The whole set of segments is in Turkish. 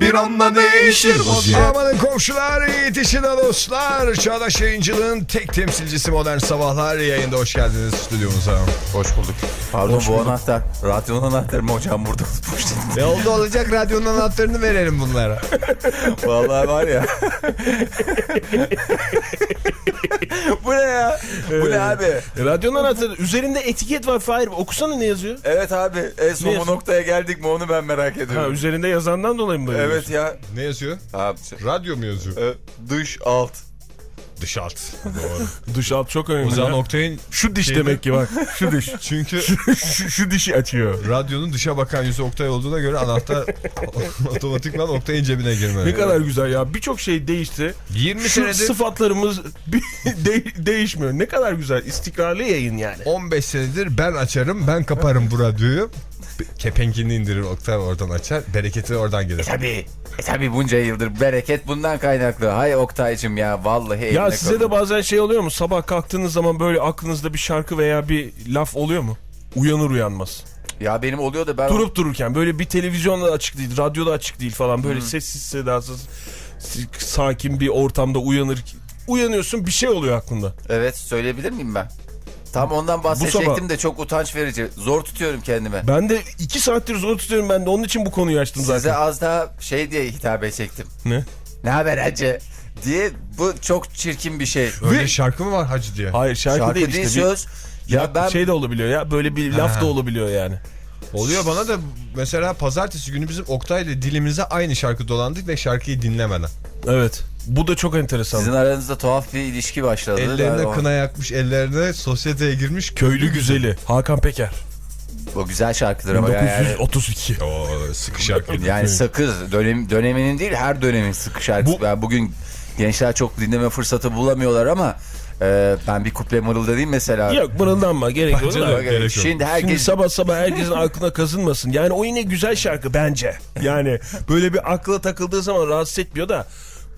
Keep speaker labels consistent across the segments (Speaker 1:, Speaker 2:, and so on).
Speaker 1: bir anda değişir vaziyet
Speaker 2: Amanın komşular, yetişin dostlar. Çağdaş yayıncılığın tek temsilcisi Modern Sabahlar yayında hoş geldiniz stüdyomuza.
Speaker 3: Hoş bulduk. Pardon bu anahtar. Radyonun anahtarı mı hocam burada unutmuştum.
Speaker 2: Ne oldu olacak radyonun anahtarını verelim bunlara.
Speaker 3: Vallahi var ya. bu ne ya? Bu ne abi?
Speaker 4: Radyonun anahtarı. Üzerinde etiket var Fahir. Okusana ne yazıyor?
Speaker 3: Evet abi en son bu noktaya geldik mi onu ben merak
Speaker 4: Ha,
Speaker 3: ediyorum.
Speaker 4: üzerinde yazandan dolayı mı böyle?
Speaker 3: Evet ya.
Speaker 2: ne yazıyor?
Speaker 3: Abi,
Speaker 2: Radyo mu yazıyor?
Speaker 3: e, dış alt.
Speaker 2: Dış alt. Doğru.
Speaker 4: Duş alt çok önemli.
Speaker 2: O zaman
Speaker 4: ya.
Speaker 2: Oktay'ın
Speaker 4: Şu diş
Speaker 2: Şeyde-
Speaker 4: demek ki bak. Şu diş.
Speaker 2: çünkü
Speaker 4: şu, şu dişi açıyor.
Speaker 2: radyonun dışa bakan yüzü Oktay olduğuna göre anahtar otomatikman Oktay'ın cebine girmeli.
Speaker 4: Ne kadar güzel ya. Birçok şey değişti.
Speaker 2: 20
Speaker 4: Şu
Speaker 2: senedir
Speaker 4: sıfatlarımız de- değişmiyor. Ne kadar güzel. İstikrarlı yayın yani.
Speaker 2: 15 senedir ben açarım ben kaparım bu radyoyu. Kepenkini indirir Oktay oradan açar. Bereketi oradan gelir.
Speaker 3: Tabii. E tabii bunca yıldır bereket bundan kaynaklı. Hay Oktay'cım ya vallahi
Speaker 4: Ya size de
Speaker 3: koluna.
Speaker 4: bazen şey oluyor mu? Sabah kalktığınız zaman böyle aklınızda bir şarkı veya bir laf oluyor mu? Uyanır uyanmaz.
Speaker 3: Ya benim oluyor da ben...
Speaker 4: Durup dururken böyle bir televizyonda açık değil, radyoda açık değil falan böyle sessiz sedasız sakin bir ortamda uyanır. Uyanıyorsun bir şey oluyor aklında.
Speaker 3: Evet söyleyebilir miyim ben? Tam ondan bahsedecektim
Speaker 4: sabah-
Speaker 3: de çok utanç verici. Zor tutuyorum kendime.
Speaker 4: Ben de iki saattir zor tutuyorum ben de onun için bu konuyu açtım
Speaker 3: Size
Speaker 4: zaten.
Speaker 3: az daha şey diye hitap edecektim.
Speaker 4: Ne?
Speaker 3: Ne haber hacı? Diye bu çok çirkin bir şey.
Speaker 2: Öyle şarkı mı var hacı diye?
Speaker 4: Hayır şarkı,
Speaker 3: Şarkı
Speaker 4: değil
Speaker 3: değil
Speaker 4: işte. Bir-
Speaker 3: söz. Ya ben
Speaker 4: Şey de olabiliyor ya böyle bir laf
Speaker 2: Ha.
Speaker 4: da olabiliyor yani.
Speaker 2: Oluyor bana da mesela pazartesi günü bizim Oktay'la dilimize aynı şarkı dolandık ve şarkıyı dinlemeden.
Speaker 4: Evet. Bu da çok enteresan.
Speaker 3: sizin aranızda tuhaf bir ilişki başladı.
Speaker 2: Ellerine kına yakmış, ellerine sosyeteye girmiş.
Speaker 4: Köylü güzeli Hakan Peker.
Speaker 3: O güzel şarkıdır ama yani.
Speaker 4: 1932.
Speaker 2: O sıkı şarkı.
Speaker 3: Yani sakız dönem, döneminin değil her dönemin sıkı şarkısı.
Speaker 4: Bu-
Speaker 3: Yani bugün gençler çok dinleme fırsatı bulamıyorlar ama e, ben bir kuple mırıldayayım mesela.
Speaker 4: Yok mırıldanma gerek yok.
Speaker 2: Gerek yok.
Speaker 3: Şimdi
Speaker 4: Şimdi
Speaker 3: herkes
Speaker 4: sabah sabah herkesin aklına kazınmasın. Yani o yine güzel şarkı bence. Yani böyle bir akla takıldığı zaman rahatsız etmiyor da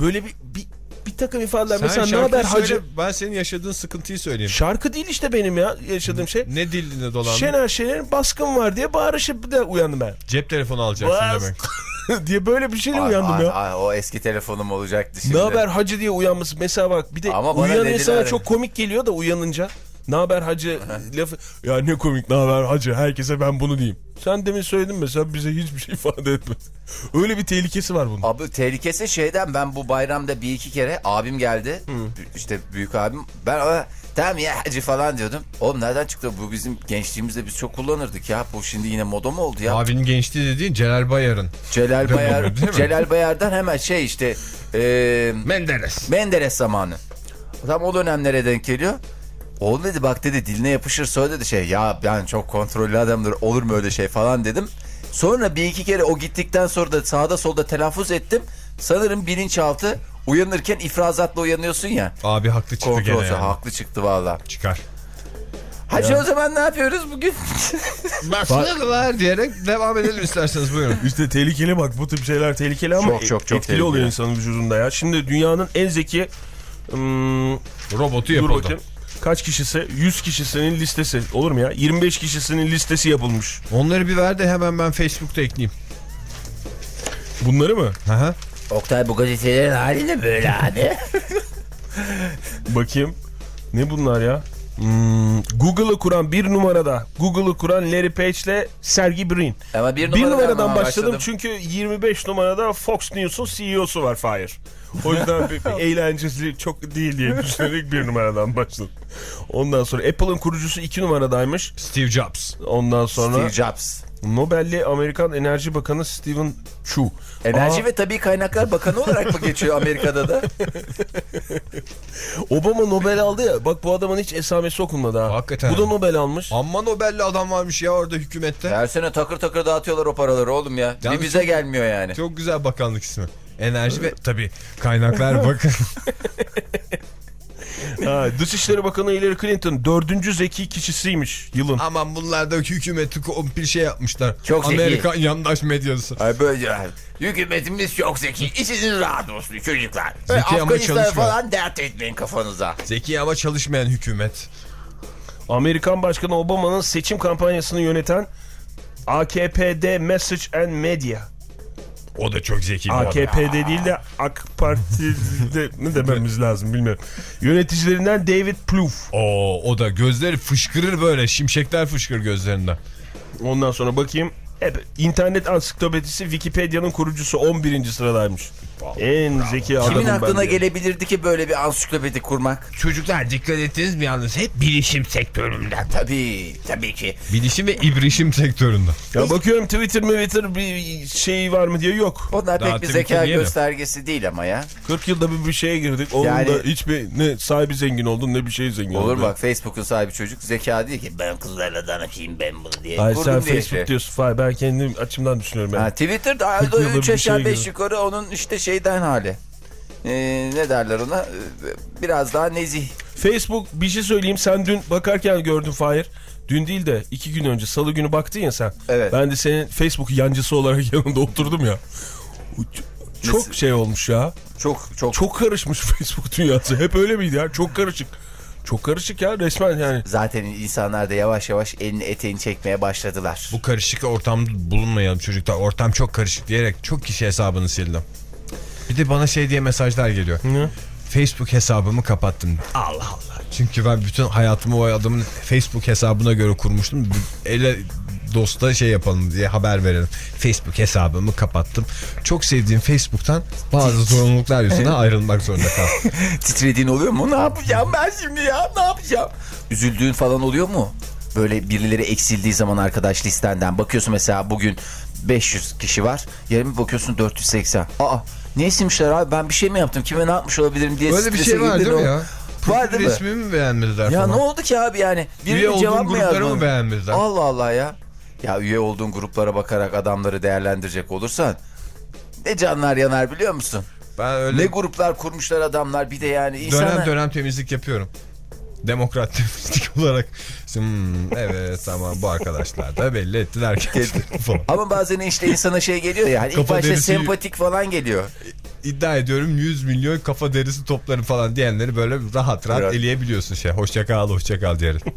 Speaker 4: böyle bir bir, bir takım ifadeler
Speaker 2: Sen
Speaker 4: mesela ne haber hacı?
Speaker 2: söyle, ben senin yaşadığın sıkıntıyı söyleyeyim.
Speaker 4: Şarkı değil işte benim ya yaşadığım şey.
Speaker 2: Ne diline dolandı?
Speaker 4: Şener Şener'in baskın var diye bağırışıp da uyandım ben.
Speaker 2: Cep telefonu alacaksın
Speaker 4: Bas-
Speaker 2: demek.
Speaker 4: diye böyle bir şeyle
Speaker 3: Ay,
Speaker 4: uyandım
Speaker 3: ay,
Speaker 4: ya.
Speaker 3: ay, o eski telefonum olacaktı şimdi.
Speaker 4: Ne haber hacı diye uyanması. Mesela bak bir de
Speaker 3: Ama dediler-
Speaker 4: insana çok komik geliyor da uyanınca. Ne haber hacı lafı. Ya ne komik ne haber hacı herkese ben bunu diyeyim. Sen demin söyledin mesela bize hiçbir şey ifade etmedi. Öyle bir tehlikesi var bunun.
Speaker 3: Abi tehlikesi şeyden ben bu bayramda bir iki kere abim geldi. İşte büyük abim. Ben ona tamam ya hacı falan diyordum. Oğlum nereden çıktı bu bizim gençliğimizde biz çok kullanırdık ya. Bu şimdi yine moda mı oldu ya?
Speaker 2: Abinin gençliği dediğin Celal Bayar'ın.
Speaker 3: Celal Bayar? Celal Bayar'dan hemen şey işte e,
Speaker 2: Menderes.
Speaker 3: Menderes zamanı. Tam o dönemlere denk geliyor. Oğlum dedi bak dedi diline yapışır söyle dedi şey ya ben çok kontrollü adamdır olur mu öyle şey falan dedim. Sonra bir iki kere o gittikten sonra da sağda solda telaffuz ettim. Sanırım bilinçaltı uyanırken ifrazatla uyanıyorsun ya.
Speaker 2: Abi haklı çıktı gene
Speaker 3: Kontrolsüz
Speaker 2: yani.
Speaker 3: haklı çıktı valla.
Speaker 2: Çıkar.
Speaker 3: Hacı o zaman ne yapıyoruz bugün?
Speaker 2: Başladılar diyerek devam edelim isterseniz buyurun.
Speaker 4: İşte tehlikeli bak bu tip şeyler tehlikeli ama
Speaker 3: Çok, çok, çok
Speaker 4: etkili
Speaker 3: tehlikeli.
Speaker 4: oluyor insanın vücudunda ya. Şimdi dünyanın en zeki hmm,
Speaker 2: Robotu
Speaker 4: dur
Speaker 2: yapıldı.
Speaker 4: bakayım. Kaç kişisi? 100 kişisinin listesi. Olur mu ya? 25 kişisinin listesi yapılmış.
Speaker 2: Onları bir ver de hemen ben Facebook'ta ekleyeyim.
Speaker 4: Bunları mı?
Speaker 2: Hı
Speaker 3: Oktay bu gazetelerin hali de böyle hani.
Speaker 4: Bakayım. Ne bunlar ya? Hmm, Google'ı kuran bir numarada. Google'ı kuran Larry Page ile Sergey Brin.
Speaker 3: Ama bir,
Speaker 4: Bir
Speaker 3: numaradan ama
Speaker 4: başladım, çünkü 25 numarada Fox News'un CEO'su var Fire. O yüzden bir, bir eğlencesi çok değil diye düşünerek bir numaradan başladım. Ondan sonra Apple'ın kurucusu 2 numaradaymış.
Speaker 2: Steve Jobs.
Speaker 4: Ondan sonra
Speaker 3: Steve Jobs.
Speaker 4: Nobel'li Amerikan Enerji Bakanı Steven Chu.
Speaker 3: Enerji
Speaker 4: Aa,
Speaker 3: ve Tabii Kaynaklar Bakanı olarak mı geçiyor Amerika'da da?
Speaker 4: Obama Nobel aldı ya. Bak bu adamın hiç esamesi okunmadı ha.
Speaker 2: Hakikaten.
Speaker 4: Bu da Nobel almış.
Speaker 2: Amma Nobel'li adam varmış ya orada hükümette.
Speaker 3: Her sene takır takır dağıtıyorlar o paraları oğlum ya.
Speaker 2: Yalnız
Speaker 3: Bir bize
Speaker 2: çok-
Speaker 3: gelmiyor yani.
Speaker 2: Çok güzel bakanlık ismi. Enerji ve tabii kaynaklar bakın.
Speaker 4: Ha, Dışişleri Bakanı Hillary Clinton dördüncü zeki kişisiymiş yılın.
Speaker 2: Aman bunlar da hükümeti komple şey yapmışlar.
Speaker 3: Çok zeki.
Speaker 2: Amerikan yandaş medyası.
Speaker 3: Ay böyle yani. Hükümetimiz çok zeki. İçiniz rahat olsun çocuklar.
Speaker 2: Zeki çalışmıyor.
Speaker 3: falan dert etmeyin kafanıza.
Speaker 2: Zeki ama çalışmayan hükümet.
Speaker 4: Amerikan Başkanı Obama'nın seçim kampanyasını yöneten AKP'de Message and Media.
Speaker 2: O da çok zeki.
Speaker 4: AKP'de değil de AK Parti'de mi dememiz lazım bilmiyorum. Yöneticilerinden David Plouffe.
Speaker 2: Oo, o da gözleri fışkırır böyle şimşekler fışkırır gözlerinden.
Speaker 4: Ondan sonra bakayım. Hep internet ansiklopedisi Wikipedia'nın kurucusu 11. sıradaymış. En zeki adamım
Speaker 3: Kimin
Speaker 4: ben
Speaker 3: aklına
Speaker 4: diye.
Speaker 3: gelebilirdi ki böyle bir ansiklopedi kurmak?
Speaker 2: Çocuklar dikkat ettiniz mi yalnız hep bilişim sektöründen.
Speaker 3: Tabii, tabii ki.
Speaker 2: Bilişim ve ibrişim sektöründen.
Speaker 4: Ya bakıyorum Twitter Twitter bir şey var mı diye yok.
Speaker 3: Onlar
Speaker 2: Daha
Speaker 3: pek bir
Speaker 2: Twitter
Speaker 3: zeka
Speaker 2: mi?
Speaker 3: göstergesi değil ama ya.
Speaker 4: 40 yılda bir bir şeye girdik. Onun
Speaker 3: Yani-
Speaker 4: da hiçbir ne sahibi zengin oldun ne bir şey zengin
Speaker 3: Olur
Speaker 4: oldun.
Speaker 3: bak Facebook'un sahibi çocuk zeka değil ki ben kızlarla danışayım ben bunu diye.
Speaker 4: Hayır sen Facebook
Speaker 3: şey.
Speaker 4: diyorsun. Hayır ben kendim açımdan düşünüyorum. Yani.
Speaker 3: Ha, Twitter'da
Speaker 4: 40 yılda
Speaker 3: 3
Speaker 4: bir
Speaker 3: aşağı
Speaker 4: şey
Speaker 3: 5
Speaker 4: gibi.
Speaker 3: yukarı onun işte şeyden hali. Ee, ne derler ona? Ee, Biraz daha nezih.
Speaker 4: Facebook bir şey söyleyeyim. Sen dün bakarken gördün Fahir. Dün değil de iki gün önce salı günü baktın ya sen.
Speaker 3: Evet.
Speaker 4: Ben de senin Facebook yancısı olarak yanında oturdum ya. Çok
Speaker 3: Nasıl?
Speaker 4: şey olmuş ya.
Speaker 3: Çok çok
Speaker 4: Çok karışmış Facebook dünyası. Hep öyle miydi ya? Çok karışık. Çok karışık ya resmen yani.
Speaker 3: Zaten insanlar da yavaş yavaş elini eteğini çekmeye başladılar.
Speaker 2: Bu karışık ortamda bulunmayalım çocuklar. Ortam çok karışık diyerek çok kişi hesabını sildim. Bir de bana şey diye mesajlar geliyor.
Speaker 4: Ne?
Speaker 2: Facebook hesabımı kapattım. Allah Allah. Çünkü ben bütün hayatımı o adamın Facebook hesabına göre kurmuştum. Ele dosta şey yapalım diye haber verelim. Facebook hesabımı kapattım. Çok sevdiğim Facebook'tan bazı zorunluluklar yüzünden ayrılmak zorunda kaldım.
Speaker 3: Titrediğin oluyor mu? Ne yapacağım ben şimdi ya? Ne yapacağım? Üzüldüğün falan oluyor mu? Böyle birileri eksildiği zaman arkadaş listenden bakıyorsun mesela bugün 500 kişi var. Yarın bakıyorsun 480. Aa ne isimmişler abi ben bir şey mi yaptım? Kime ne yapmış olabilirim diye
Speaker 2: Öyle bir şey var değil mi ya?
Speaker 3: Var değil mi?
Speaker 2: Resmimi beğenmediler
Speaker 3: Ya
Speaker 2: falan.
Speaker 3: ne oldu ki abi yani?
Speaker 2: Üye
Speaker 3: Birinin
Speaker 2: olduğum
Speaker 3: cevap mı yazmadın?
Speaker 2: mı beğenmediler?
Speaker 3: Allah Allah ya. Ya üye olduğun gruplara bakarak adamları değerlendirecek olursan ne canlar yanar biliyor musun?
Speaker 2: Ben öyle
Speaker 3: Ne gruplar kurmuşlar adamlar bir de yani insanlar...
Speaker 2: dönem dönem temizlik yapıyorum. Demokrat temizlik olarak. Hmm, evet tamam bu arkadaşlar da belli ettiler kendilerini.
Speaker 3: Ama bazen işte insana şey geliyor yani ilk
Speaker 2: Kafa
Speaker 3: başta
Speaker 2: derisi-
Speaker 3: sempatik falan geliyor.
Speaker 2: İddia ediyorum 100 milyon kafa derisi topları falan diyenleri böyle rahat rahat
Speaker 3: Biraz-
Speaker 2: eleyebiliyorsun şey. Hoşça kal hoşça kal diyerek.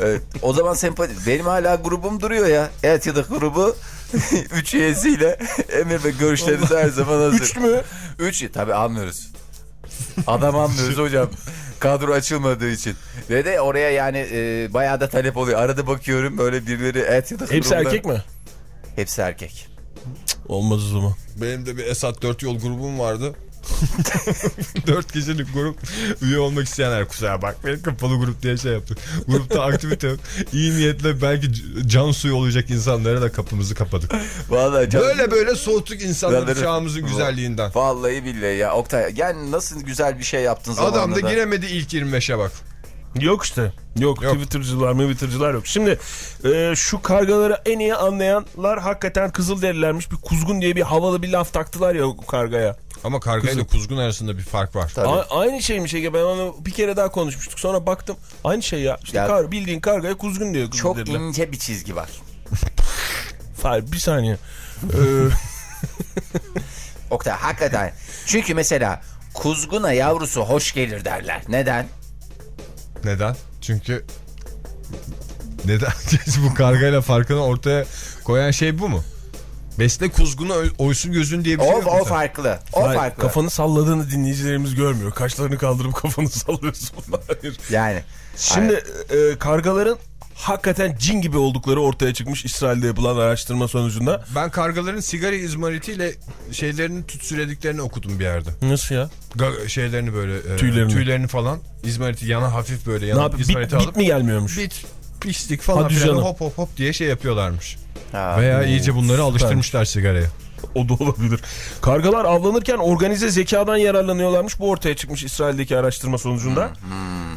Speaker 3: Evet, o zaman sempatik. Benim hala grubum duruyor ya. Evet ya da grubu 3 üyesiyle emir ve görüşleriniz her zaman hazır. 3 mü? 3 tabii almıyoruz. Adam almıyoruz hocam. Kadro açılmadığı için. Ve de oraya yani e, bayağı da talep oluyor. Arada bakıyorum böyle birileri et ya da
Speaker 4: Hepsi
Speaker 3: grubunda-
Speaker 4: erkek mi?
Speaker 3: Hepsi erkek.
Speaker 4: Olmaz o zaman.
Speaker 2: Benim de bir Esat 4 yol grubum vardı. 4 kişilik grup üye olmak isteyenler kusura bakmayın kapalı grup diye şey yaptık. Grupta aktivite yok. İyi niyetle belki can suyu olacak insanlara da kapımızı kapadık.
Speaker 3: Vallahi canım.
Speaker 2: Böyle böyle soğuttuk insanları
Speaker 3: Bunları-
Speaker 2: çağımızın güzelliğinden.
Speaker 3: Vallahi billahi ya Oktay yani nasıl güzel bir şey yaptın zamanında.
Speaker 2: Adam da giremedi ilk 25'e bak.
Speaker 4: Yok işte. Yok,
Speaker 2: Yok.
Speaker 4: Twitter'cılar, Twitter'cılar yok. Şimdi e, şu kargaları en iyi anlayanlar hakikaten Kızılderililermiş. Bir kuzgun diye bir havalı bir laf taktılar ya o kargaya.
Speaker 2: Ama kargayla kuzgun arasında bir fark var.
Speaker 3: Tabii.
Speaker 4: A- aynı şeymiş Ege. Ben onu bir kere daha konuşmuştuk. Sonra baktım. Aynı şey ya. İşte
Speaker 3: Ya-
Speaker 4: kar, bildiğin kargaya kuzgun diyor
Speaker 3: Çok
Speaker 4: Kızılderililer.
Speaker 3: ince bir çizgi var.
Speaker 4: Fahir, bir saniye. Ee,
Speaker 3: Oktay hakikaten. Çünkü mesela kuzguna yavrusu hoş gelir derler. Neden?
Speaker 2: Neden? Çünkü neden? bu kargayla farkını ortaya koyan şey bu mu? Besle kuzgunu oysun gözün diye bir şey
Speaker 3: O,
Speaker 2: yok.
Speaker 3: o
Speaker 2: mesela.
Speaker 3: farklı. O
Speaker 4: Fahir,
Speaker 3: farklı.
Speaker 4: kafanı salladığını dinleyicilerimiz görmüyor. Kaşlarını kaldırıp kafanı sallıyorsun. Hayır.
Speaker 3: Yani.
Speaker 4: Şimdi e, kargaların hakikaten cin gibi oldukları ortaya çıkmış İsrail'de yapılan araştırma sonucunda.
Speaker 2: Ben kargaların sigara izmaritiyle şeylerini tütsülediklerini okudum bir yerde.
Speaker 4: Nasıl ya?
Speaker 2: Ga- şeylerini böyle e,
Speaker 4: Tüylerini.
Speaker 2: tüylerini falan izmariti yana hafif böyle
Speaker 4: Ne
Speaker 2: yana?
Speaker 4: Bit,
Speaker 2: izmariti alıp
Speaker 4: bit mi gelmiyormuş?
Speaker 2: bit pislik falan filan hop hop hop diye şey yapıyorlarmış.
Speaker 3: Ha.
Speaker 2: Veya iyice bunları alıştırmışlar sigaraya.
Speaker 4: O da olabilir. Kargalar avlanırken organize zekadan yararlanıyorlarmış. Bu ortaya çıkmış İsrail'deki araştırma sonucunda.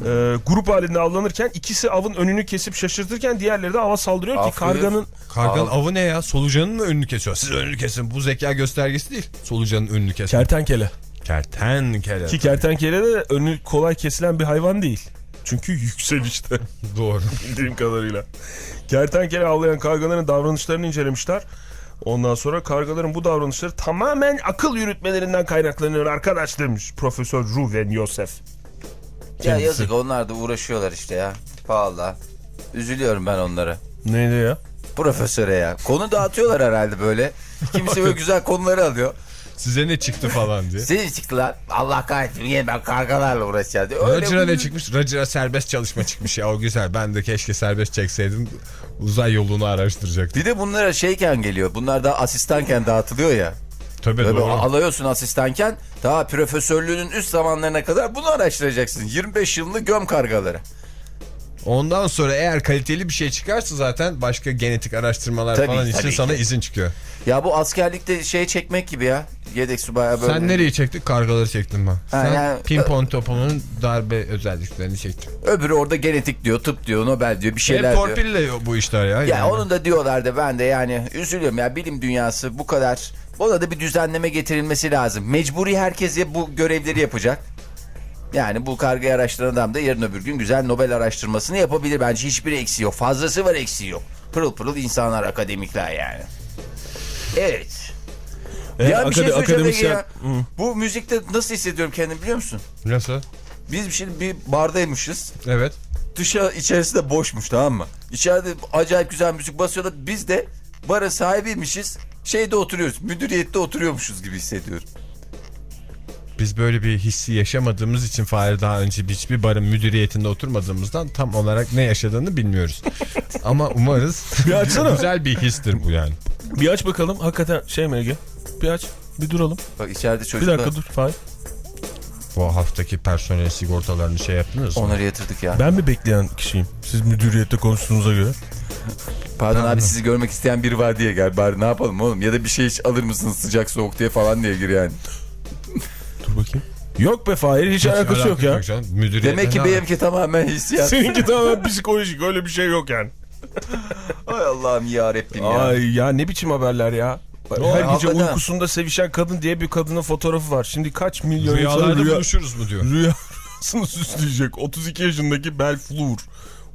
Speaker 4: Ee, grup halinde avlanırken ikisi avın önünü kesip şaşırtırken diğerleri de ava saldırıyor ki
Speaker 3: Aferin.
Speaker 4: karganın
Speaker 2: Karganın avı ne ya? Solucanın mı önünü kesiyor? Siz önünü kesin. Bu zeka göstergesi değil. Solucanın önünü kesin.
Speaker 4: kertenkele.
Speaker 2: Kertenkele.
Speaker 4: Ki kertenkele de önü kolay kesilen bir hayvan değil. Çünkü yükselişte
Speaker 2: Doğru.
Speaker 4: bildiğim kadarıyla. Kertenkele avlayan kargaların davranışlarını incelemişler. Ondan sonra kargaların bu davranışları tamamen akıl yürütmelerinden kaynaklanıyor arkadaş demiş Profesör Ruven Yosef.
Speaker 3: Ya yazık onlar da uğraşıyorlar işte ya. Valla. Üzülüyorum ben onlara.
Speaker 4: Neydi ya?
Speaker 3: Profesöre ya. Konu dağıtıyorlar herhalde böyle. Kimse böyle güzel konuları alıyor.
Speaker 2: Size ne çıktı falan diye.
Speaker 3: Siz çıktılar. Allah kahretsin yine ben kargalarla uğraşacağız. diye. Öyle
Speaker 2: Racıra
Speaker 3: bu-
Speaker 2: ne çıkmış? Racıra serbest çalışma çıkmış ya o güzel. Ben de keşke serbest çekseydim. Uzay yolunu araştıracaktım.
Speaker 3: Bir de bunlara şeyken geliyor. Bunlar da asistanken dağıtılıyor ya.
Speaker 2: Tabii
Speaker 3: Böyle
Speaker 2: doğru.
Speaker 3: alıyorsun asistanken daha profesörlüğünün üst zamanlarına kadar bunu araştıracaksın. 25 yılını göm kargaları.
Speaker 2: Ondan sonra eğer kaliteli bir şey çıkarsa zaten başka genetik araştırmalar
Speaker 3: Tabii,
Speaker 2: falan için
Speaker 3: tabii
Speaker 2: sana
Speaker 3: ki.
Speaker 2: izin çıkıyor.
Speaker 3: Ya bu askerlikte şey çekmek gibi ya. Yedek subaya böyle.
Speaker 2: Sen nereyi çektin? Kargaları çektin ben. Sen
Speaker 3: yani-
Speaker 2: pimpon topunun darbe özelliklerini çektin.
Speaker 3: Öbürü orada genetik diyor, tıp diyor, Nobel diyor, bir
Speaker 2: Hep
Speaker 3: şeyler diyor.
Speaker 2: torpille bu işler ya.
Speaker 3: Ya
Speaker 2: yani.
Speaker 3: onun da diyorlar da ben de yani üzülüyorum ya bilim dünyası bu kadar. Ona da bir düzenleme getirilmesi lazım. Mecburi herkes ya bu görevleri yapacak. Yani bu kargayı araştıran adam da yarın öbür gün güzel Nobel araştırmasını yapabilir. Bence hiçbir eksiği yok. Fazlası var eksiği yok. Pırıl pırıl insanlar akademikler yani. Evet.
Speaker 4: Evet,
Speaker 3: ya bir şey
Speaker 4: akademisyen-
Speaker 3: ya. Bu müzikte nasıl hissediyorum kendimi biliyor musun?
Speaker 2: Nasıl?
Speaker 3: Biz şimdi bir bardaymışız.
Speaker 2: Evet.
Speaker 3: Dışa içerisi de boşmuş tamam mı? İçeride acayip güzel müzik basıyorlar. Biz de barın sahibiymişiz. Şeyde oturuyoruz. Müdüriyette oturuyormuşuz gibi hissediyorum.
Speaker 2: Biz böyle bir hissi yaşamadığımız için Fahir daha önce hiçbir barın müdüriyetinde oturmadığımızdan tam olarak ne yaşadığını bilmiyoruz. Ama umarız
Speaker 4: Bir açsana.
Speaker 2: güzel bir histir bu yani.
Speaker 4: Bir aç bakalım. Hakikaten şey mi Ege? Bir aç. Bir duralım.
Speaker 3: Bak içeride
Speaker 4: Bir
Speaker 3: çocuklar.
Speaker 4: dakika dur. Fahir.
Speaker 2: Bu haftaki personel sigortalarını şey yaptınız mı?
Speaker 3: Onları yatırdık ya.
Speaker 4: Ben mi bekleyen kişiyim? Siz müdüriyette konuştuğunuza göre.
Speaker 3: Pardon abi sizi görmek isteyen biri var diye gel bari ne yapalım oğlum. Ya da bir şey hiç alır mısınız sıcak soğuk diye falan diye gir yani.
Speaker 4: Dur bakayım. Yok be Fahir hiç, alakası yok ya.
Speaker 2: canım. Müdüriyete
Speaker 3: Demek ki benimki tamamen hissiyat.
Speaker 4: Seninki tamamen psikolojik öyle bir şey yok yani.
Speaker 3: Ay Allah'ım ya Rabbim ya.
Speaker 4: Ay ya ne biçim haberler ya. Her gece
Speaker 3: hakikaten.
Speaker 4: uykusunda sevişen kadın diye bir kadının fotoğrafı var. Şimdi kaç milyon
Speaker 2: Rüyalarda
Speaker 4: insan rüya,
Speaker 2: buluşuruz mu diyor.
Speaker 4: rüyasını süsleyecek. 32 yaşındaki Belfleur.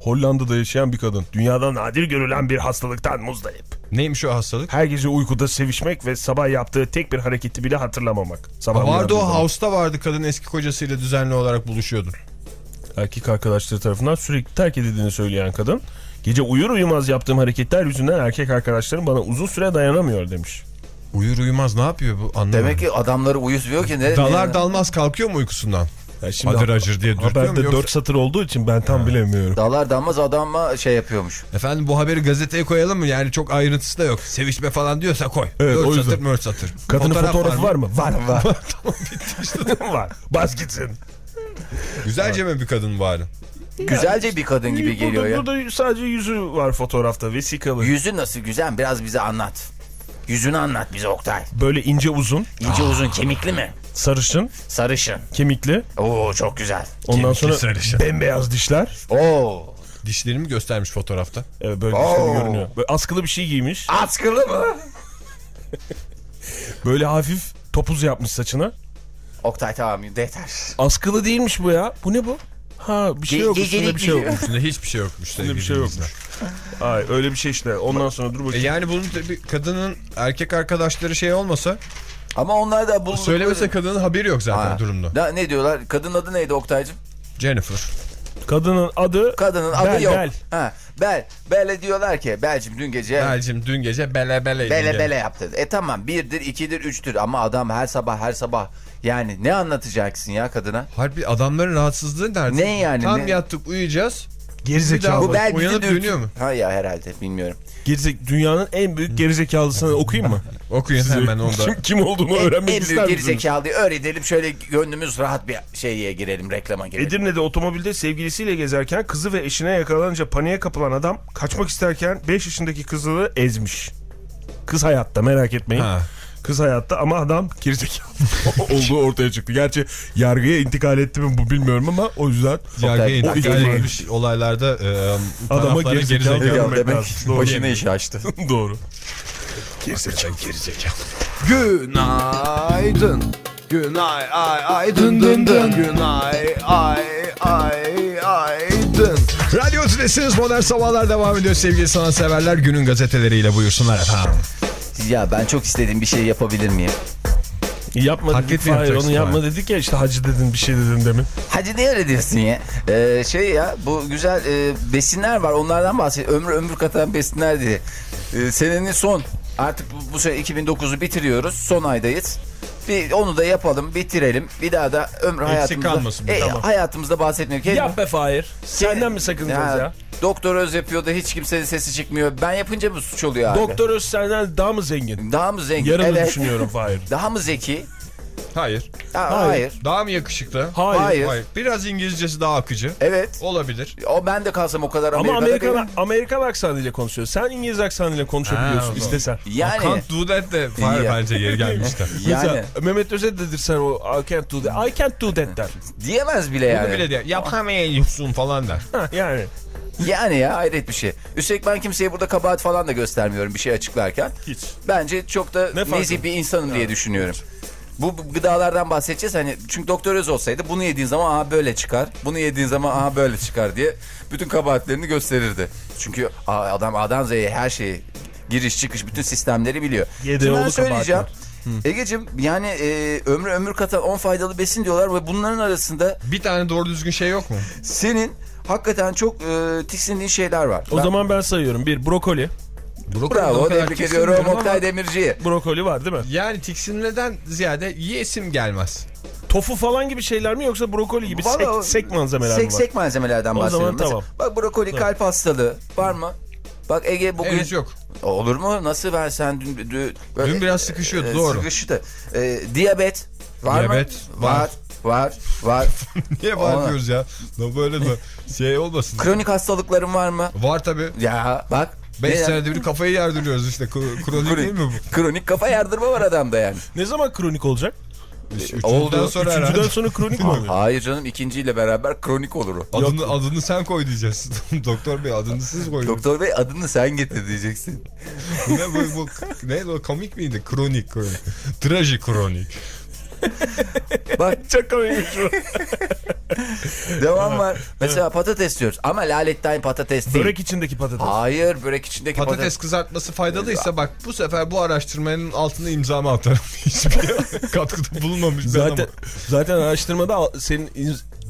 Speaker 4: Hollanda'da yaşayan bir kadın. Dünyada nadir görülen bir hastalıktan muzdarip.
Speaker 2: Neymiş o hastalık?
Speaker 4: Her gece uykuda sevişmek ve sabah yaptığı tek bir hareketi bile hatırlamamak. Sabah
Speaker 2: Vardı
Speaker 4: uyandığı
Speaker 2: o
Speaker 4: zaman.
Speaker 2: House'ta vardı kadın eski kocasıyla düzenli olarak buluşuyordu.
Speaker 4: Erkek arkadaşları tarafından sürekli terk edildiğini söyleyen kadın. Gece uyur uyumaz yaptığım hareketler yüzünden erkek arkadaşlarım bana uzun süre dayanamıyor demiş.
Speaker 2: Uyur uyumaz ne yapıyor bu anlamadım.
Speaker 3: Demek ki adamları uyutuyor ki ne?
Speaker 2: Dalar
Speaker 3: ne-
Speaker 2: dalmaz kalkıyor mu uykusundan?
Speaker 4: Ya şimdi
Speaker 2: Hadi Roger diye dürtüyor mu
Speaker 4: Haberde
Speaker 2: yoksa?
Speaker 4: 4 satır olduğu için ben tam bilemiyorum.
Speaker 3: Dalar dalmaz adama şey yapıyormuş.
Speaker 2: Efendim bu haberi gazeteye koyalım mı? Yani çok ayrıntısı da yok. Sevişme falan diyorsa koy.
Speaker 4: Evet,
Speaker 2: Dört
Speaker 4: o yüzden.
Speaker 2: satır mört satır.
Speaker 4: Kadının
Speaker 2: Fotoğraf
Speaker 4: fotoğrafı var mı? Var.
Speaker 3: Var.
Speaker 4: tamam bitti işte. var. Bas gitsin.
Speaker 2: Güzelce mi bir kadın bari?
Speaker 3: Güzelce bir kadın gibi geliyor
Speaker 4: burada,
Speaker 3: ya.
Speaker 4: Burada sadece yüzü var fotoğrafta vesikalı.
Speaker 3: Yüzü nasıl güzel biraz bize anlat. Yüzünü anlat bize Oktay.
Speaker 4: Böyle ince uzun,
Speaker 3: İnce uzun kemikli mi?
Speaker 4: sarışın,
Speaker 3: Sarışın.
Speaker 4: kemikli.
Speaker 3: Oo çok güzel.
Speaker 4: Ondan
Speaker 2: Kemikli
Speaker 4: sonra
Speaker 2: sarışın.
Speaker 4: bembeyaz dişler.
Speaker 3: Oo.
Speaker 2: Dişlerimi göstermiş fotoğrafta.
Speaker 4: Evet böyle
Speaker 3: Oo.
Speaker 4: dişleri görünüyor. Böyle askılı bir şey giymiş.
Speaker 3: Askılı mı?
Speaker 4: Böyle hafif topuz yapmış saçına.
Speaker 3: Oktay tamam yeter.
Speaker 4: Askılı değilmiş bu ya. Bu ne bu? Ha bir şey
Speaker 3: Ge-
Speaker 4: yok.
Speaker 3: gecelik
Speaker 4: Üstünde bir şey
Speaker 3: giyiyor.
Speaker 4: yok.
Speaker 2: Üstünde hiçbir şey yokmuş.
Speaker 4: Üstünde bir şey yokmuş. Ay öyle bir şey işte. Ondan sonra dur
Speaker 2: E
Speaker 4: bakayım.
Speaker 2: yani bunun tabii kadının erkek arkadaşları şey olmasa
Speaker 3: Ama onlar da bulduk.
Speaker 2: söylemese kadının haberi yok zaten
Speaker 3: Ha.
Speaker 2: durumda.
Speaker 3: Da, ne diyorlar? Kadın adı neydi Oktay'cım?
Speaker 2: Jennifer.
Speaker 4: Kadının adı
Speaker 3: Kadının adı
Speaker 4: Bel,
Speaker 3: yok.
Speaker 4: Bel.
Speaker 3: Ha, Bel. Bel'e diyorlar ki Bel'cim dün gece
Speaker 2: Belcim dün gece bele bele.
Speaker 3: bele bele yaptı. E tamam birdir, ikidir, üçtür ama adam her sabah her sabah yani ne anlatacaksın ya kadına?
Speaker 2: Harbi adamların rahatsızlığı nerede?
Speaker 3: Ne yani,
Speaker 2: Tam
Speaker 3: ne?
Speaker 2: yattık uyuyacağız.
Speaker 4: Gerizekalı.
Speaker 3: Bu bel
Speaker 2: Uyanıp
Speaker 3: dürtü-
Speaker 2: dönüyor mu?
Speaker 3: Ha ya herhalde bilmiyorum.
Speaker 4: Gerizek dünyanın en büyük gerizekalısını okuyayım mı?
Speaker 2: Okuyun hemen onda.
Speaker 4: Kim, kim olduğunu
Speaker 3: En,
Speaker 4: öğrenmek
Speaker 3: en
Speaker 4: ister
Speaker 3: büyük
Speaker 4: misiniz?
Speaker 3: gerizekalıyı öğrenelim şöyle gönlümüz rahat bir şeye girelim reklama girelim.
Speaker 4: Edirne'de otomobilde sevgilisiyle gezerken kızı ve eşine yakalanınca paniğe kapılan adam kaçmak isterken 5 yaşındaki kızını ezmiş. Kız hayatta merak etmeyin.
Speaker 2: Ha.
Speaker 4: Kız hayatta ama adam gerizekalı olduğu ortaya çıktı. Gerçi yargıya intikal etti mi bu bilmiyorum ama o yüzden
Speaker 2: Yargıya
Speaker 3: O
Speaker 2: intikal edilmiş olaylarda e,
Speaker 4: Adama gerizekalı
Speaker 2: gerizekalı
Speaker 3: demek başına işi açtı.
Speaker 4: Doğru.
Speaker 2: Günaydın. Günay ay ay dın dın dın. Günay ay ay ay dın. Radyo Tülesi'niz Modern Sabahlar devam ediyor sevgili sanatseverler. Günün gazeteleriyle buyursunlar efendim.
Speaker 3: Ya ben çok istediğim bir şey yapabilir miyim?
Speaker 4: Yapma
Speaker 2: Hak
Speaker 4: dedik. Hayır onu yapma
Speaker 2: abi.
Speaker 4: dedik ya işte hacı dedin bir şey dedin demin.
Speaker 3: Hadi ne öyle diyorsun ya? Ee, şey ya bu güzel e, besinler var onlardan bahset. Ömür ömür katan besinler diye. Ee, senenin son artık bu, bu sene 2009'u bitiriyoruz. Son aydayız. Bir onu da yapalım, bitirelim. Bir daha da ömrü hayatımızda
Speaker 2: kalmasın.
Speaker 3: E,
Speaker 4: Tamam.
Speaker 3: hayatımızda bahsetmiyoruz. Kendi-
Speaker 4: Yap be Fahir. Senden mi sakınacağız ya?
Speaker 3: Doktor Öz yapıyor da hiç kimsenin sesi çıkmıyor. Ben yapınca mı suç oluyor abi?
Speaker 4: Doktor Öz senden daha mı zengin?
Speaker 3: Daha mı zengin?
Speaker 4: Yarını
Speaker 3: evet.
Speaker 4: düşünüyorum Fahir.
Speaker 3: Daha mı zeki?
Speaker 2: Hayır.
Speaker 3: Ha,
Speaker 4: Hayır.
Speaker 3: hayır.
Speaker 2: Daha mı yakışıklı?
Speaker 4: Hayır.
Speaker 3: Hayır.
Speaker 2: Hayır. Biraz İngilizcesi daha akıcı.
Speaker 3: Evet.
Speaker 2: Olabilir.
Speaker 3: O ben de kalsam o kadar
Speaker 4: Ama
Speaker 3: Amerika'da
Speaker 4: Amerikan,
Speaker 3: değilim.
Speaker 4: Amerikan aksanıyla konuşuyor. Sen İngiliz aksanıyla konuşabiliyorsun
Speaker 2: Ha,
Speaker 4: istesen.
Speaker 3: Yani
Speaker 2: Can't do that de
Speaker 3: Ya.
Speaker 2: bence yeri gelmişler.
Speaker 3: yani
Speaker 4: Mesela Mehmet Özet'dedir sen o I can't do that. I can't do that der.
Speaker 3: diyemez bile yani.
Speaker 2: Bunu bile diyor. Yapamıyorsun falan der.
Speaker 4: Ha, yani.
Speaker 3: Yani ya hayret bir şey. Üstelik ben kimseye burada kabahat falan da göstermiyorum bir şey açıklarken.
Speaker 4: Hiç.
Speaker 3: Bence çok da
Speaker 4: Ne
Speaker 3: nezih bir insanım diye düşünüyorum. Bu bu gıdalardan bahsedeceğiz hani çünkü doktor öz olsaydı bunu yediğin zaman aha böyle çıkar. Bunu yediğin zaman aha böyle çıkar diye bütün kabahatlerini gösterirdi. Çünkü adam A'dan Z'ye her şeyi giriş çıkış bütün sistemleri biliyor.
Speaker 4: Yedi
Speaker 3: Şimdi ben söyleyeceğim.
Speaker 4: kabahat
Speaker 3: Ege'cim yani e, ömrü ömür katan 10 faydalı besin diyorlar ve bunların arasında
Speaker 2: Bir tane doğru düzgün şey yok mu?
Speaker 3: senin hakikaten çok e, tiksindiğin şeyler var.
Speaker 4: O
Speaker 3: Ben-
Speaker 4: zaman ben sayıyorum. Bir brokoli.
Speaker 2: Brokoli o
Speaker 3: Bravo tebrik ediyorum Oktay Demirci'yi.
Speaker 4: Brokoli var değil mi?
Speaker 2: Yani tiksinmeden ziyade yiyesim gelmez.
Speaker 4: Tofu falan gibi şeyler mi yoksa brokoli gibi sek, sek malzemeler mi
Speaker 3: Sek,
Speaker 4: var?
Speaker 3: sek malzemelerden
Speaker 4: O
Speaker 3: bahsediyorum.
Speaker 4: zaman
Speaker 3: Mesela,
Speaker 4: tamam.
Speaker 3: Bak brokoli kalp hastalığı var mı? Bak Ege bugün...
Speaker 2: Henüz yok.
Speaker 3: Olur mu? Nasıl ben sen dün... Dün, böyle-
Speaker 2: Dün biraz sıkışıyordu,
Speaker 3: e,
Speaker 2: doğru.
Speaker 3: Sıkıştı. E, diyabet var
Speaker 2: Diyabet
Speaker 3: mı?
Speaker 2: var.
Speaker 3: Var. Var. Var.
Speaker 2: Niye
Speaker 3: Ona-
Speaker 2: bağırıyoruz ya? Böyle de şey olmasın.
Speaker 3: Kronik hastalıkların var mı?
Speaker 2: Var tabi.
Speaker 3: Ya bak.
Speaker 2: 5
Speaker 3: Ne-
Speaker 2: senede bir kafayı yardırıyoruz işte. Kro- Kronik değil mi bu?
Speaker 3: Kronik kafa yardırma var adamda yani.
Speaker 4: Ne zaman kronik olacak?
Speaker 2: Üçüncüden sonra
Speaker 4: Üçüncüden
Speaker 2: herhalde.
Speaker 4: sonra kronik mi oluyor?
Speaker 3: Hayır canım ikinciyle beraber kronik olur o.
Speaker 2: Adını, adını sen koy diyeceğiz. Doktor bey adını siz koyun.
Speaker 3: Doktor bey adını sen getir diyeceksin.
Speaker 2: Bu ne bu, bu ne o komik miydi? Kronik kronik. Trajikronik.
Speaker 3: Bak
Speaker 4: Çok komikmiş bu.
Speaker 3: devam var. Mesela patates diyoruz ama lalettayn patates değil.
Speaker 4: Börek içindeki patates.
Speaker 3: Hayır börek içindeki
Speaker 2: Patates
Speaker 3: patates.
Speaker 2: kızartması faydalıysa bak bu sefer bu araştırmanın altına imzamı atarım. Hiçbir katkıda bulunmamış. ben
Speaker 4: Zaten
Speaker 2: ama.
Speaker 4: zaten araştırmada senin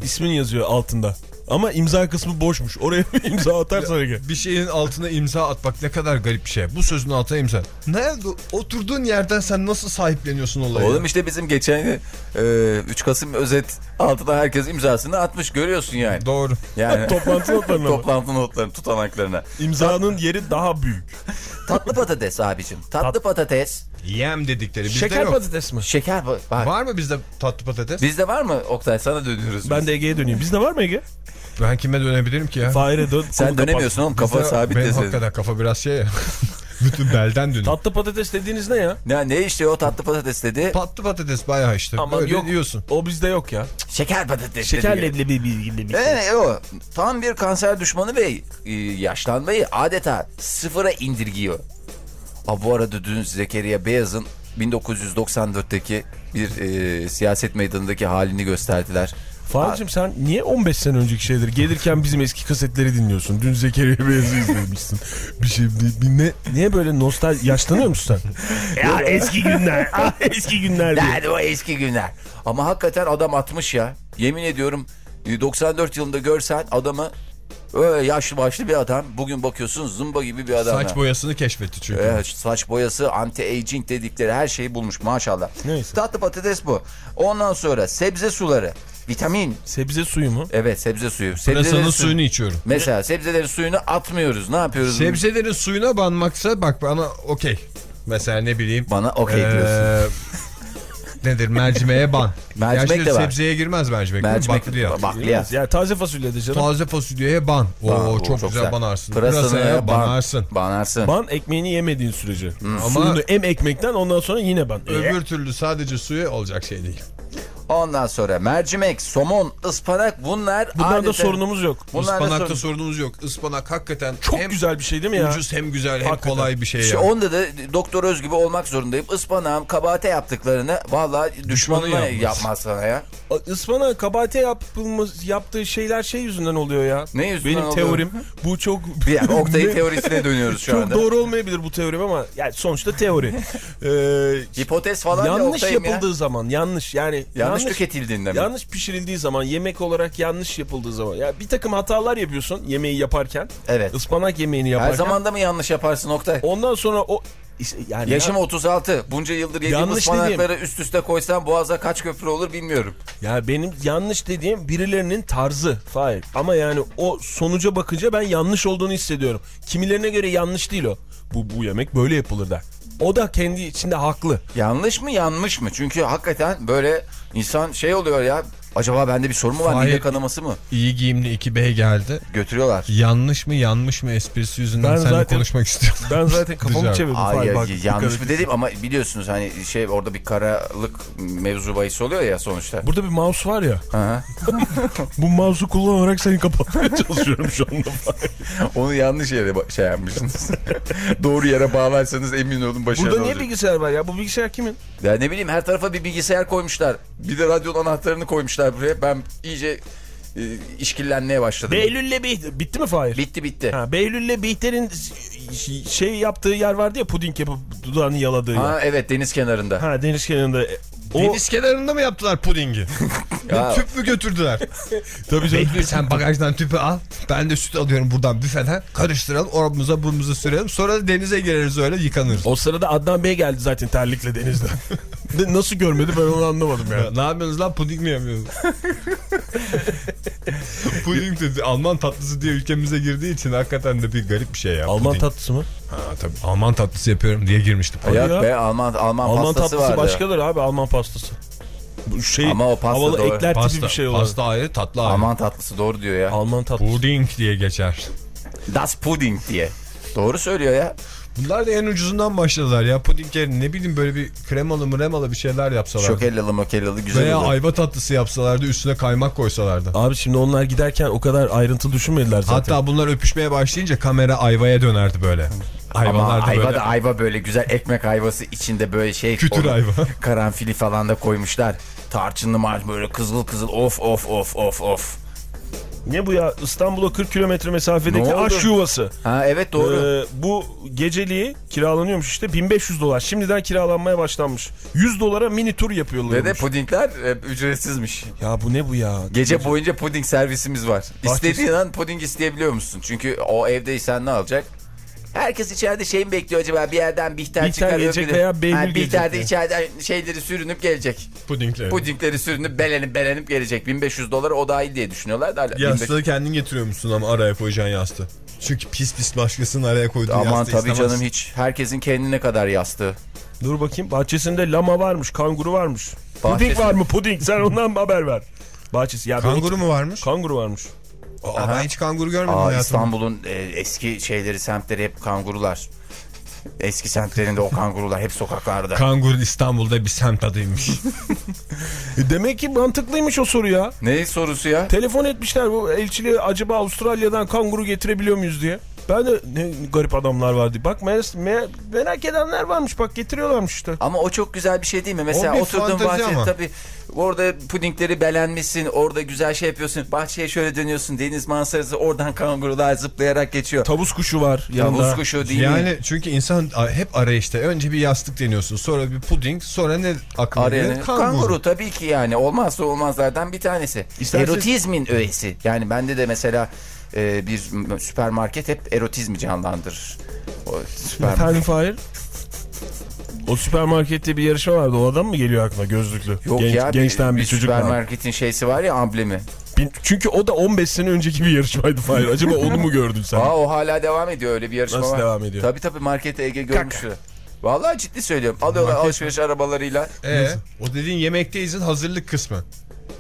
Speaker 4: ismin yazıyor altında. Ama imza kısmı boşmuş. Oraya bir imza atarsan Ege.
Speaker 2: Bir şeyin altına imza atmak ne kadar garip bir şey. Bu sözün altına imza. Ne? Oturduğun yerden sen nasıl sahipleniyorsun olayı?
Speaker 3: Oğlum işte bizim geçen e, 3 Kasım özet altına herkes imzasını atmış görüyorsun yani.
Speaker 2: Doğru.
Speaker 3: Yani
Speaker 4: Toplantı notlarına
Speaker 3: toplantı notlarını tutanaklarına.
Speaker 4: İmzanın yeri daha büyük.
Speaker 3: Tatlı patates abicim. Tatlı patates.
Speaker 2: Yem dedikleri bizde
Speaker 4: Şeker
Speaker 2: yok.
Speaker 4: patates mi?
Speaker 3: Şeker ba- bak.
Speaker 2: Var mı bizde tatlı patates?
Speaker 3: Bizde var mı Oktay sana dönüyoruz.
Speaker 4: Ben
Speaker 3: biz.
Speaker 4: de Ege'ye döneyim. Bizde var mı Ege?
Speaker 2: Ben kime dönebilirim ki ya?
Speaker 4: Fahir'e dön.
Speaker 3: Sen dönemiyorsun oğlum kafa
Speaker 2: Bizde-
Speaker 3: sabit
Speaker 2: Benim hakikaten kafa biraz şey ya. Bütün belden dönüyor.
Speaker 4: Tatlı patates dediğiniz ne ya?
Speaker 3: Ne, ne işte o tatlı patates dedi.
Speaker 2: Tatlı patates bayağı işte.
Speaker 4: Aman
Speaker 2: Böyle
Speaker 4: yok.
Speaker 2: diyorsun.
Speaker 4: O bizde yok ya.
Speaker 3: Şeker patates
Speaker 4: Şeker
Speaker 3: dedi.
Speaker 4: leblebi bilgili bir şey.
Speaker 3: Evet o tam bir kanser düşmanı ve e, yaşlanmayı adeta sıfıra indirgiyor. Ha, bu arada dün Zekeriya Beyaz'ın 1994'teki bir e, siyaset meydanındaki halini gösterdiler.
Speaker 4: Fahir'cim sen niye 15 sene önceki şeyleri gelirken bizim eski kasetleri dinliyorsun? Dün Zekeriya Beyaz'ı izlemişsin. Bir şey bir, bir ne niye böyle nostalji yaşlanıyor musun sen? ya eski günler. Ah, eski günler diye.
Speaker 3: Nerede o eski günler? Ama hakikaten adam 60 ya. Yemin ediyorum e, 94 yılında görsen adamı öyle yaşlı başlı bir adam. Bugün bakıyorsun zımba gibi bir adam.
Speaker 2: Saç
Speaker 3: ya.
Speaker 2: boyasını keşfetti çünkü.
Speaker 3: Evet, saç boyası, anti-aging dedikleri her şeyi bulmuş maşallah.
Speaker 4: Neyse.
Speaker 3: Tatlı patates bu. Ondan sonra sebze suları. Vitamin.
Speaker 4: Sebze suyu mu?
Speaker 3: Evet sebze suyu.
Speaker 2: Pırasanın
Speaker 3: Sebzelerin
Speaker 2: suyunu içiyorum.
Speaker 3: Mesela sebzelerin suyunu atmıyoruz. Ne yapıyoruz?
Speaker 2: Sebzelerin suyuna banmaksa bak bana okey. Mesela ne bileyim.
Speaker 3: Bana okey
Speaker 2: Ee,
Speaker 3: diyorsun.
Speaker 2: nedir mercimeğe ban.
Speaker 3: Mercimek
Speaker 2: Gerçi
Speaker 3: de var.
Speaker 2: sebzeye girmez mercimek.
Speaker 3: Mercimek
Speaker 2: Bakliyat.
Speaker 3: bakliyat.
Speaker 4: Ya taze fasulye de canım.
Speaker 2: Taze fasulyeye ban. Oo,
Speaker 3: Ban, o
Speaker 2: çok, güzel, banarsın.
Speaker 3: Pırasaya ban.
Speaker 2: banarsın.
Speaker 3: Banarsın.
Speaker 4: Ban ekmeğini yemediğin sürece.
Speaker 2: Ama-
Speaker 4: Suyunu em ekmekten ondan sonra yine ban.
Speaker 2: Öbür türlü sadece suyu olacak şey değil.
Speaker 3: Ondan sonra mercimek, somon, ıspanak bunlar
Speaker 4: Bunlarda
Speaker 3: adeta-
Speaker 4: sorunumuz yok.
Speaker 3: Bunlar da
Speaker 2: Ispanakta
Speaker 3: sorun-
Speaker 2: sorunumuz yok. Ispanak hakikaten
Speaker 4: Çok
Speaker 2: hem
Speaker 4: güzel bir şey değil mi ya?
Speaker 2: ucuz hem güzel hem
Speaker 4: Hakikaten.
Speaker 2: kolay bir şey
Speaker 3: İşte
Speaker 2: ya.
Speaker 3: onda da doktor öz gibi olmak zorundayım. Ispanağım kabahate yaptıklarını vallahi düşmanına
Speaker 2: yapmaz.
Speaker 3: sana ya.
Speaker 4: Ispana kabahate yapılması, yaptığı şeyler şey yüzünden oluyor ya.
Speaker 3: Ne yüzünden
Speaker 4: Benim
Speaker 3: oluyor?
Speaker 4: teorim bu çok...
Speaker 3: Bir yani Oktay'ın
Speaker 4: Ne-
Speaker 3: teorisine dönüyoruz şu
Speaker 4: Çok
Speaker 3: anda.
Speaker 4: doğru olmayabilir bu teorim ama yani sonuçta teori. Ee,
Speaker 3: Hipotez falan ya
Speaker 4: yanlış
Speaker 3: Oktay'ım ya.
Speaker 4: yapıldığı zaman yanlış yani
Speaker 3: Yanlış, tüketildiğinde mi?
Speaker 4: yanlış pişirildiği zaman yemek olarak yanlış yapıldığı zaman ya bir takım hatalar yapıyorsun yemeği yaparken
Speaker 3: Evet.
Speaker 4: ıspanak yemeğini yaparken
Speaker 3: Her zaman da mı yanlış yaparsın Oktay?
Speaker 4: ondan sonra o işte yani
Speaker 3: Yaşım
Speaker 4: ya,
Speaker 3: 36. Bunca yıldır yediğim
Speaker 4: Yanlış
Speaker 3: ıspanakları üst üste koysam boğaza kaç köprü olur bilmiyorum.
Speaker 4: ya benim yanlış dediğim birilerinin tarzı Fahir ama yani o sonuca bakınca ben yanlış olduğunu hissediyorum kimilerine göre yanlış değil o bu, bu yemek böyle yapılır der o da kendi içinde haklı
Speaker 3: Yanlış mı yanmış mı? Çünkü hakikaten böyle insan şey oluyor ya. Acaba bende bir sorun mu var?
Speaker 2: Hayır.
Speaker 3: Mide kanaması mı?
Speaker 2: İyi giyimli iki bey geldi.
Speaker 3: Götürüyorlar.
Speaker 2: Yanlış mı yanlış mı esprisi yüzünden
Speaker 4: Ben
Speaker 2: seninle
Speaker 4: zaten-
Speaker 2: konuşmak istiyorum.
Speaker 4: ben zaten kafamı çevirdim
Speaker 3: ay,
Speaker 4: bak
Speaker 3: yanlış mı dedim ama biliyorsunuz hani şey orada bir karalık mevzu bahis oluyor ya sonuçta.
Speaker 4: Burada bir mouse var ya. Bu mouse'u kullanarak seni kapatmaya çalışıyorum şu anda.
Speaker 3: Onu yanlış yere şey yapmışsınız. Doğru yere bağlarsanız emin olun başarılı
Speaker 4: Burada niye
Speaker 3: olacak.
Speaker 4: bilgisayar var ya? Bu bilgisayar kimin?
Speaker 3: Ya ne bileyim her tarafa bir bilgisayar koymuşlar. Bir de radyonun anahtarını koymuşlar buraya. Ben iyice e, işkillenmeye başladım.
Speaker 4: Behlül'le Bihter. Bitti mi Fahir?
Speaker 3: Bitti bitti.
Speaker 4: Ha, Behlül'le Bihter'in şey yaptığı yer vardı ya puding yapıp dudağını yaladığı yer.
Speaker 3: Ha evet deniz kenarında.
Speaker 4: Ha deniz kenarında. O,
Speaker 2: Deniz kenarında mı yaptılar pudingi?
Speaker 3: Ya.
Speaker 2: Tüp mü götürdüler?
Speaker 4: tabii canım.
Speaker 2: Bekle sen bagajdan tüpü al. Ben de süt alıyorum buradan büfeden. Karıştıralım oramıza burnumuza sürelim. Sonra da denize gireriz öyle yıkanırız.
Speaker 4: O sırada Adnan Bey geldi zaten terlikle denizden. De- Nasıl görmedi ben onu anlamadım ya.
Speaker 2: Ya, ne yapıyorsunuz lan puding mi yapıyorsunuz? puding dedi Alman tatlısı diye ülkemize girdiği için hakikaten de bir garip bir şey ya.
Speaker 4: Alman
Speaker 2: puding.
Speaker 4: tatlısı mı?
Speaker 2: Ha tabii Alman tatlısı yapıyorum diye girmişti. puding.
Speaker 3: Yok
Speaker 4: ya.
Speaker 3: be Alman Alman,
Speaker 4: Alman
Speaker 3: pastası
Speaker 4: tatlısı
Speaker 3: vardı.
Speaker 4: başkadır abi Alman pastası. Bu şey
Speaker 3: Ama o pasta
Speaker 4: havalı
Speaker 3: doğru.
Speaker 4: ekler
Speaker 2: Pasta,
Speaker 4: tipi bir şey olur.
Speaker 2: pasta ayrı tatlı ayrı.
Speaker 3: Alman tatlısı doğru diyor ya.
Speaker 4: Alman tatlısı.
Speaker 2: Puding diye geçer.
Speaker 3: Das Pudding diye. Doğru söylüyor ya.
Speaker 2: Bunlar da en ucuzundan başladılar ya. Puding yerine ne bileyim böyle bir kremalı mremalı bir şeyler yapsalar.
Speaker 3: Şokellalı mokellalı güzel
Speaker 2: Veya
Speaker 3: olur.
Speaker 2: ayva tatlısı yapsalardı üstüne kaymak koysalardı.
Speaker 4: Abi şimdi onlar giderken o kadar ayrıntı düşünmediler zaten.
Speaker 2: Hatta bunlar öpüşmeye başlayınca kamera ayvaya dönerdi böyle.
Speaker 3: Ama
Speaker 2: Hayvanlar da
Speaker 3: ayva
Speaker 2: böyle.
Speaker 3: da ayva böyle güzel ekmek ayvası içinde böyle şey.
Speaker 2: Kütür
Speaker 3: onu-
Speaker 2: ayva.
Speaker 3: Karanfili falan da koymuşlar. Tarçınlı marş böyle kızıl kızıl of of of of of.
Speaker 4: Ne bu ya? İstanbul'a 40 kilometre mesafedeki aş yuvası.
Speaker 3: Ha evet doğru.
Speaker 4: Ee, bu geceliği kiralanıyormuş işte 1500 dolar. Şimdiden kiralanmaya başlanmış. 100 dolara mini tur yapıyorlar.
Speaker 3: Ve de pudingler e, ücretsizmiş.
Speaker 4: Ya bu ne bu ya?
Speaker 3: Gece boyunca puding servisimiz var.
Speaker 4: Bahçesi-
Speaker 3: İstediğin an puding isteyebiliyor musun? Çünkü o evdeysen ne alacak? Herkes içeride şey mi bekliyor acaba bir yerden bihter,
Speaker 4: Bihter
Speaker 3: çıkarıyor.
Speaker 4: gelecek
Speaker 3: bir de-
Speaker 4: veya
Speaker 3: Ha,
Speaker 4: gelecek
Speaker 3: Bihter de
Speaker 4: diye.
Speaker 3: içeriden şeyleri sürünüp gelecek.
Speaker 2: Pudingleri.
Speaker 3: Pudingleri sürünüp belenip belenip gelecek. 1500 dolara o dahil diye düşünüyorlar da. hala 1500
Speaker 2: Yastığı kendin getiriyormuşsun ama araya koyacaksın yastığı. Çünkü pis pis başkasının araya koyduğu
Speaker 3: Aman
Speaker 2: yastığı
Speaker 3: tabii
Speaker 2: istemez.
Speaker 3: canım hiç. Herkesin kendine kadar yastığı.
Speaker 4: Dur bakayım. Bahçesinde lama varmış, kanguru varmış.
Speaker 3: Bahçesi-
Speaker 4: Puding var mı? Puding. Sen ondan haber ver. Bahçesi. Ya
Speaker 2: Kanguru mu varmış?
Speaker 4: hiç- Kanguru varmış.
Speaker 2: Aa, ben hiç kanguru görmedim
Speaker 3: Aa,
Speaker 2: hayatımda.
Speaker 3: İstanbul'un e, eski şeyleri, semtleri hep kangurular. Eski semtlerinde o kangurular hep sokaklarda.
Speaker 2: Kanguru İstanbul'da bir semt adıymış.
Speaker 4: E demek ki mantıklıymış o soru ya.
Speaker 3: ne sorusu ya?
Speaker 4: Telefon etmişler bu elçiliğe acaba Avustralya'dan kanguru getirebiliyor muyuz diye. Ben de ne garip adamlar vardı. Bak merak, me- merak edenler varmış bak getiriyorlarmış işte.
Speaker 3: Ama o çok güzel bir şey değil mi? Mesela oturduğun bahçede tabii orada pudingleri belenmişsin, orada güzel şey yapıyorsun. Bahçeye şöyle dönüyorsun, deniz manzarası oradan kangurular zıplayarak geçiyor.
Speaker 4: Tavus kuşu var yanında.
Speaker 3: Tavus kuşu değil mi?
Speaker 2: yani çünkü insan hep arayışta. Önce bir yastık deniyorsun. Sonra bir puding. Sonra ne aklına gelir?
Speaker 3: Kanguru.
Speaker 2: Kanguru.
Speaker 3: tabii ki yani olmazsa olmazlardan bir tanesi.
Speaker 4: İsterseniz-
Speaker 3: Erotizmin öğesi. Yani bende de mesela e, bir süpermarket hep erotizmi canlandırır. O süper...
Speaker 4: Efendim Fahir? O süpermarkette bir yarışma vardı. O adam mı geliyor aklına gözlüklü?
Speaker 3: Yok
Speaker 4: Genç,
Speaker 3: ya
Speaker 4: gençten bir,
Speaker 3: bir
Speaker 4: çocuk var.
Speaker 3: süpermarketin şeysi var ya amblemi.
Speaker 4: Çünkü o da 15 sene önceki bir yarışmaydı Fahir. Acaba onu mu gördün sen?
Speaker 3: Aa o hala devam ediyor öyle bir yarışma
Speaker 4: Nasıl
Speaker 3: var.
Speaker 4: devam ediyor?
Speaker 3: Tabii tabii markete Ege görmüştü. Vallahi ciddi söylüyorum. Alıyorlar alışveriş arabalarıyla.
Speaker 2: Ee, o dediğin yemekteyizin hazırlık kısmı.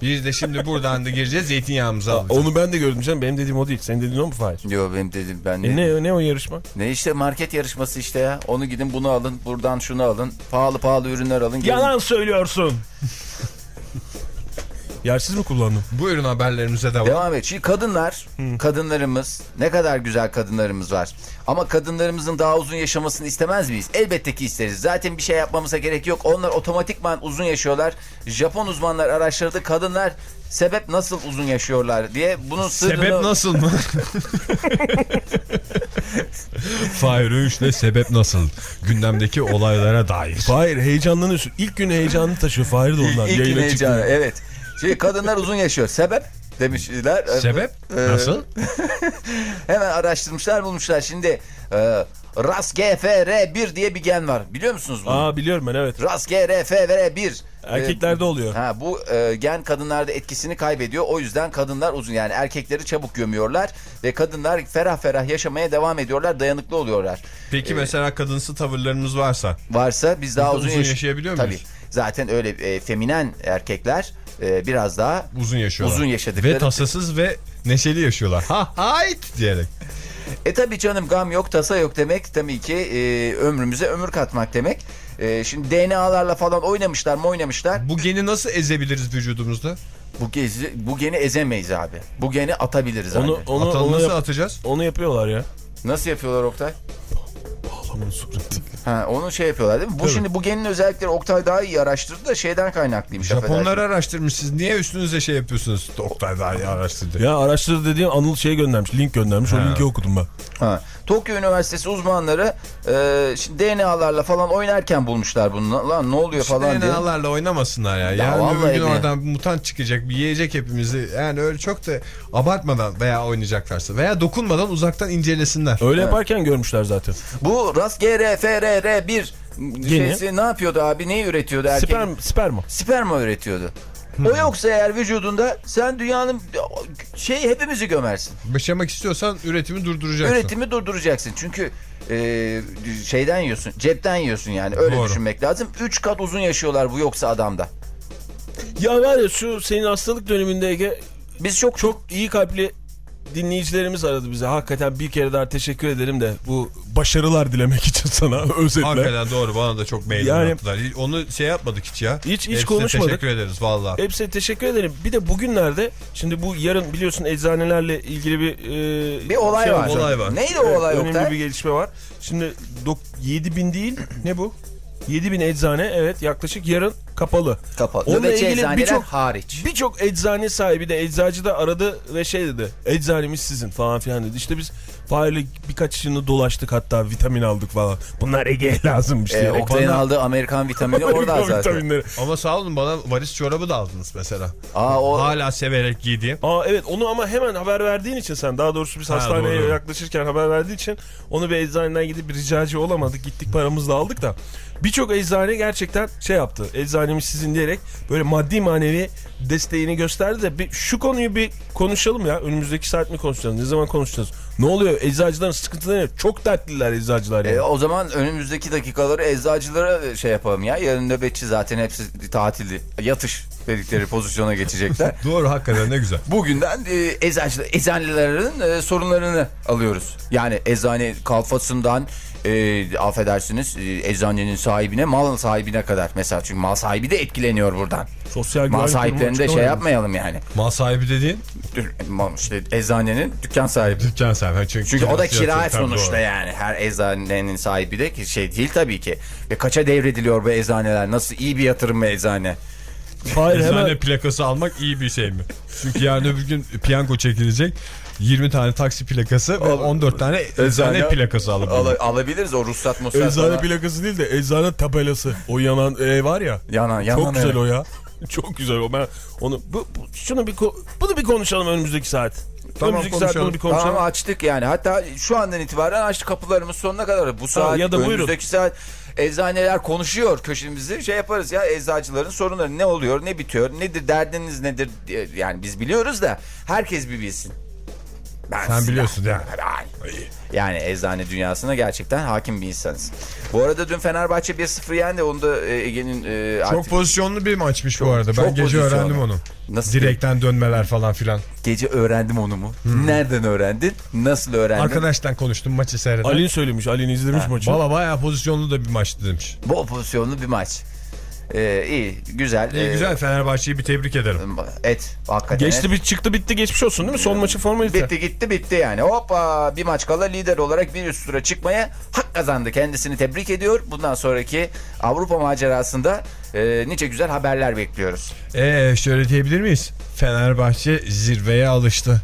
Speaker 2: Biz de şimdi buradan da gireceğiz zeytinyağımızı alacağız.
Speaker 4: Onu ben de gördüm canım. Benim dediğim o değil. Senin dediğin o mu Fahir?
Speaker 3: Yo benim dedim ben ne,
Speaker 4: E
Speaker 3: ne?
Speaker 4: ne, ne o yarışma?
Speaker 3: işte market yarışması işte ya. Onu gidin bunu alın buradan şunu alın. Pahalı pahalı ürünler alın. gelin.
Speaker 4: Yalan söylüyorsun. Yersiz mi kullandın?
Speaker 2: Buyurun haberlerimize devam.
Speaker 3: Devam et. Şimdi kadınlar, kadınlarımız ne kadar güzel kadınlarımız var. Ama kadınlarımızın daha uzun yaşamasını istemez miyiz? Elbette ki isteriz. Zaten bir şey yapmamıza gerek yok. Onlar otomatikman uzun yaşıyorlar. Japon uzmanlar araştırdı. Kadınlar sebep nasıl uzun yaşıyorlar diye bunun sırrını...
Speaker 2: Sebep nasıl mı? Fahir Öğünç'le sebep nasıl? Gündemdeki olaylara dair.
Speaker 4: Fahir heyecanlanıyorsun. İlk gün heyecanını taşıyor. Fahir de ondan.
Speaker 3: İlk gün
Speaker 4: Yayına
Speaker 3: heyecanı. Evet. Şimdi kadınlar uzun yaşıyor. Sebep? Demişler.
Speaker 2: Sebep?
Speaker 3: Ee,
Speaker 2: Nasıl?
Speaker 3: Hemen araştırmışlar bulmuşlar. Şimdi e, RAS GFR1 diye bir gen var. Biliyor musunuz bunu?
Speaker 4: Aa biliyorum ben evet.
Speaker 3: RAS GFR1.
Speaker 4: Erkeklerde oluyor.
Speaker 3: Ha, bu e, gen kadınlarda etkisini kaybediyor. O yüzden kadınlar uzun yani erkekleri çabuk gömüyorlar ve kadınlar ferah ferah yaşamaya devam ediyorlar. Dayanıklı oluyorlar.
Speaker 2: Peki mesela kadınsı tavırlarımız varsa
Speaker 3: Varsa biz daha
Speaker 2: da
Speaker 3: uzun,
Speaker 2: uzun
Speaker 3: yaş-
Speaker 2: yaşayabiliyor
Speaker 3: Tabii.
Speaker 2: muyuz?
Speaker 3: Zaten öyle e, feminen erkekler e, biraz daha
Speaker 2: uzun yaşıyorlar.
Speaker 3: Uzun yaşadıkları-
Speaker 2: Ve tasasız ve neşeli yaşıyorlar. Ha hayt diyerek.
Speaker 3: E tabii canım gam yok tasa yok demek tabii ki e, ömrümüze ömür katmak demek. E, şimdi DNA'larla falan oynamışlar mı oynamışlar.
Speaker 2: Bu geni nasıl ezebiliriz vücudumuzda?
Speaker 3: Bu, gezi, bu geni ezemeyiz abi. Bu geni atabiliriz
Speaker 4: Onu,
Speaker 3: abi.
Speaker 4: onu,
Speaker 2: Atalım
Speaker 4: onu,
Speaker 2: nasıl
Speaker 4: yap-
Speaker 2: atacağız?
Speaker 4: onu yapıyorlar ya.
Speaker 3: Nasıl yapıyorlar Oktay?
Speaker 4: Sureti.
Speaker 3: Ha, onu şey yapıyorlar değil mi? Bu
Speaker 4: Tabii.
Speaker 3: şimdi bu genin özellikleri Oktay daha iyi araştırdı da şeyden kaynaklıymış.
Speaker 2: Japonlar
Speaker 3: affedersin.
Speaker 2: araştırmış siz niye üstünüze şey yapıyorsunuz? Oktay daha iyi araştırdı.
Speaker 4: Ya araştırdı dediğin Anıl şey göndermiş. Link göndermiş. O
Speaker 2: Ha.
Speaker 4: linki okudum ben.
Speaker 3: Ha. Tokyo Üniversitesi uzmanları e, şimdi DNA'larla falan oynarken bulmuşlar bunu. Lan ne oluyor falan diye.
Speaker 2: DNA'larla oynamasınlar ya.
Speaker 3: Ya
Speaker 2: Yarın öbür gün oradan bir mutant çıkacak, bir yiyecek hepimizi. Yani öyle çok da abartmadan veya oynayacaklarsa veya dokunmadan uzaktan incelesinler.
Speaker 4: Öyle yaparken görmüşler zaten.
Speaker 3: Bu RAS GRFRR1 şeysi ne yapıyordu abi? Neyi üretiyordu erkek?
Speaker 4: Sperm, sperma.
Speaker 3: Sperma üretiyordu.
Speaker 2: Hmm.
Speaker 3: O yoksa eğer vücudunda sen dünyanın şey hepimizi gömersin.
Speaker 2: Yaşamak istiyorsan üretimi durduracaksın.
Speaker 3: Üretimi durduracaksın. Çünkü e, şeyden yiyorsun, cepten yiyorsun yani. Öyle
Speaker 2: Doğru.
Speaker 3: düşünmek lazım. 3 kat uzun yaşıyorlar bu yoksa adamda.
Speaker 4: Ya var ya şu senin hastalık döneminde Ege
Speaker 3: Biz çok
Speaker 4: çok iyi kalpli dinleyicilerimiz aradı bize. Hakikaten bir kere daha teşekkür ederim de bu başarılar dilemek için sana özetle.
Speaker 2: Hakikaten doğru bana da çok mail
Speaker 4: Yani-
Speaker 2: attılar. Onu şey yapmadık hiç ya.
Speaker 4: Hiç- hiç
Speaker 2: Hepsine
Speaker 4: konuşmadık.
Speaker 2: teşekkür ederiz valla.
Speaker 4: Hepsine teşekkür ederim. Bir de bugünlerde şimdi bu yarın biliyorsun eczanelerle ilgili bir e,
Speaker 3: bir olay
Speaker 4: şey
Speaker 3: var.
Speaker 2: Olay var.
Speaker 3: Neydi o olay
Speaker 4: Önemli
Speaker 3: Oktay?
Speaker 4: bir gelişme var. Şimdi 7 bin değil ne bu? 7 bin eczane evet yaklaşık yarın kapalı.
Speaker 3: Kapalı.
Speaker 4: Onunla
Speaker 3: Nöbetçi
Speaker 4: ilgili
Speaker 3: eczaneler
Speaker 4: birçok-
Speaker 3: hariç.
Speaker 4: Birçok eczane sahibi de eczacı da aradı ve şey dedi. Eczanemiz sizin falan filan dedi. İşte biz Fahir'le birkaç yılını dolaştık hatta vitamin aldık falan. Bunlar Ege'ye lazımmış diye.
Speaker 3: Ee, Oktay'ın
Speaker 4: Bana-
Speaker 3: aldığı Amerikan vitamini orada zaten.
Speaker 4: vitaminleri.
Speaker 2: Ama sağ olun bana varis çorabı da aldınız mesela.
Speaker 3: Aa, o,
Speaker 2: Hala severek giydiğim.
Speaker 4: Aa evet onu ama hemen haber verdiğin için sen daha doğrusu biz
Speaker 2: Ha,
Speaker 4: hastaneye
Speaker 2: doğru.
Speaker 4: yaklaşırken haber verdiği için onu bir eczaneden gidip bir ricacı olamadık. Gittik paramızla aldık da. Birçok eczane gerçekten şey yaptı. Eczanemiz sizin diyerek böyle maddi manevi desteğini gösterdi de bir, şu konuyu bir konuşalım ya. Önümüzdeki saat mi konuşacağız? Ne zaman konuşacağız? Ne oluyor? Eczacıların sıkıntıları ne? Çok dertliler eczacılar yani.
Speaker 3: e, o zaman önümüzdeki dakikaları eczacılara şey yapalım ya. Yarın nöbetçi zaten hepsi tatilli. Yatış dedikleri pozisyona geçecekler.
Speaker 2: Doğru hakikaten ne güzel.
Speaker 3: Bugünden e, eczacı, eczanelerin e, sorunlarını alıyoruz. Yani eczane kalfasından e, affedersiniz e, eczanenin sahibine mal sahibine kadar. Mesela çünkü mal sahibi de etkileniyor buradan.
Speaker 4: Sosyal
Speaker 3: Mal
Speaker 4: güvenlik
Speaker 3: sahiplerine de şey yapmayalım yani.
Speaker 2: Mal sahibi dediğin
Speaker 3: işte eczanenin dükkan sahibi.
Speaker 2: dükkan sahibi. Çünkü,
Speaker 3: Çünkü o da kira sonuçta
Speaker 2: doğru.
Speaker 3: yani. Her eczanenin sahibi de şey değil tabii ki. Ve kaça devrediliyor bu eczaneler? Nasıl iyi bir yatırım mı eczane?
Speaker 4: Hayır
Speaker 2: Eczane
Speaker 4: hemen
Speaker 2: plakası almak iyi bir şey mi? Çünkü yarın öbür gün piyango çekilecek. 20 tane taksi plakası ve 14 tane eczane
Speaker 3: Eczane-
Speaker 2: plakası alıp.
Speaker 3: Al- alabiliriz o ruhsat musat
Speaker 4: eczane plakası değil de eczane tabelası. O yanan ev var ya.
Speaker 3: Yanan, yanan
Speaker 4: Çok güzel
Speaker 3: ev.
Speaker 4: o ya. Çok güzel o. Ben onu bu, bu- şunu bir bunu bir konuşalım önümüzdeki saat.
Speaker 2: Tamam,
Speaker 4: önümüzdeki saat
Speaker 2: konuşalım.
Speaker 4: bunu bir konuşalım.
Speaker 3: Tamam açtık yani. Hatta şu andan itibaren açtık kapılarımız sonuna kadar. Bu saat,
Speaker 4: ya da buyurun.
Speaker 3: önümüzdeki saat. Eczaneler konuşuyor köşemizi şey yaparız ya eczacıların sorunları ne oluyor ne bitiyor nedir derdiniz nedir yani biz biliyoruz da herkes bir bilsin. Ben
Speaker 2: Sen
Speaker 3: silah-
Speaker 2: biliyorsun yani.
Speaker 3: Yani eczane dünyasına gerçekten hakim bir insanız. Bu arada dün Fenerbahçe 1-0 yendi. Onu da e, Ege'nin e,
Speaker 2: Çok
Speaker 3: aktif-
Speaker 2: pozisyonlu bir maçmış bu arada.
Speaker 3: çok
Speaker 2: Ben gece
Speaker 3: pozisyonlu.
Speaker 2: öğrendim onu.
Speaker 3: Nasıl?
Speaker 2: Direkten dönmeler falan filan.
Speaker 3: gece öğrendim onu mu? Nereden öğrendin? Nasıl öğrendin?
Speaker 2: Arkadaştan konuştum maçı seyreden.
Speaker 4: Ali'nin söylemiş. Ali'nin izlemiş maçı.
Speaker 2: Valla bayağı pozisyonlu da bir maçtı demiş.
Speaker 3: Bol pozisyonlu bir maç. Ee, iyi, güzel.
Speaker 2: İyi
Speaker 3: Ee,
Speaker 2: güzel Fenerbahçe'yi bir tebrik ederim.
Speaker 3: Et, hakikaten.
Speaker 4: Geçti bir çıktı bitti geçmiş olsun değil mi? Son maçı formalite.
Speaker 3: Bitti gitti bitti yani. Hoppa bir maç kala lider olarak bir üst tura çıkmaya hak kazandı. Kendisini tebrik ediyor. Bundan sonraki Avrupa macerasında e, nice güzel haberler bekliyoruz.
Speaker 2: Ee şöyle diyebilir miyiz? Fenerbahçe zirveye alıştı.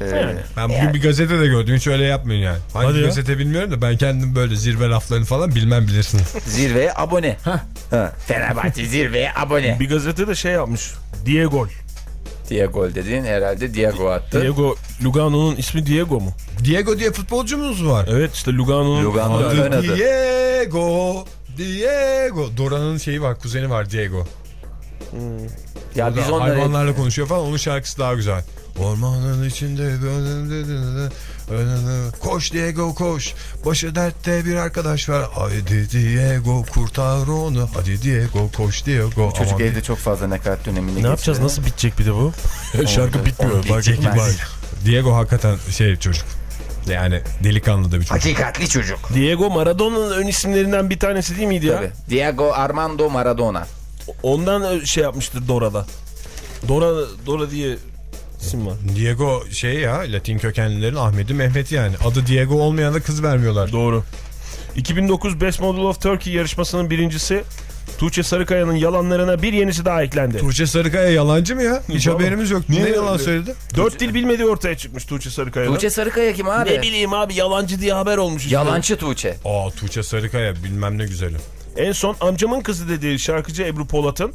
Speaker 3: Ee,
Speaker 2: Ben bugün bir gazetede gördüm. Hiç öyle yapmayın yani. Hangi
Speaker 4: Hadi ya.
Speaker 2: gazete bilmiyorum da ben kendim böyle zirve laflarını falan bilmem bilirsiniz.
Speaker 3: Zirveye abone. Ha, Fenerbahçe zirveye abone.
Speaker 4: Bir gazete de şey yapmış. Diego.
Speaker 3: diye gol dediğin herhalde Diego attı.
Speaker 4: Diego Lugano'nun ismi Diego mu?
Speaker 2: Diego diye futbolcumuz var.
Speaker 4: Evet işte Lugano'nun
Speaker 3: Lugano'nun
Speaker 4: Adı-
Speaker 3: ön adı.
Speaker 2: Diego. Diego. Dora'nın şeyi var, kuzeni var Diego.
Speaker 3: Ya
Speaker 2: O da
Speaker 3: biz onları
Speaker 2: hayvanlarla konuşuyor falan. Onun şarkısı daha güzel. Ormanın içinde Koş Diego koş Başı dertte bir arkadaş var Haydi Diego kurtar onu Hadi Diego koş Diego
Speaker 3: çocuk
Speaker 2: Aman
Speaker 3: evde çok fazla nakarat döneminde
Speaker 4: Ne yapacağız? Nasıl bitecek bir de bu? Şarkı bitmiyor. Bak bak.
Speaker 2: Diego hakikaten şey çocuk Yani delikanlı da bir çocuk
Speaker 3: Hakikatli çocuk.
Speaker 4: Diego Maradona'nın ön isimlerinden bir tanesi değil miydi ya?
Speaker 3: Tabii. Diego Armando Maradona.
Speaker 4: Ondan şey yapmıştır Dora'da. Dora Dora diye isim var.
Speaker 2: Diego şey ya Latin kökenlilerin Ahmet'i Mehmet'i yani Adı Diego olmayana kız vermiyorlar
Speaker 4: Doğru. 2009 Best Model of Turkey yarışmasının birincisi Tuğçe Sarıkaya'nın yalanlarına bir yenisi daha eklendi.
Speaker 2: Tuğçe Sarıkaya yalancı mı ya? Hiç
Speaker 4: Vallahi.
Speaker 2: haberimiz yok.
Speaker 4: Niye
Speaker 2: ne yalan
Speaker 4: öyle?
Speaker 2: söyledi?
Speaker 4: Dört dil bilmediği ortaya çıkmış Tuğçe Sarıkaya'nın.
Speaker 3: Tuğçe Sarıkaya kim abi?
Speaker 4: Ne bileyim abi yalancı diye haber olmuş. işte.
Speaker 3: Yalancı Tuğçe.
Speaker 2: Aa Tuğçe Sarıkaya bilmem ne güzeli.
Speaker 4: En son amcamın kızı dediği şarkıcı Ebru Polat'ın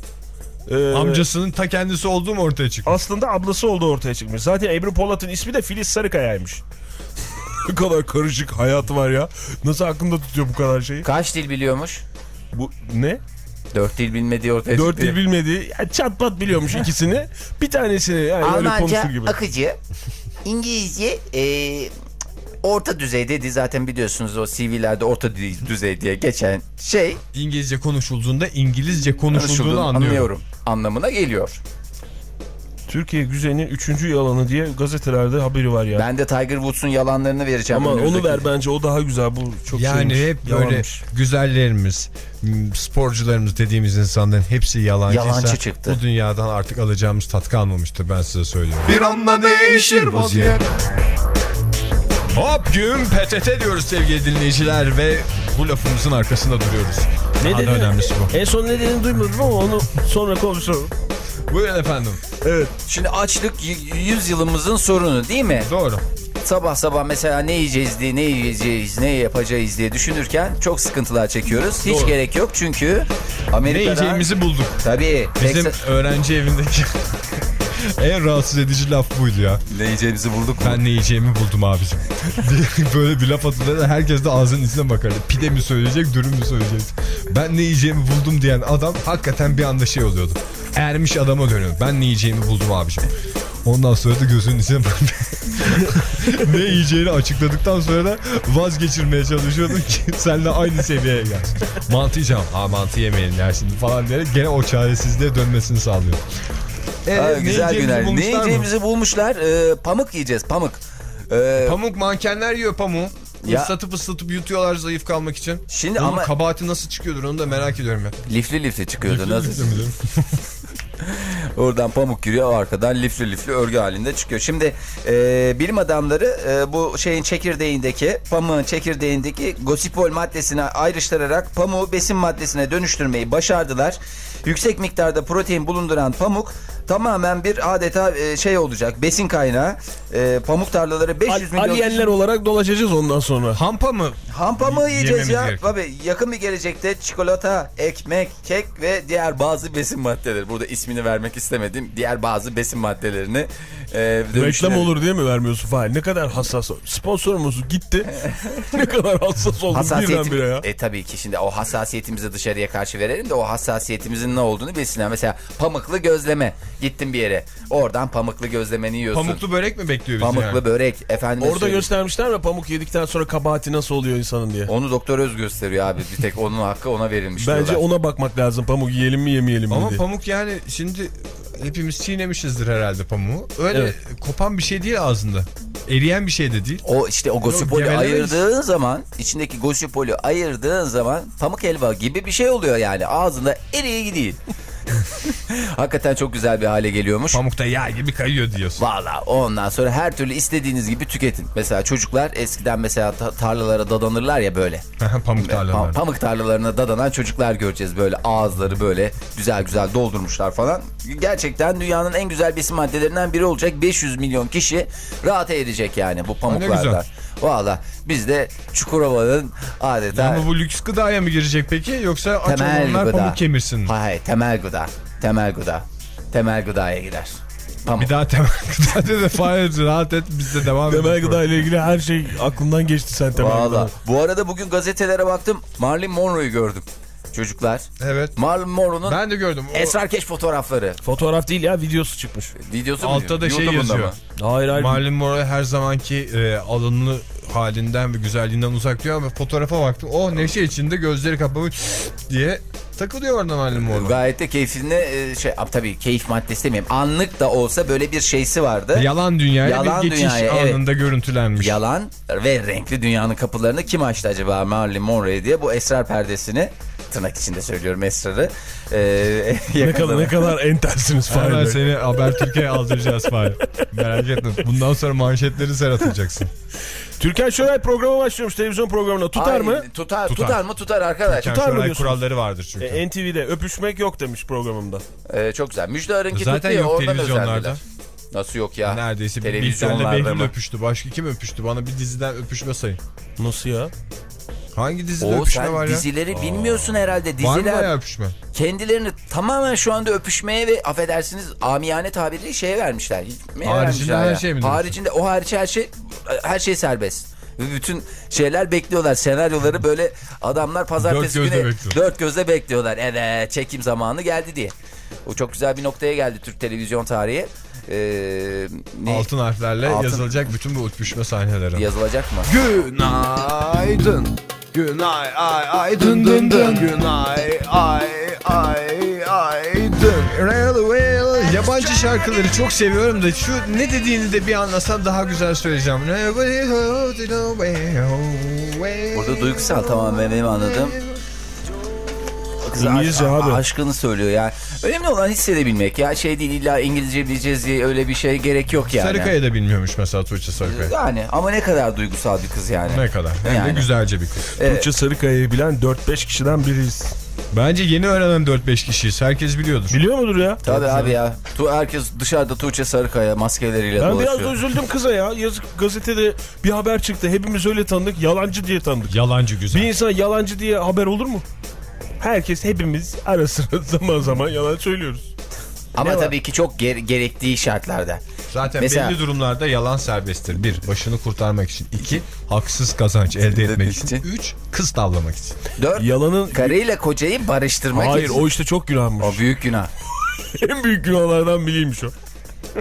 Speaker 4: e,
Speaker 2: Amcasının ta kendisi olduğu mu ortaya çıktı?
Speaker 4: aslında ablası olduğu ortaya çıkmış. Zaten Ebru Polat'ın ismi de Filiz Sarıkaya'ymış. ne kadar karışık hayatı var ya. Nasıl aklında tutuyor bu kadar şeyi?
Speaker 3: Kaç dil biliyormuş?
Speaker 4: Bu ne?
Speaker 3: Dört dil bilmediği ortaya
Speaker 4: Dört
Speaker 3: çıktı.
Speaker 4: dil bilmediği yani çat pat biliyormuş ikisini. Bir tanesini yani
Speaker 3: Almanca
Speaker 4: gibi.
Speaker 3: akıcı. İngilizce e, orta düzeydeydi. Zaten biliyorsunuz o CV'lerde orta dü- düzey diye geçen şey
Speaker 2: İngilizce konuşulduğunda İngilizce konuşulduğunu
Speaker 3: konuşulduğunu
Speaker 2: anlıyorum.
Speaker 3: anlıyorum. Anlamına geliyor.
Speaker 4: Türkiye güzelinin üçüncü yalanı diye gazetelerde haberi var ya.
Speaker 3: Ben de Tiger Woods'un yalanlarını vereceğim.
Speaker 4: Ama onu ver bence o daha güzel bu çok
Speaker 2: Yani
Speaker 4: şeymiş,
Speaker 2: hep böyle
Speaker 4: yalanmış.
Speaker 2: güzellerimiz, sporcularımız dediğimiz insanların hepsi yalancıysa
Speaker 3: Yalancı çıktı.
Speaker 2: bu dünyadan artık alacağımız tat kalmamıştır ben size söylüyorum.
Speaker 1: Bir anda değişir vaziyet
Speaker 2: Hop gün PTT diyoruz sevgili dinleyiciler ve bu lafımızın arkasında duruyoruz.
Speaker 4: Ne
Speaker 2: Daha da
Speaker 4: dedi?
Speaker 2: önemlisi bu.
Speaker 4: En son ne dediğini duymadım ama onu sonra konuşalım.
Speaker 2: Buyurun efendim.
Speaker 4: Evet.
Speaker 3: Şimdi açlık yüzyılımızın sorunu değil mi?
Speaker 2: Doğru.
Speaker 3: Sabah sabah mesela ne yiyeceğiz diye, ne yiyeceğiz, ne yapacağız diye düşünürken çok sıkıntılar çekiyoruz. Hiç
Speaker 4: Doğru.
Speaker 3: gerek yok çünkü
Speaker 2: Ne
Speaker 3: Amerika'da...
Speaker 2: yiyeceğimizi bulduk.
Speaker 3: Tabii.
Speaker 2: Bizim
Speaker 3: Texas-
Speaker 2: öğrenci evindeki en rahatsız edici laf buydu ya.
Speaker 3: Ne yiyeceğimizi bulduk mu?
Speaker 2: Ben ne yiyeceğimi buldum abicim. böyle bir laf atıldı. Herkes de ağzının içine bakardı. Pide mi söyleyecek, dürüm mü söyleyecek? Ben ne yiyeceğimi buldum diyen adam hakikaten bir anda şey oluyordu. Ermiş adama dönüyor. Ben ne yiyeceğimi buldum abicim. Ondan sonra da gözünün içine ne yiyeceğini açıkladıktan sonra da vazgeçirmeye çalışıyordun ki seninle aynı seviyeye gelsin. Mantı yiyeceğim. Aa mantı yemeyelim ya şimdi falan diyerek gene o çaresizliğe dönmesini sağlıyor.
Speaker 3: Ha,
Speaker 2: ne
Speaker 3: güzel günler. Ne yiyeceğimizi bulmuşlar. Ee, pamuk yiyeceğiz pamuk. Ee,
Speaker 2: Pamuk mankenler yiyor pamuğu.
Speaker 3: Ya-
Speaker 2: Islatıp ıslatıp yutuyorlar zayıf kalmak için.
Speaker 3: Şimdi
Speaker 2: Onun
Speaker 3: ama
Speaker 2: kabahati nasıl çıkıyordur onu da merak ediyorum ya.
Speaker 3: lifli lifli çıkıyordu. Nasıl?
Speaker 2: Lifli mi diyorum?
Speaker 3: Oradan pamuk giriyor arkadan lifli lifli örgü halinde çıkıyor. Şimdi e, bilim adamları e, bu şeyin çekirdeğindeki pamuğun çekirdeğindeki gosipol maddesine ayrıştırarak pamuğu besin maddesine dönüştürmeyi başardılar. Yüksek miktarda protein bulunduran pamuk tamamen bir adeta e, şey olacak. Besin kaynağı. E, pamuk tarlaları 500
Speaker 4: Al,
Speaker 3: milyon
Speaker 4: alyenler olarak dolaşacağız ondan sonra.
Speaker 2: Hampa mı?
Speaker 3: Hampa mı yiyeceğiz ya? Tabii yakın bir gelecekte çikolata, ekmek, kek ve diğer bazı besin maddeleri. Burada ismini vermek istemedim. Diğer bazı besin maddelerini. E,
Speaker 4: Reklam olur diye mi vermiyorsun Fahir? Ne kadar hassas. Sponsorumuz gitti. ne kadar hassas
Speaker 3: Hassasiyetim,
Speaker 4: birdenbire ya.
Speaker 3: e tabii ki şimdi o hassasiyetimizi dışarıya karşı verelim de o hassasiyetimizin ne olduğunu bilsinler. Mesela pamuklu gözleme. Gittin bir yere. Oradan pamuklu gözlemeni yiyorsun.
Speaker 2: Pamuklu börek mi bekliyor bizi
Speaker 3: Pamuklu
Speaker 2: yani?
Speaker 3: börek. Efendim
Speaker 4: Orada göstermişler mi pamuk yedikten sonra kabahati nasıl oluyor insanın diye.
Speaker 3: Onu doktor öz gösteriyor abi. Bir tek onun hakkı ona verilmiş
Speaker 4: Bence
Speaker 3: diyorlar.
Speaker 4: ona bakmak lazım. Pamuk yiyelim mi yemeyelim mi
Speaker 2: Ama
Speaker 4: diye.
Speaker 2: pamuk yani şimdi hepimiz çiğnemişizdir herhalde pamuğu. Öyle
Speaker 4: Evet.
Speaker 2: kopan bir şey değil ağzında. Eriyen bir şey de değil.
Speaker 3: O işte o gosipoli
Speaker 2: gemelemeyiz.
Speaker 3: ayırdığın zaman içindeki gosipoli ayırdığın zaman pamuk helva gibi bir şey oluyor yani. Ağzında eriye gidiyor. Hakikaten çok güzel bir hale geliyormuş.
Speaker 2: Pamukta yağ gibi kayıyor diyorsun.
Speaker 3: Valla ondan sonra her türlü istediğiniz gibi tüketin. Mesela çocuklar eskiden mesela ta- tarlalara dadanırlar ya böyle.
Speaker 2: Pamuk
Speaker 3: Pa-
Speaker 2: tarlaları.
Speaker 3: pamuk tarlalarına dadanan çocuklar göreceğiz böyle ağızları böyle güzel güzel doldurmuşlar falan. Gerçekten dünyanın en güzel besin maddelerinden biri olacak. 500 milyon kişi rahata erecek yani bu pamuklardan.
Speaker 2: güzel.
Speaker 3: Valla biz de Çukurova'nın adeta
Speaker 2: Ama bu lüks gıdaya mı girecek peki yoksa aç
Speaker 3: temel
Speaker 2: olanlar
Speaker 3: gıda.
Speaker 2: pamuk kemirsin mi?
Speaker 3: Hayır temel gıda. Temel gıda. Temel gıdaya girer. Pamuk.
Speaker 2: Bir daha temel gıda de Fahir rahat et biz de devam edelim.
Speaker 4: Temel gıda ile ilgili her şey aklından geçti sen temel
Speaker 3: Valla.
Speaker 4: gıda.
Speaker 3: Bu arada bugün gazetelere baktım. Marilyn Monroe'yu gördüm. Çocuklar.
Speaker 2: Evet.
Speaker 3: Marilyn Monroe'nun
Speaker 2: Ben de gördüm. O
Speaker 3: esrarkeş fotoğrafları.
Speaker 4: Fotoğraf değil ya videosu çıkmış.
Speaker 3: Videosu mu?
Speaker 2: altta da şey yazıyor.
Speaker 3: mı?
Speaker 4: Hayır hayır.
Speaker 2: Marilyn Monroe her zamanki e, alımlı halinden ve güzelliğinden uzak diyor ama fotoğrafa baktım. Oh neşe içinde gözleri kapamış diye takılıyor orada Marilyn Monroe.
Speaker 3: Gayet de keyfinde e, şey ab, tabii keyif maddesi demeyeyim. Anlık da olsa böyle bir şeysi vardı.
Speaker 2: Yalan dünyaya
Speaker 3: Yalan
Speaker 2: bir geçiş
Speaker 3: dünyaya, evet.
Speaker 2: anında görüntülenmiş.
Speaker 3: Yalan ve renkli dünyanın kapılarını kim açtı acaba Marilyn Monroe diye bu esrar perdesini tırnak içinde söylüyorum esrarı. E,
Speaker 4: Ne kadar, ne kadar entersiniz Fahir
Speaker 2: Hemen seni Habertürk'e aldıracağız Fahir. Merak etme. Bundan sonra manşetleri sen atacaksın.
Speaker 4: Türkan Şoray programı başlıyormuş televizyon programına. Tutar
Speaker 3: Ay,
Speaker 4: mı?
Speaker 3: Tutar, tutar.
Speaker 2: Tutar.
Speaker 3: mı? Tutar arkadaş.
Speaker 2: Tutar
Speaker 4: Tutar mı
Speaker 2: mı kuralları vardır çünkü.
Speaker 4: E, NTV'de öpüşmek yok demiş programımda.
Speaker 3: E, çok güzel. Müjde Arınki
Speaker 2: Zaten
Speaker 3: tuttu ya,
Speaker 2: yok televizyonlarda.
Speaker 3: Nasıl yok ya?
Speaker 2: Neredeyse bir
Speaker 3: Televizyonlarda
Speaker 2: Behlül öpüştü. Başka kim öpüştü? Bana bir diziden öpüşme sayın.
Speaker 4: Nasıl ya?
Speaker 2: Hangi dizide
Speaker 3: O
Speaker 2: öpüşme var ya?
Speaker 3: dizileri bilmiyorsun herhalde.
Speaker 2: Var mı
Speaker 3: Diziler
Speaker 2: bayağı öpüşme?
Speaker 3: kendilerini tamamen şu anda öpüşmeye ve affedersiniz amiyane tabiri şeye vermişler.
Speaker 2: Haricinde her
Speaker 3: ya?
Speaker 2: şey mi diyorsun?
Speaker 3: Haricinde o hariç her şey her şey serbest. Ve bütün şeyler bekliyorlar. Senaryoları böyle adamlar pazartesi
Speaker 2: Dört
Speaker 3: günü
Speaker 2: bekliyor.
Speaker 3: dört gözle bekliyorlar. Evet çekim zamanı geldi diye. O çok güzel bir noktaya geldi Türk televizyon tarihi. Ee, ne?
Speaker 2: Altın harflerle
Speaker 3: Altın-
Speaker 2: yazılacak bütün bu öpüşme sahneleri.
Speaker 3: yazılacak mı?
Speaker 1: Günaydın Günay ay ay dın dın dın Günay ay ay ay dın.
Speaker 2: Yabancı şarkıları çok seviyorum da şu ne dediğini de bir anlasam daha güzel söyleyeceğim.
Speaker 3: Burada duygusal tamamen benim anladığım. Kız
Speaker 4: İngilizce
Speaker 3: a-
Speaker 4: abi.
Speaker 3: aşkını söylüyor ya. Önemli olan hissedebilmek ya. Şey değil illa İngilizce bileceğiz diye öyle bir şey gerek yok yani.
Speaker 2: Sarıkaya da bilmiyormuş mesela Tuğçe Sarıkaya.
Speaker 3: Yani ama ne kadar duygusal bir kız yani.
Speaker 2: Ne kadar. Hem
Speaker 3: Yani.
Speaker 2: de güzelce bir kız.
Speaker 3: Evet.
Speaker 4: Tuğçe Sarıkaya'yı bilen 4-5 kişiden biriyiz.
Speaker 2: Bence yeni öğrenen 4-5 kişiyiz. Herkes biliyordur.
Speaker 4: Biliyor mudur ya?
Speaker 3: Tabii abi ya. Tu herkes dışarıda Tuğçe Sarıkaya maskeleriyle
Speaker 4: Ben biraz
Speaker 3: dolaşıyor.
Speaker 4: da üzüldüm kıza ya. Yazık gazetede bir haber çıktı. Hepimiz öyle tanıdık. Yalancı diye tanıdık.
Speaker 2: Yalancı güzel.
Speaker 4: Bir insan yalancı diye haber olur mu? Herkes hepimiz ara sıra zaman zaman yalan söylüyoruz.
Speaker 3: Ama
Speaker 4: Ne var?
Speaker 3: tabii ki çok ger- gerektiği şartlarda.
Speaker 2: Zaten
Speaker 3: Mesela-
Speaker 2: belli durumlarda yalan serbesttir. Bir, başını kurtarmak için. iki haksız kazanç elde etmek için. Üç, kız tavlamak için.
Speaker 3: Dört,
Speaker 4: Yalanın...
Speaker 3: karıyla kocayı barıştırmak
Speaker 4: Hayır
Speaker 3: için.
Speaker 4: o işte çok günahmış.
Speaker 3: O büyük günah.
Speaker 4: en büyük günahlardan biriymiş o.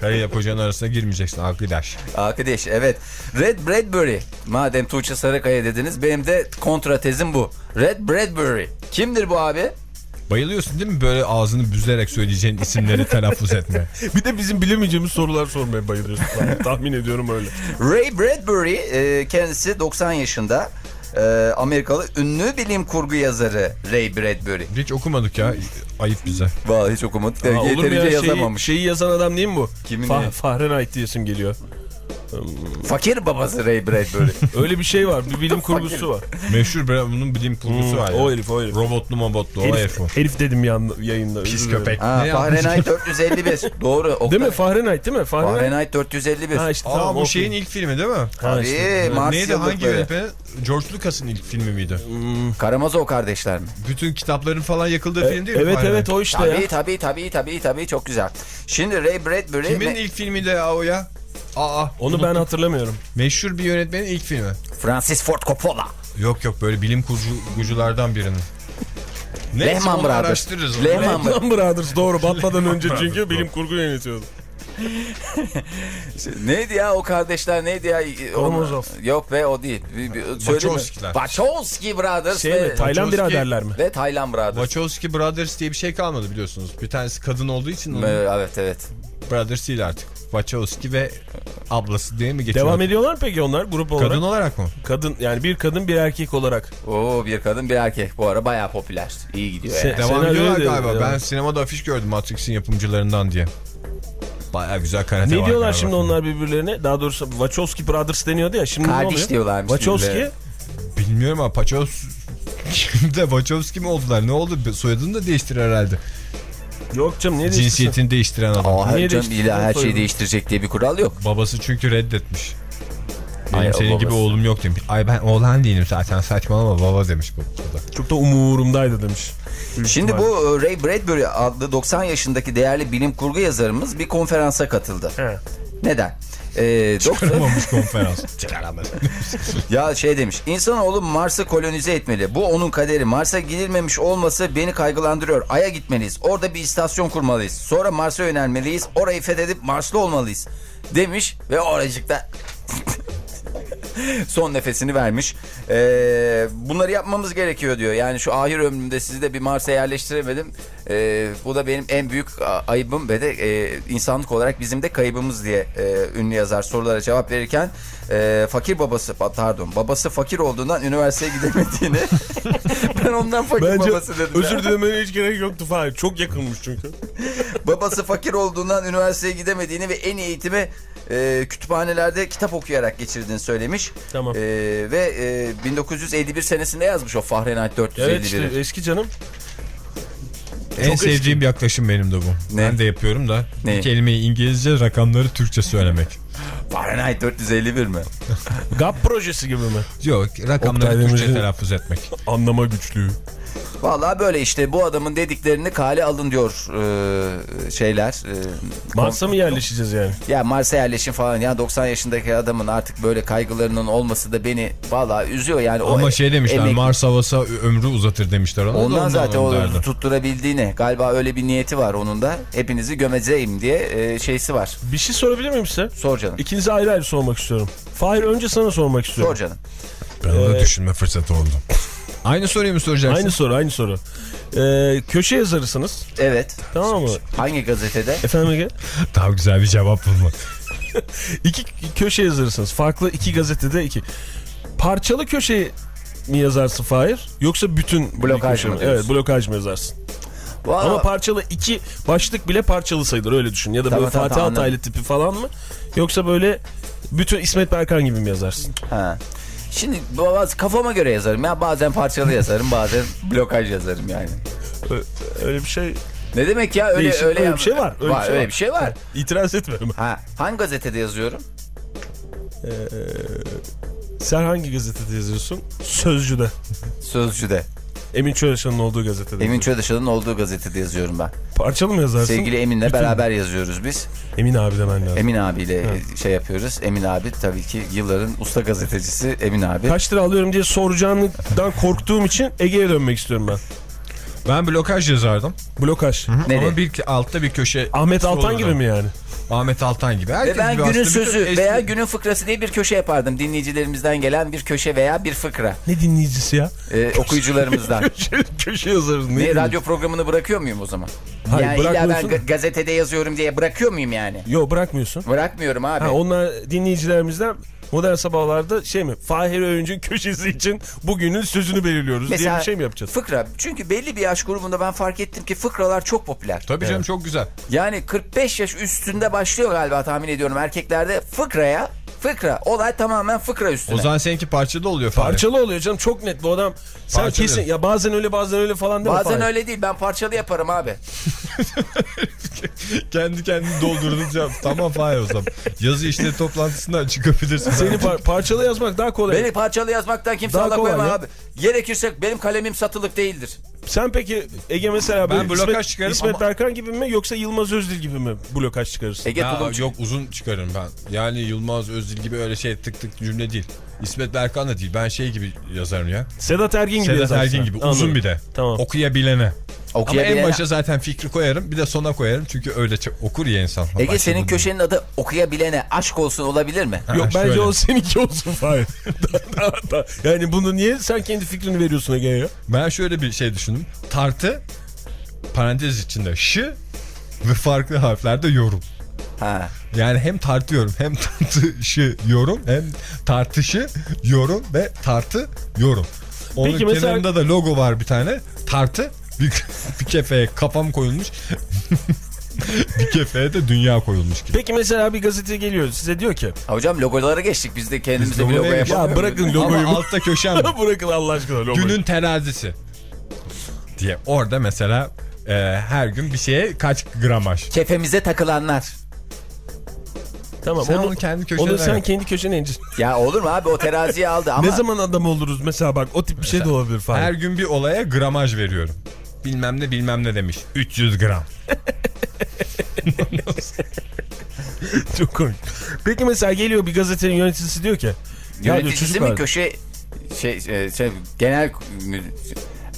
Speaker 2: Karıyla kocanın arasına girmeyeceksin arkadaş.
Speaker 3: Arkadaş evet. Red Bradbury. Madem Tuğçe Sarıkaya dediniz benim de kontra tezim bu. Red Bradbury. Kimdir bu abi?
Speaker 2: Bayılıyorsun değil mi böyle ağzını büzerek söyleyeceğin isimleri telaffuz etme.
Speaker 4: Bir de bizim bilemeyeceğimiz sorular sormaya bayılıyorsun. Ben tahmin ediyorum öyle.
Speaker 3: Ray Bradbury e, kendisi 90 yaşında. E, Amerikalı ünlü bilim kurgu yazarı Ray Bradbury.
Speaker 2: Hiç okumadık ya. Ayıp bize.
Speaker 3: Vallahi hiç okumadık.
Speaker 4: Aa, olur mu
Speaker 3: Yeterince
Speaker 4: ya şeyi,
Speaker 3: yazamamış.
Speaker 4: şeyi yazan adam değil mi bu?
Speaker 3: Kimin
Speaker 4: Fa-? Fahrenheit diyesim geliyor.
Speaker 3: Fakir babası Ray Bradbury.
Speaker 4: Öyle bir şey var. Bir bilim kurgusu var.
Speaker 2: Meşhur bunun bilim kurgusu var ya.
Speaker 4: O herif o herif.
Speaker 2: Robotlu mobotlu o herif
Speaker 4: Herif,
Speaker 2: o.
Speaker 4: herif dedim yan, yayında.
Speaker 2: Pis köpek.
Speaker 3: Ha, Fahrenheit 451. Doğru. Oktay.
Speaker 4: Değil mi? Fahrenheit değil mi? Fahrenheit.
Speaker 3: Fahrenheit 451.
Speaker 4: Ha işte
Speaker 2: Aa
Speaker 4: tamam,
Speaker 2: bu şeyin ilk filmi değil mi?
Speaker 4: Ha,
Speaker 3: Tabii,
Speaker 4: işte.
Speaker 3: Mars
Speaker 2: Neydi hangi yönetmeni? George Lucas'ın ilk filmi miydi?
Speaker 3: Karamazov kardeşler mi?
Speaker 2: Bütün kitapların falan yakıldığı film değil mi?
Speaker 4: E, Evet
Speaker 2: Fahrenheit?
Speaker 4: evet o işte
Speaker 3: Tabii
Speaker 4: ya.
Speaker 3: tabii tabii tabii tabii çok güzel. Şimdi Ray Bradbury
Speaker 2: Kimin ilk filmi de ya o ya? Aa.
Speaker 4: Onu ben hatırlamıyorum.
Speaker 2: Meşhur bir yönetmenin ilk filmi.
Speaker 3: Francis Ford Coppola.
Speaker 2: Yok yok böyle bilim kurgu- kurguculardan birinin. Neyse,
Speaker 3: Lehman
Speaker 2: onu
Speaker 3: Brothers.
Speaker 2: araştırırız. onu.
Speaker 3: Lehman Brothers.
Speaker 4: Lehman Brothers doğru batmadan önce çünkü bilim kurgu yönetiyordu.
Speaker 3: Neydi ya o kardeşler neydi ya?
Speaker 4: Karamazov.
Speaker 3: Yok be o değil.
Speaker 2: Wachowski'ler.
Speaker 3: Wachowski Brothers
Speaker 4: Şey
Speaker 3: ve,
Speaker 4: mi?
Speaker 2: Wachowski-
Speaker 4: biraderler mi?
Speaker 3: ve Tayland Brothers.
Speaker 2: Wachowski Brothers diye bir şey kalmadı biliyorsunuz. Bir tanesi kadın olduğu için onun
Speaker 3: Evet evet.
Speaker 2: Brothers değil artık. Wachowski ve ablası diye mi geçiyor?
Speaker 4: Devam ediyorlar mı peki onlar grup olarak?
Speaker 2: Kadın olarak mı?
Speaker 4: Kadın yani bir kadın bir erkek olarak.
Speaker 3: Oo bir kadın bir erkek. Bu ara bayağı popüler. İyi gidiyor
Speaker 4: Se-
Speaker 3: yani.
Speaker 2: Devam
Speaker 4: Senaryo
Speaker 2: ediyorlar galiba.
Speaker 4: diyor.
Speaker 2: Ben sinemada afiş gördüm Matrix'in yapımcılarından diye. Baya güzel karate
Speaker 4: Ne diyorlar şimdi onlar birbirlerine? Daha doğrusu Wachowski Brothers deniyordu ya. Şimdi ne
Speaker 3: Kardeş
Speaker 4: oluyor?
Speaker 3: diyorlarmış
Speaker 4: Wachowski
Speaker 3: birbirlerine.
Speaker 2: Bilmiyorum ama Paços... Şimdi Wachowski mi oldular? Ne oldu? Soyadını da değiştir herhalde.
Speaker 4: Yok canım ne diyorsun?
Speaker 2: Cinsiyetini değiştiren adam.
Speaker 3: Aa,
Speaker 4: Niye
Speaker 3: canım, illa her şeyi değiştirecek diye bir kural yok.
Speaker 2: Babası çünkü reddetmiş. Benim
Speaker 3: Ay,
Speaker 2: senin
Speaker 3: babası.
Speaker 2: gibi oğlum yok demiş. Ay ben oğlan değilim zaten saçmalama baba demiş bu.
Speaker 4: Çok da umurumdaydı demiş.
Speaker 3: Şimdi bu e, Ray Bradbury adlı 90 yaşındaki değerli bilim kurgu yazarımız bir konferansa katıldı.
Speaker 4: He.
Speaker 3: Neden? Ee,
Speaker 2: Çıkaramamış konferans. Çıkaramadı.
Speaker 3: ya şey demiş. İnsanoğlu Mars'ı kolonize etmeli. Bu onun kaderi. Mars'a gidilmemiş olması beni kaygılandırıyor. Ay'a gitmeliyiz. Orada bir istasyon kurmalıyız. Sonra Mars'a yönelmeliyiz. Orayı fethedip Marslı olmalıyız. Demiş ve oracıkta son nefesini vermiş. Ee, bunları yapmamız gerekiyor diyor. Yani şu ahir ömrümde sizi de bir Mars'a yerleştiremedim. Ee, bu da benim en büyük ayıbım ve de e, insanlık olarak bizim de kaybımız diye e, ünlü yazar sorulara cevap verirken e, fakir babası pardon babası fakir olduğundan üniversiteye gidemediğini ben ondan fakir
Speaker 4: Bence
Speaker 3: babası dedim. ya.
Speaker 4: özür dilemene hiç gerek yoktu falan. Çok yakınmış çünkü.
Speaker 3: Babası fakir olduğundan üniversiteye gidemediğini ve en iyi eğitimi e, kütüphanelerde kitap okuyarak geçirdiğini söylemiş.
Speaker 4: Tamam.
Speaker 3: E, ve e, 1951 senesinde yazmış o Fahrenheit 451'i.
Speaker 4: Evet işte eski canım.
Speaker 2: en
Speaker 4: Çok
Speaker 2: sevdiğim yaklaşım benim de bu.
Speaker 3: Ne?
Speaker 2: Ben de yapıyorum da.
Speaker 3: Ne?
Speaker 2: Bir kelimeyi İngilizce rakamları Türkçe söylemek.
Speaker 3: Fahrenheit 451 mi?
Speaker 4: GAP projesi gibi mi?
Speaker 2: Yok rakamları Türkçe telaffuz etmek.
Speaker 4: Anlama güçlüğü.
Speaker 3: Vallahi böyle işte bu adamın dediklerini kale alın diyor e, şeyler. E,
Speaker 4: Mars'a mı yerleşeceğiz yani?
Speaker 3: ya Mars'a yerleşin falan ya 90 yaşındaki adamın artık böyle kaygılarının olması da beni vallahi üzüyor yani. o
Speaker 2: Ama şey demişler
Speaker 3: emek-
Speaker 2: Mars havası ömrü uzatır demişler ona. da
Speaker 3: Ondan zaten o tutturabildiğine galiba öyle bir niyeti var onun da. Hepinizi gömeceğim diye e, şeysi var.
Speaker 4: Bir şey sorabilir miyim size?
Speaker 3: Sor canım.
Speaker 4: İkinize ayrı ayrı sormak istiyorum. Fahir önce sana sormak istiyorum.
Speaker 3: Sor canım.
Speaker 2: Ben ona düşünme fırsatı oldu. Aynı soruyu mu soracaksın?
Speaker 4: Aynı soru aynı soru. Ee, köşe yazarısınız.
Speaker 3: Evet.
Speaker 4: Tamam mı?
Speaker 3: Hangi gazetede?
Speaker 4: Efendim Ege?
Speaker 2: Daha güzel bir cevap bulma.
Speaker 4: İki köşe yazarısınız. Farklı iki gazetede iki. Parçalı köşe mi yazarsın Fahir? Yoksa bütün
Speaker 3: Blokaj mı?
Speaker 4: Evet blokaj mı yazarsın?
Speaker 3: Vallahi-
Speaker 4: Ama parçalı iki başlık bile parçalı sayılır öyle düşün. Ya da
Speaker 3: Tamam,
Speaker 4: böyle
Speaker 3: tamam,
Speaker 4: Fatih
Speaker 3: tamam,
Speaker 4: Altaylı
Speaker 3: anladım.
Speaker 4: tipi falan mı? Yoksa böyle bütün İsmet Berkan gibi mi yazarsın?
Speaker 3: Ha. Şimdi bazı kafama göre yazarım ya bazen parçalı yazarım bazen blokaj yazarım yani.
Speaker 4: Öyle bir şey
Speaker 3: Ne demek ya öyle
Speaker 4: Değişik,
Speaker 3: öyle
Speaker 4: öyle bir şey var, öyle bir şey
Speaker 3: öyle
Speaker 4: var.
Speaker 3: bir şey var.
Speaker 4: itiraz etmiyorum.
Speaker 3: Ha, hangi gazetede yazıyorum?
Speaker 4: Sen hangi gazetede yazıyorsun? Sözcü'de.
Speaker 3: Sözcüde.
Speaker 4: Emin Çöreşan'ın olduğu gazetede.
Speaker 3: Emin Çödeşan'ın olduğu gazetede yazıyorum ben.
Speaker 4: Parçalı mı yazarsın?
Speaker 3: Sevgili Emin'le
Speaker 4: Bütün-
Speaker 3: beraber yazıyoruz biz.
Speaker 4: Emin abi demen lazım.
Speaker 3: Emin abiyle şey yapıyoruz. Emin abi tabii ki yılların usta gazetecisi Emin abi.
Speaker 4: Kaç lira alıyorum diye soracağından korktuğum için Ege'ye dönmek istiyorum ben.
Speaker 2: Ben blokaj yazardım.
Speaker 4: Blokaj.
Speaker 3: Nereye?
Speaker 2: Ama bir altta bir köşe.
Speaker 4: Ahmet Altan gibi mi yani?
Speaker 2: Ahmet Altan gibi. Herkes
Speaker 3: Ve ben
Speaker 2: gibi
Speaker 3: günün sözü
Speaker 2: eski-
Speaker 3: veya günün fıkrası diye bir köşe yapardım. Dinleyicilerimizden gelen bir köşe veya bir fıkra.
Speaker 4: Ne dinleyicisi ya?
Speaker 3: Ee, okuyucularımızdan.
Speaker 4: köşe, köşe yazarız. Ne,
Speaker 3: ne, radyo programını bırakıyor muyum o zaman?
Speaker 4: Hayır,
Speaker 3: yani illa ben
Speaker 4: bırakmıyorsun.
Speaker 3: ga- gazetede yazıyorum diye bırakıyor muyum yani?
Speaker 4: Yo bırakmıyorsun.
Speaker 3: Bırakmıyorum abi.
Speaker 4: Ha, onlar dinleyicilerimizden modern sabahlarda şey mi? Fahir Öğüncü'nün köşesi için bugünün sözünü belirliyoruz diye bir şey mi yapacağız?
Speaker 3: Fıkra. Çünkü belli bir yaş grubunda ben fark ettim ki fıkralar çok popüler.
Speaker 2: Tabii canım çok güzel.
Speaker 3: Yani 45 yaş üstünde başlıyor galiba tahmin ediyorum erkeklerde fıkraya Fıkra. Olay tamamen fıkra üstüne.
Speaker 2: O zaman seninki parçada oluyor Fahir.
Speaker 4: Parçalı oluyor canım çok net bu adam. Sen
Speaker 2: Parçalı.
Speaker 4: kesin ya bazen öyle bazen öyle falan değil mi?
Speaker 3: Bazen
Speaker 4: Fahir?
Speaker 3: öyle değil. Ben parçalı yaparım abi.
Speaker 2: Kendi kendini doldurdun. tamam Fahir o zaman. Yazı işte toplantısından çıkabilirsin.
Speaker 4: Seni par- parçalı yazmak daha kolay.
Speaker 3: Beni parçalı yazmaktan kimse
Speaker 4: Daha ya.
Speaker 3: abi. Gerekirse benim kalemim satılık değildir.
Speaker 4: Sen peki Ege mesela
Speaker 2: Ben blokaj
Speaker 4: İsmet,
Speaker 2: çıkarım
Speaker 4: İsmet
Speaker 2: ama-
Speaker 4: Berkan gibi mi yoksa Yılmaz Özdil gibi mi blokaj çıkarırsın?
Speaker 3: Ege
Speaker 2: Ya,
Speaker 3: tulum
Speaker 2: yok uzun çıkarım ben. Yani Yılmaz Özdil gibi öyle şey tık tık cümle değil. İsmet Berkan da değil. Ben şey gibi yazarım ya.
Speaker 4: Sedat Ergin gibi
Speaker 2: Sedat
Speaker 4: yazarsın.
Speaker 2: Ergin gibi
Speaker 4: Anladım.
Speaker 2: uzun bir de.
Speaker 4: Tamam.
Speaker 2: Okuyabilene. Ama en başa zaten fikri koyarım. Bir de sona koyarım. Çünkü öyle okur ya insan.
Speaker 3: Ege senin köşenin adı okuyabilene aşk olsun olabilir mi?
Speaker 4: Yok
Speaker 2: Ha,
Speaker 4: bence
Speaker 2: şöyle.
Speaker 4: o seninki olsun Fahir. Da- da- da. yani bunu niye sen kendi fikrini veriyorsun Ege'ye ya?
Speaker 2: Ben şöyle bir şey düşündüm. Tartı parantez içinde şı ve farklı harflerde yorum.
Speaker 3: Ha.
Speaker 2: Yani hem tartıyorum hem tartışı yorum hem tartışı yorum ve tartı yorum. Onun
Speaker 4: Peki mesela-
Speaker 2: kenarında da logo var bir tane. Tartı bir, bir kefeye kafam koyulmuş. bir kefeye de dünya koyulmuş gibi.
Speaker 4: Peki mesela bir gazete geliyor size diyor ki
Speaker 3: Hocam logolara geçtik. Biz de kendimize
Speaker 2: Biz
Speaker 3: bir
Speaker 2: logoya
Speaker 3: logo yapalım.
Speaker 4: ya bırakın logoyu
Speaker 2: Ama altta köşem
Speaker 4: bırakın Allah aşkına logoyu.
Speaker 2: günün terazisi diye. Orada mesela e, her gün bir şeye kaç gramaj.
Speaker 3: Kefemize takılanlar.
Speaker 4: Tamam
Speaker 2: Sen
Speaker 4: onu,
Speaker 2: onu kendi köşene
Speaker 4: onu sen
Speaker 2: yap.
Speaker 4: kendi köşene incir.
Speaker 3: Ya olur mu abi o teraziye aldı ama
Speaker 4: Ne zaman adam oluruz mesela bak o tip bir şey de olabilir Fahir.
Speaker 2: Her gün bir olaya gramaj veriyorum. Bilmem ne bilmem ne demiş. 300 gram.
Speaker 4: Çok komik. Peki mesela geliyor bir gazetenin yöneticisi diyor ki.
Speaker 3: Yöneticisi mi köşe şey, e, şey genel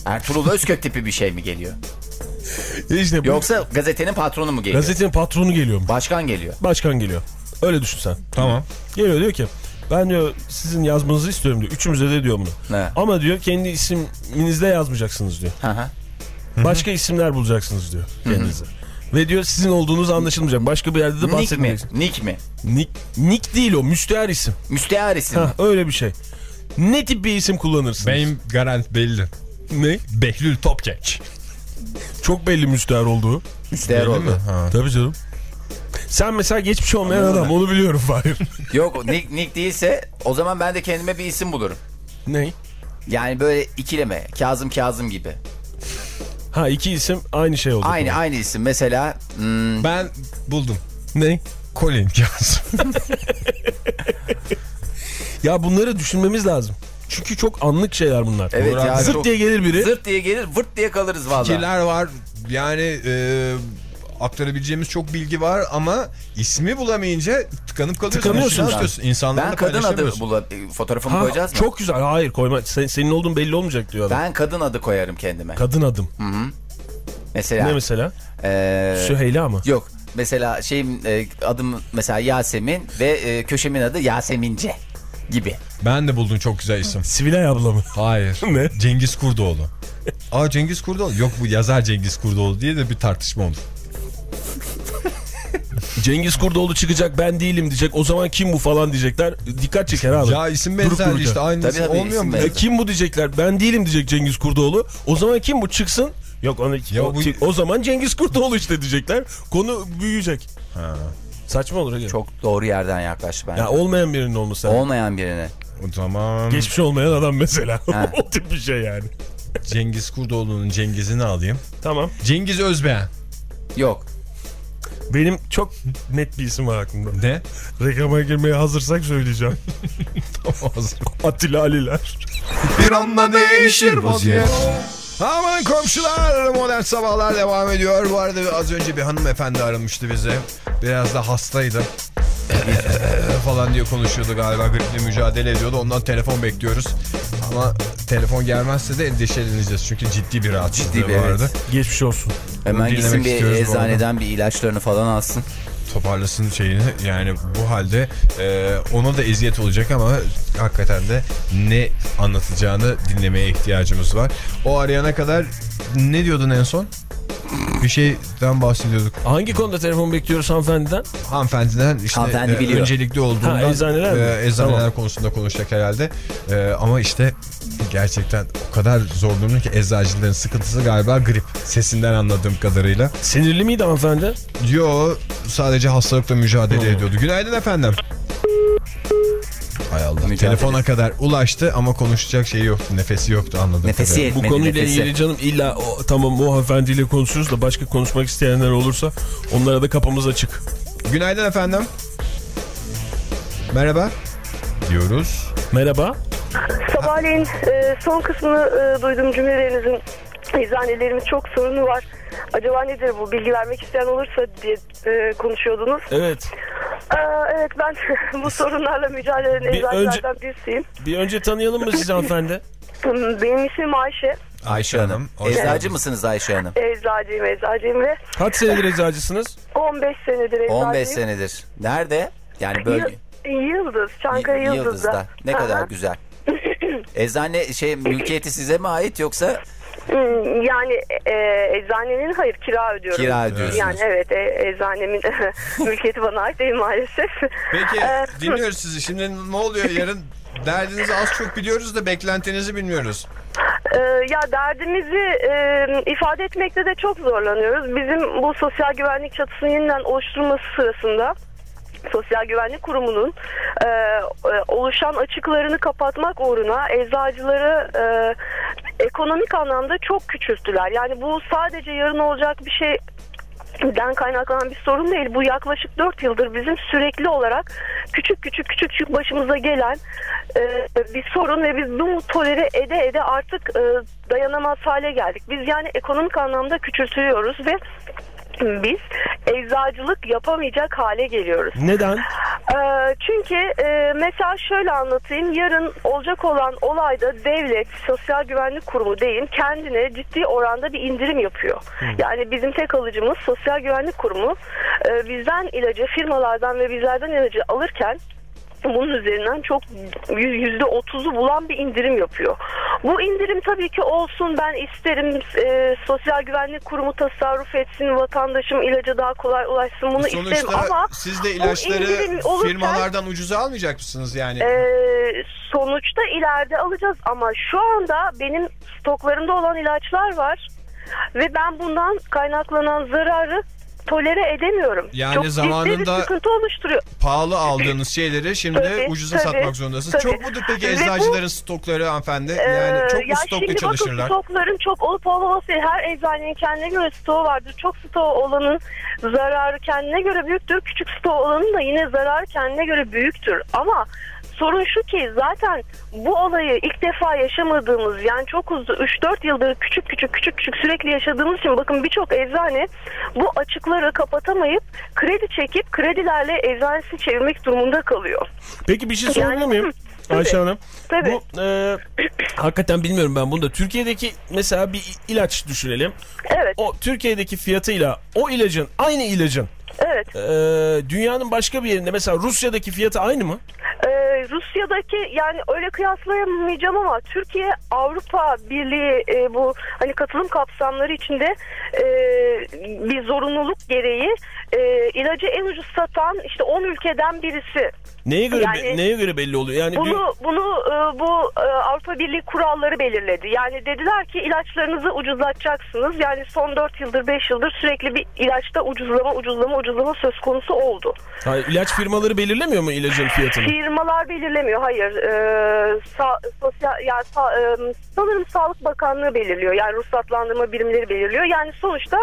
Speaker 3: Ertuğrul Özkök tipi bir şey mi geliyor?
Speaker 4: işte bu
Speaker 3: Yoksa gazetenin patronu mu geliyor?
Speaker 4: gazetenin patronu geliyor mu?
Speaker 3: Başkan geliyor.
Speaker 4: Başkan geliyor. Öyle düşün sen.
Speaker 2: Tamam.
Speaker 4: Geliyor diyor ki ben diyor sizin yazmanızı istiyorum diyor. Üçümüze de diyor bunu.
Speaker 3: Ne?
Speaker 4: Ama diyor kendi isminizle yazmayacaksınız diyor.
Speaker 3: Hı hı.
Speaker 4: Başka isimler bulacaksınız diyor kendinize. Ve diyor sizin olduğunuz anlaşılmayacak. Başka bir yerde de
Speaker 3: Nick mi? Nick mi?
Speaker 4: Nick, Nick değil o müstehar isim.
Speaker 3: Müstehar isim mi?
Speaker 4: Hah, öyle bir şey. Ne tip bir isim kullanırsınız?
Speaker 2: Benim garanti belli.
Speaker 4: Ne?
Speaker 2: Behlül Topçek.
Speaker 4: Çok belli müstehar olduğu.
Speaker 3: Müstehar
Speaker 2: Belli
Speaker 3: oldu.
Speaker 2: mi? Ha.
Speaker 4: Tabii canım. Sen mesela geçmiş olmayan adam onu biliyorum Fahir.
Speaker 3: Yok Nick, Nick değilse o zaman ben de kendime bir isim bulurum.
Speaker 4: ne?
Speaker 3: Yani böyle ikileme. Kazım Kazım gibi.
Speaker 4: Ha iki isim aynı şey oldu.
Speaker 3: Aynı aynı isim. Mesela hmm,
Speaker 2: Ben buldum.
Speaker 4: Ne?
Speaker 2: Colin Johnson.
Speaker 4: Ya bunları düşünmemiz lazım. Çünkü çok anlık şeyler bunlar.
Speaker 3: Evet ya.
Speaker 2: abi.
Speaker 4: Zırt
Speaker 3: çok-
Speaker 4: diye gelir biri.
Speaker 3: Zırt diye gelir vırt diye kalırız valla.
Speaker 2: Fikirler var. Yani e, aktarabileceğimiz çok bilgi var ama ismi bulamayınca tıkanıp kalıyorsun.
Speaker 4: Tıkanıyorsun.
Speaker 2: İstiyorsun. İnsanlarla
Speaker 3: Ben kadın adı bula, fotoğrafımı
Speaker 4: Ha,
Speaker 3: koyacağız mı?
Speaker 4: çok güzel. Hayır koyma. Sen- senin olduğun belli olmayacak diyor adam.
Speaker 3: Ben kadın adı koyarım kendime.
Speaker 4: Kadın adım.
Speaker 3: Mesela.
Speaker 4: Ne mesela?
Speaker 3: eee,
Speaker 4: Süheyla mı?
Speaker 3: Yok. Mesela şeyim e, adım mesela Yasemin ve e, köşemin adı Yasemince gibi.
Speaker 2: Ben de buldum çok güzel isim.
Speaker 4: Sivilay abla mı?
Speaker 2: Hayır.
Speaker 4: Ne?
Speaker 2: Cengiz Kurdoğlu. Aa Cengiz Kurdoğlu. Yok bu yazar Cengiz Kurdoğlu diye de bir tartışma olur.
Speaker 4: Cengiz Kurdoğlu çıkacak ben değilim diyecek. O zaman kim bu falan diyecekler. Dikkat çeker abi.
Speaker 2: Ya isim
Speaker 4: Durup
Speaker 2: benzer
Speaker 4: dururken.
Speaker 2: işte aynı
Speaker 3: Tabii tabii,
Speaker 2: olmuyor mu?
Speaker 4: E, kim bu diyecekler. Ben değilim diyecek Cengiz Kurdoğlu. O zaman kim bu çıksın? Yok onu,
Speaker 2: Ya
Speaker 4: o,
Speaker 2: bu-
Speaker 4: o zaman Cengiz Kurdoğlu işte diyecekler. Konu büyüyecek. Saçma olur. Ege.
Speaker 3: Çok doğru yerden yaklaştı bence.
Speaker 4: Ya olmayan birinin olması lazım.
Speaker 3: Olmayan birine.
Speaker 2: O zaman
Speaker 4: Geçmiş olmayan adam mesela.
Speaker 3: Ha.
Speaker 4: o tip bir şey yani.
Speaker 2: Cengiz Kurdoğlu'nun Cengiz'ini alayım.
Speaker 4: Tamam.
Speaker 2: Cengiz Özbeğen.
Speaker 3: Yok.
Speaker 4: Benim çok net bir isim var aklımda.
Speaker 2: Ne?
Speaker 4: Reklama girmeye hazırsak söyleyeceğim. Atilla Aliler.
Speaker 1: Bir anda değişir vaziyet.
Speaker 2: Aman komşular modern sabahlar devam ediyor. Bu arada az önce bir hanımefendi aramıştı bize. Biraz da hastaydı. falan diye konuşuyordu galiba griple mücadele ediyordu. Ondan telefon bekliyoruz. Ama telefon gelmezse de endişeleneceğiz. Çünkü ciddi bir rahatsızlığı
Speaker 3: Ciddi bir,
Speaker 2: vardı.
Speaker 4: Geçmiş olsun.
Speaker 3: Hemen gitsin bir eczaneden bir ilaçlarını falan alsın.
Speaker 2: Toparlasın şeyini. Yani bu halde e, ona da eziyet olacak ama hakikaten de ne anlatacağını dinlemeye ihtiyacımız var. O arayana kadar ne diyordun en son? Bir şeyden bahsediyorduk.
Speaker 4: Hangi konuda telefon bekliyoruz hanımefendiden?
Speaker 2: hanımefendiden işte
Speaker 3: Hanımefendi
Speaker 2: e,
Speaker 3: biliyor.
Speaker 2: öncelikli olduğundan
Speaker 4: Ha, eczaneler mi?
Speaker 2: e, eczaneler
Speaker 4: Tamam.
Speaker 2: konusunda konuşacak herhalde. E, ama işte gerçekten o kadar zor durumda ki eczacıların sıkıntısı galiba grip. Sesinden anladığım kadarıyla.
Speaker 4: Sinirli miydi hanımefendi?
Speaker 2: Yo sadece hastalıkla mücadele ediyordu. Günaydın efendim. Hay Allah. Telefona kadar ulaştı ama konuşacak şey yoktu. Nefesi yoktu anladım.
Speaker 3: Nefesi
Speaker 4: Bu
Speaker 3: yetmedi
Speaker 4: konuyla
Speaker 3: nefesi.
Speaker 4: ilgili canım illa o, tamam o hanımefendiyle konuşuruz da başka konuşmak isteyenler olursa onlara da kapımız açık.
Speaker 2: Günaydın efendim. Merhaba. Diyoruz.
Speaker 4: Merhaba.
Speaker 5: Sabahleyin e, son kısmını e, duydum cümlelerinizin eczanelerimin çok sorunu var. Acaba nedir bu bilgi vermek isteyen olursa diye e, konuşuyordunuz.
Speaker 4: Evet.
Speaker 5: Ee, evet ben bu sorunlarla mücadele eden
Speaker 4: Bir
Speaker 5: eczacılardan birisiyim.
Speaker 4: Bir önce tanıyalım mı sizi hanımefendi?
Speaker 5: Benim ismim Ayşe.
Speaker 3: Ayşe Hanım. Eczacı mısınız Ayşe Hanım?
Speaker 5: Eczacıyım eczacıyım ve
Speaker 4: Kaç senedir eczacısınız?
Speaker 5: 15 senedir eczacıyım.
Speaker 3: 15 senedir. Nerede? Yani bölge.
Speaker 5: Yıldız, Çankaya Yıldız'da.
Speaker 3: Yıldız'da. Ne kadar
Speaker 5: Aha.
Speaker 3: güzel. Eczane şey mülkiyeti size mi ait yoksa
Speaker 5: Hmm, Yani e, eczanenin hayır kira ödüyorum.
Speaker 3: kira ödüyorsunuz?
Speaker 5: Yani evet e, eczanemin mülkiyeti bana ait değil maalesef.
Speaker 2: Peki
Speaker 5: Ee,
Speaker 2: dinliyoruz sizi. Şimdi ne oluyor yarın? Derdinizi az çok biliyoruz da beklentinizi bilmiyoruz.
Speaker 5: Ee, ya derdimizi e, ifade etmekte de çok zorlanıyoruz. Bizim bu sosyal güvenlik çatısının yeniden oluşturulması sırasında Sosyal Güvenlik Kurumu'nun e, e, oluşan açıklarını kapatmak uğruna eczacıları e, ekonomik anlamda çok küçülttüler. Yani bu sadece yarın olacak bir şey den kaynaklanan bir sorun değil. Bu yaklaşık 4 yıldır bizim sürekli olarak küçük küçük küçük küçük başımıza gelen e, bir sorun ve biz bunu tolere ede ede artık e, dayanamaz hale geldik. Biz yani ekonomik anlamda küçültüyoruz ve biz eczacılık yapamayacak hale geliyoruz.
Speaker 4: Neden?
Speaker 5: Ee, çünkü e, mesela şöyle anlatayım. Yarın olacak olan olayda devlet, sosyal güvenlik kurumu diyeyim kendine ciddi oranda bir indirim yapıyor. Yani bizim tek alıcımız sosyal güvenlik kurumu e, bizden ilacı firmalardan ve bizlerden ilacı alırken bunun üzerinden çok yüzde otuzu bulan bir indirim yapıyor. Bu indirim tabii ki olsun ben isterim e, sosyal güvenlik kurumu tasarruf etsin vatandaşım ilaca daha kolay ulaşsın bunu isterim
Speaker 2: Sonuçta
Speaker 5: ama
Speaker 2: siz de ilaçları
Speaker 5: olurken-
Speaker 2: firmalardan ucuza almayacak mısınız yani?
Speaker 5: ee, sonuçta ileride alacağız ama şu anda benim stoklarımda olan ilaçlar var ve ben bundan kaynaklanan zararı tolere edemiyorum.
Speaker 2: Yani
Speaker 5: Çok
Speaker 2: zamanında-
Speaker 5: sıkıntı oluşturuyor.
Speaker 2: Pahalı aldığınız şeyleri şimdi
Speaker 5: Tabii,
Speaker 2: ucuza
Speaker 5: tabii,
Speaker 2: satmak zorundasınız.
Speaker 5: tabii.
Speaker 2: Çok mudur peki
Speaker 5: Ve bu-
Speaker 2: eczacıların stokları hanımefendi?
Speaker 5: Ee,
Speaker 2: Yani çok mu
Speaker 5: ya
Speaker 2: stoklu
Speaker 5: şimdi
Speaker 2: çalışırlar?
Speaker 5: bakın stokların çok olup olmaması. Her eczanenin kendine göre stoğu vardır. Çok stoğu olanın zararı kendine göre büyüktür. Küçük stoğu olanın da yine zararı kendine göre büyüktür. Ama sorun şu ki zaten bu olayı ilk defa yaşamadığımız yani çok uzun 3-4 yıldır küçük küçük küçük küçük sürekli yaşadığımız için bakın birçok eczane bu açıkları kapatamayıp kredi çekip kredilerle eczanesi çevirmek durumunda kalıyor.
Speaker 4: Peki bir şey sorabilir
Speaker 5: Yani-? Tabii.
Speaker 4: Ayşe Hanım.
Speaker 5: Tabii.
Speaker 4: Bu e, hakikaten bilmiyorum ben bunu da. Türkiye'deki mesela bir ilaç düşünelim.
Speaker 5: Evet,
Speaker 4: O Türkiye'deki fiyatıyla o ilacın aynı ilacın
Speaker 5: evet.
Speaker 4: e, dünyanın başka bir yerinde mesela Rusya'daki fiyatı aynı mı?
Speaker 5: Ee, Rusya'daki yani öyle kıyaslayamayacağım ama Türkiye Avrupa Birliği e, bu hani katılım kapsamları içinde e, bir zorunluluk gereği e, ilacı en ucuz satan işte 10 ülkeden birisi.
Speaker 4: Neye göre
Speaker 5: Yani-
Speaker 4: neye göre belli oluyor? Yani bir-
Speaker 5: Bunu bunu e, bu e, Avrupa Birliği kuralları belirledi. Yani dediler ki ilaçlarınızı ucuzlatacaksınız. Yani son 4 yıldır 5 yıldır sürekli bir ilaçta ucuzlama ucuzlama ucuzlama söz konusu oldu.
Speaker 4: Hayır, ilaç firmaları belirlemiyor mu ilacın fiyatını?
Speaker 5: Firmalar belirlemiyor. Hayır. Ee, sa- sosyal yani sa- e, sanırım Sağlık Bakanlığı belirliyor. Yani ruhsatlandırma birimleri belirliyor. Yani sonuçta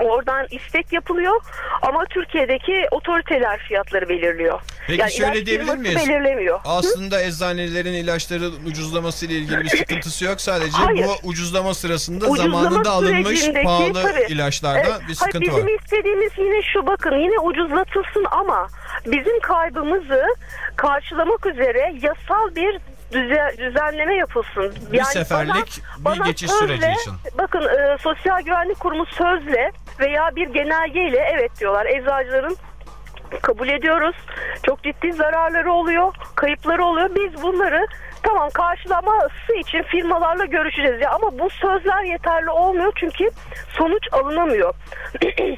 Speaker 5: oradan istek yapılıyor ama Türkiye'deki otoriteler fiyatları belirliyor.
Speaker 2: Peki
Speaker 5: yani
Speaker 2: şöyle diyebilir miyiz?
Speaker 5: belirlemiyor.
Speaker 2: Aslında eczanelerin ilaçların ucuzlaması ile ilgili bir sıkıntısı yok. Sadece
Speaker 5: Hayır.
Speaker 2: bu ucuzlama sırasında
Speaker 5: Ucuzlama
Speaker 2: zamanında alınmış pahalı
Speaker 5: tabii.
Speaker 2: ilaçlarda
Speaker 5: Evet,
Speaker 2: bir sıkıntı
Speaker 5: hayır,
Speaker 2: var.
Speaker 5: bizim istediğimiz yine şu bakın yine ucuzlatılsın ama bizim kaybımızı karşılamak üzere yasal bir düze- düzenleme yapılsın.
Speaker 2: Bir seferlik bir geçiş süreci için.
Speaker 5: Bakın e, Sosyal Güvenlik Kurumu sözle veya bir genelgeyle evet diyorlar eczacıların kabul ediyoruz. Çok ciddi zararları oluyor, kayıpları oluyor. Biz bunları tamam karşılaması için firmalarla görüşeceğiz. Ya ama bu sözler yeterli olmuyor çünkü sonuç alınamıyor.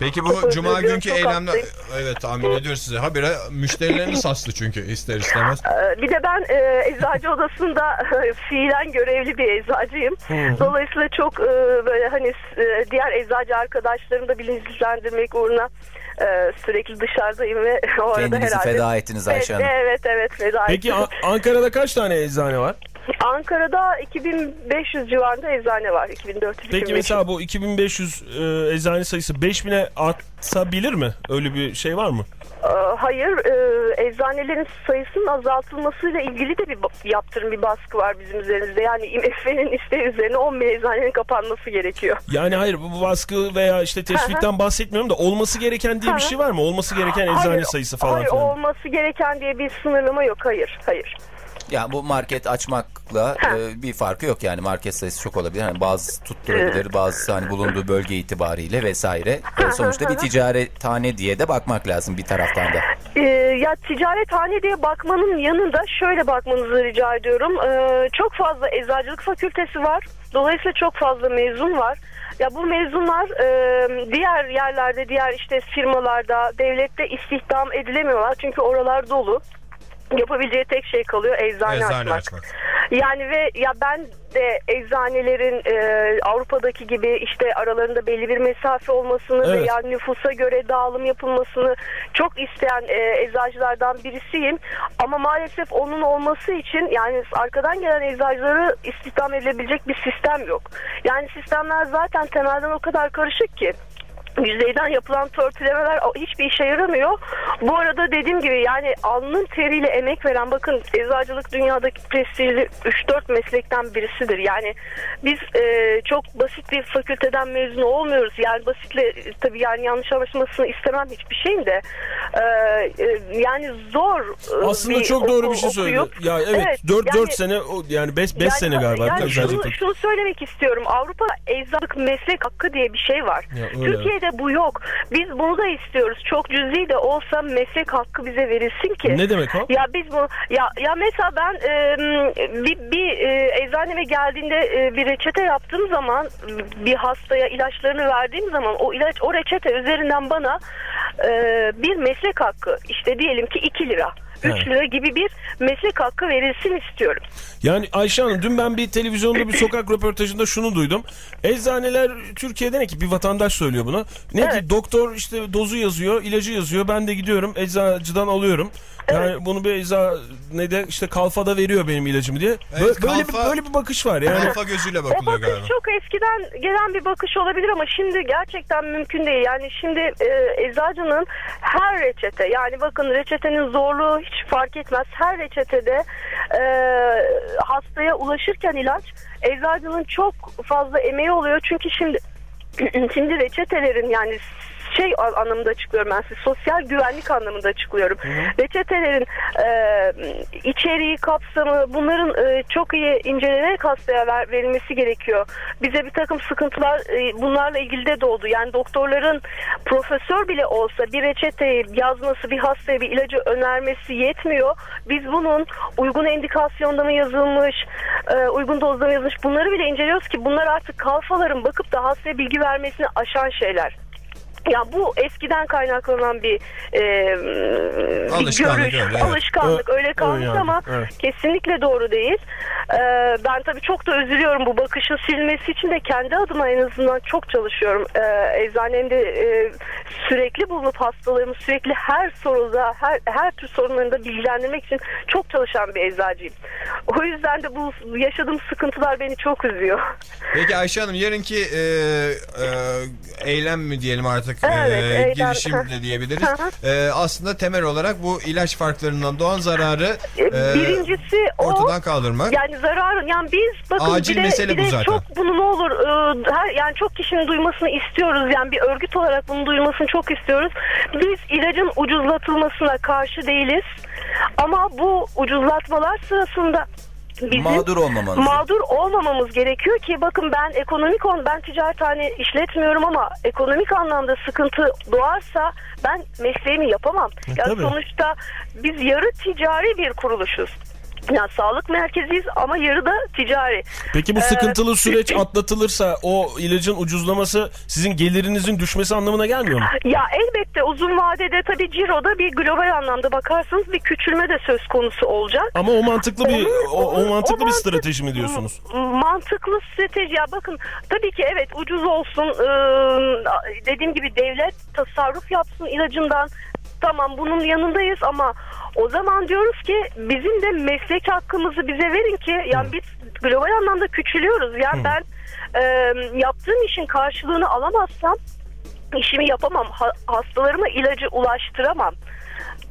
Speaker 2: Peki
Speaker 5: Çok
Speaker 2: bu
Speaker 5: özür
Speaker 2: cuma günkü
Speaker 5: çok
Speaker 2: eylemde
Speaker 5: haklıyım.
Speaker 2: evet tahmin ediyoruz size. Habire müşterileriniz hastı çünkü ister istemez.
Speaker 5: Ee, Bir de ben e, eczacı odasında fiilen görevli bir eczacıyım. Dolayısıyla çok e, böyle hani e, diğer eczacı arkadaşlarımı da bilinçlendirmek uğruna e, sürekli dışarıdayım ve o arada
Speaker 3: Kendinizi
Speaker 5: herhalde...
Speaker 3: feda ettiniz Ayşe
Speaker 5: evet,
Speaker 3: Hanım.
Speaker 5: Evet evet feda
Speaker 4: Peki
Speaker 5: ettim.
Speaker 4: An- Ankara'da kaç tane eczane var?
Speaker 5: Ankara'da 2500 civarında eczane var. 2400
Speaker 4: Peki
Speaker 5: 2500.
Speaker 4: mesela bu 2500 e, eczane sayısı 5000'e artabilir mi? Öyle bir şey var mı?
Speaker 5: Ee, Hayır, e, eczanelerin sayısının azaltılmasıyla ilgili de bir yaptırım, bir baskı var bizim üzerimizde. Yani IMF'nin isteği üzerine 10 bin eczanenin kapanması gerekiyor.
Speaker 4: Yani hayır bu baskı veya işte teşvikten bahsetmiyorum da olması gereken diye bir şey var mı? Olması gereken eczane
Speaker 5: Hayır,
Speaker 4: sayısı falan
Speaker 5: hayır,
Speaker 4: filan.
Speaker 5: olması gereken diye bir sınırlama yok. Hayır, hayır.
Speaker 3: Ya bu market açmakla e, bir farkı yok yani market sayısı çok olabilir. Hani bazı tutturabilir, bazısı hani bulunduğu bölge itibariyle vesaire. E, sonuçta bir ticarethane diye de bakmak lazım bir taraftan da.
Speaker 5: Ee, ya ticarethane diye bakmanın yanında şöyle bakmanızı rica ediyorum. Ee, çok fazla eczacılık fakültesi var. Dolayısıyla çok fazla mezun var. Ya bu mezunlar e, diğer yerlerde, diğer işte firmalarda, devlette istihdam edilemiyorlar. Çünkü oralar dolu. Yapabileceği tek şey kalıyor eczane,
Speaker 2: Eczane
Speaker 5: açmak.
Speaker 2: açmak.
Speaker 5: Yani ve ya ben de eczanelerin e, Avrupa'daki gibi işte aralarında belli bir mesafe olmasını
Speaker 4: Evet.
Speaker 5: veya nüfusa göre dağılım yapılmasını çok isteyen e, eczacılardan birisiyim. Ama maalesef onun olması için yani arkadan gelen eczacıları istihdam edilebilecek bir sistem yok. Yani sistemler zaten temelden o kadar karışık ki yüzeyden yapılan törpülemeler hiçbir işe yaramıyor. Bu arada dediğim gibi yani alnın teriyle emek veren bakın eczacılık dünyadaki prestijli 3-4 meslekten birisidir. Yani biz e, çok basit bir fakülteden mezun olmuyoruz. Yani basitle e, tabii yani yanlış anlaşılmasını istemem hiçbir şeyin de. E, e, yani zor. e,
Speaker 4: Aslında çok doğru bir şey söyledi. Ya evet, 4
Speaker 5: yani-
Speaker 4: 4 sene yani 5 5
Speaker 5: yani-
Speaker 4: sene galiba
Speaker 5: yani şunu, şunu söylemek istiyorum. Avrupa eczacılık meslek hakkı diye bir şey var.
Speaker 4: Ya öyle.
Speaker 5: Türkiye'de bu yok. Biz bunu da istiyoruz. Çok cüzi de olsa meslek hakkı bize verilsin ki.
Speaker 4: Ne demek o?
Speaker 5: Ya biz bu ya ya mesela ben e, bir, bir e, eczaneme geldiğinde e, bir reçete yaptığım zaman bir hastaya ilaçlarını verdiğim zaman o ilaç o reçete üzerinden bana e, bir meslek hakkı işte diyelim ki 2 lira 3
Speaker 4: Evet.
Speaker 5: lira gibi bir meslek hakkı verilsin istiyorum.
Speaker 4: Yani Ayşe Hanım dün ben bir televizyonda bir sokak röportajında şunu duydum. Eczaneler Türkiye'de ne ki bir vatandaş söylüyor bunu. Ne ki doktor işte dozu yazıyor, ilacı yazıyor. Ben de gidiyorum eczacıdan alıyorum. Yani bunu bir eczanede işte kalfada veriyor benim ilacımı diye.
Speaker 2: Evet,
Speaker 4: böyle
Speaker 2: kalfa-
Speaker 4: bir böyle bir bakış var yani.
Speaker 2: Kafa gözüyle
Speaker 5: O
Speaker 2: bakılıyor
Speaker 5: bakış
Speaker 2: galiba.
Speaker 5: çok eskiden gelen bir bakış olabilir ama şimdi gerçekten mümkün değil. Yani şimdi e, eczacının her reçete yani bakın reçetenin zorluğu hiç fark etmez. Her reçetede e, hastaya ulaşırken ilaç eczacının çok fazla emeği oluyor. Çünkü şimdi şimdi reçetelerin yani şey an- anlamında açıklıyorum ben size sosyal güvenlik anlamında açıklıyorum. Reçetelerin e, içeriği kapsamı bunların e, çok iyi incelenerek hastaya ver, verilmesi gerekiyor. Bize bir takım sıkıntılar e, bunlarla ilgili de doğdu. Yani doktorların profesör bile olsa bir reçeteyi yazması bir hastaya bir ilacı önermesi yetmiyor. Biz bunun uygun indikasyonda mı yazılmış, e, uygun dozda mı yazılmış bunları bile inceliyoruz ki bunlar artık kalfaların bakıp da hastaya bilgi vermesini aşan şeyler. Ya bu eskiden kaynaklanan bir, e, bir
Speaker 2: Alışkanlık
Speaker 5: görüş,
Speaker 2: öyle, evet.
Speaker 5: alışkanlık öyle kalmış
Speaker 4: yani,
Speaker 5: ama
Speaker 4: evet.
Speaker 5: kesinlikle doğru değil. E, ben tabii çok da üzülüyorum bu bakışın silmesi için de kendi adıma en azından çok çalışıyorum. E, eczanemde e, sürekli bulunup hastalarımı sürekli her soruda, her, her tür sorunlarında bilgilendirmek için çok çalışan bir eczacıyım. O yüzden de bu yaşadığım sıkıntılar beni çok üzüyor.
Speaker 2: Peki Ayşe Hanım yarınki e, e, eylem mi diyelim artık
Speaker 5: Evet,
Speaker 2: e,
Speaker 5: eylem.
Speaker 2: girişim de diyebiliriz. E, aslında temel olarak bu ilaç farklarından doğan zararı
Speaker 5: E,
Speaker 2: e,
Speaker 5: Birincisi o.
Speaker 2: ortadan kaldırmak.
Speaker 5: Yani zararın yani biz bakın
Speaker 2: Acil
Speaker 5: bir de,
Speaker 2: mesele
Speaker 5: bir
Speaker 2: bu zaten.
Speaker 5: çok bunu ne olur e, her, yani çok kişinin duymasını istiyoruz yani bir örgüt olarak bunu duymasını çok istiyoruz. Biz ilacın ucuzlatılmasına karşı değiliz ama bu ucuzlatmalar sırasında bizim
Speaker 3: Mağdur olmamanız.
Speaker 5: mağdur olmamamız gerekiyor ki bakın ben ekonomik on ben ticarethane işletmiyorum ama ekonomik anlamda sıkıntı doğarsa ben mesleğimi yapamam. Ya
Speaker 4: tabii.
Speaker 5: sonuçta biz yarı ticari bir kuruluşuz. Yani sağlık merkeziyiz ama yarı da ticari.
Speaker 4: Peki bu
Speaker 5: Ee,
Speaker 4: sıkıntılı süreç atlatılırsa o ilacın ucuzlaması sizin gelirinizin düşmesi anlamına gelmiyor mu?
Speaker 5: Ya elbette uzun vadede tabii ciroda bir global anlamda bakarsanız bir küçülme de söz konusu olacak.
Speaker 4: Ama o mantıklı bir
Speaker 5: Onun-
Speaker 4: o, o mantıklı
Speaker 5: o
Speaker 4: bir
Speaker 5: mantık-
Speaker 4: strateji mi diyorsunuz?
Speaker 5: Mantıklı strateji ya bakın tabii ki evet ucuz olsun ıı, dediğim gibi devlet tasarruf yapsın ilacından tamam bunun yanındayız ama o zaman diyoruz ki bizim de meslek hakkımızı bize verin ki yani biz global anlamda küçülüyoruz. Yani ben ıı, yaptığım işin karşılığını alamazsam işimi yapamam. Ha- hastalarıma ilacı ulaştıramam.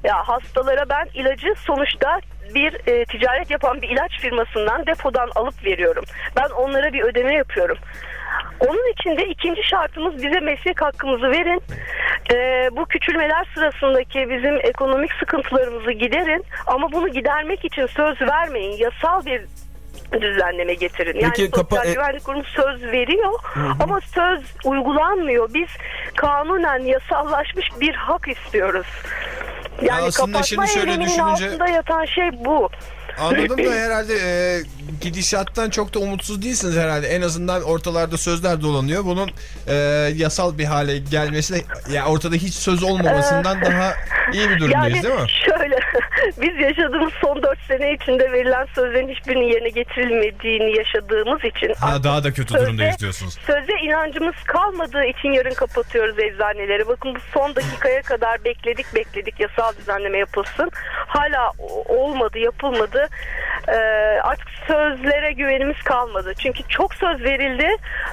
Speaker 5: Ya hastalara ben ilacı sonuçta bir e, ticaret yapan bir ilaç firmasından depodan alıp veriyorum. Ben onlara bir ödeme yapıyorum. Onun için de ikinci şartımız bize meslek hakkımızı verin. E, bu küçülmeler sırasındaki bizim ekonomik sıkıntılarımızı giderin. Ama bunu gidermek için söz vermeyin. Yasal bir düzenleme getirin. Yani
Speaker 4: Peki, kapa-
Speaker 5: Sosyal
Speaker 4: e-
Speaker 5: Güvenlik Kurumu söz veriyor ama söz uygulanmıyor. Biz kanunen yasallaşmış bir hak istiyoruz. Yani
Speaker 2: aslında
Speaker 5: kapatma
Speaker 2: şöyle
Speaker 5: eyleminin
Speaker 2: düşününce-
Speaker 5: altında yatan şey bu.
Speaker 2: Anladım da herhalde e, gidişattan çok da umutsuz değilsiniz herhalde. En azından ortalarda sözler dolanıyor. Bunun e, yasal bir hale gelmesi de ya ortada hiç söz olmamasından daha iyi bir durumdayız
Speaker 5: Yani
Speaker 2: değil mi?
Speaker 5: şöyle biz yaşadığımız son 4 sene içinde verilen sözlerin hiçbirinin yerine getirilmediğini yaşadığımız için
Speaker 2: Ha, daha da kötü
Speaker 5: sözde-
Speaker 2: durumdayız diyorsunuz.
Speaker 5: Söze inancımız kalmadığı için yarın kapatıyoruz eczaneleri. Bakın bu son dakikaya kadar bekledik bekledik yasal düzenleme yapılsın. Hala olmadı yapılmadı. Ee, artık sözlere güvenimiz kalmadı. Çünkü çok söz verildi.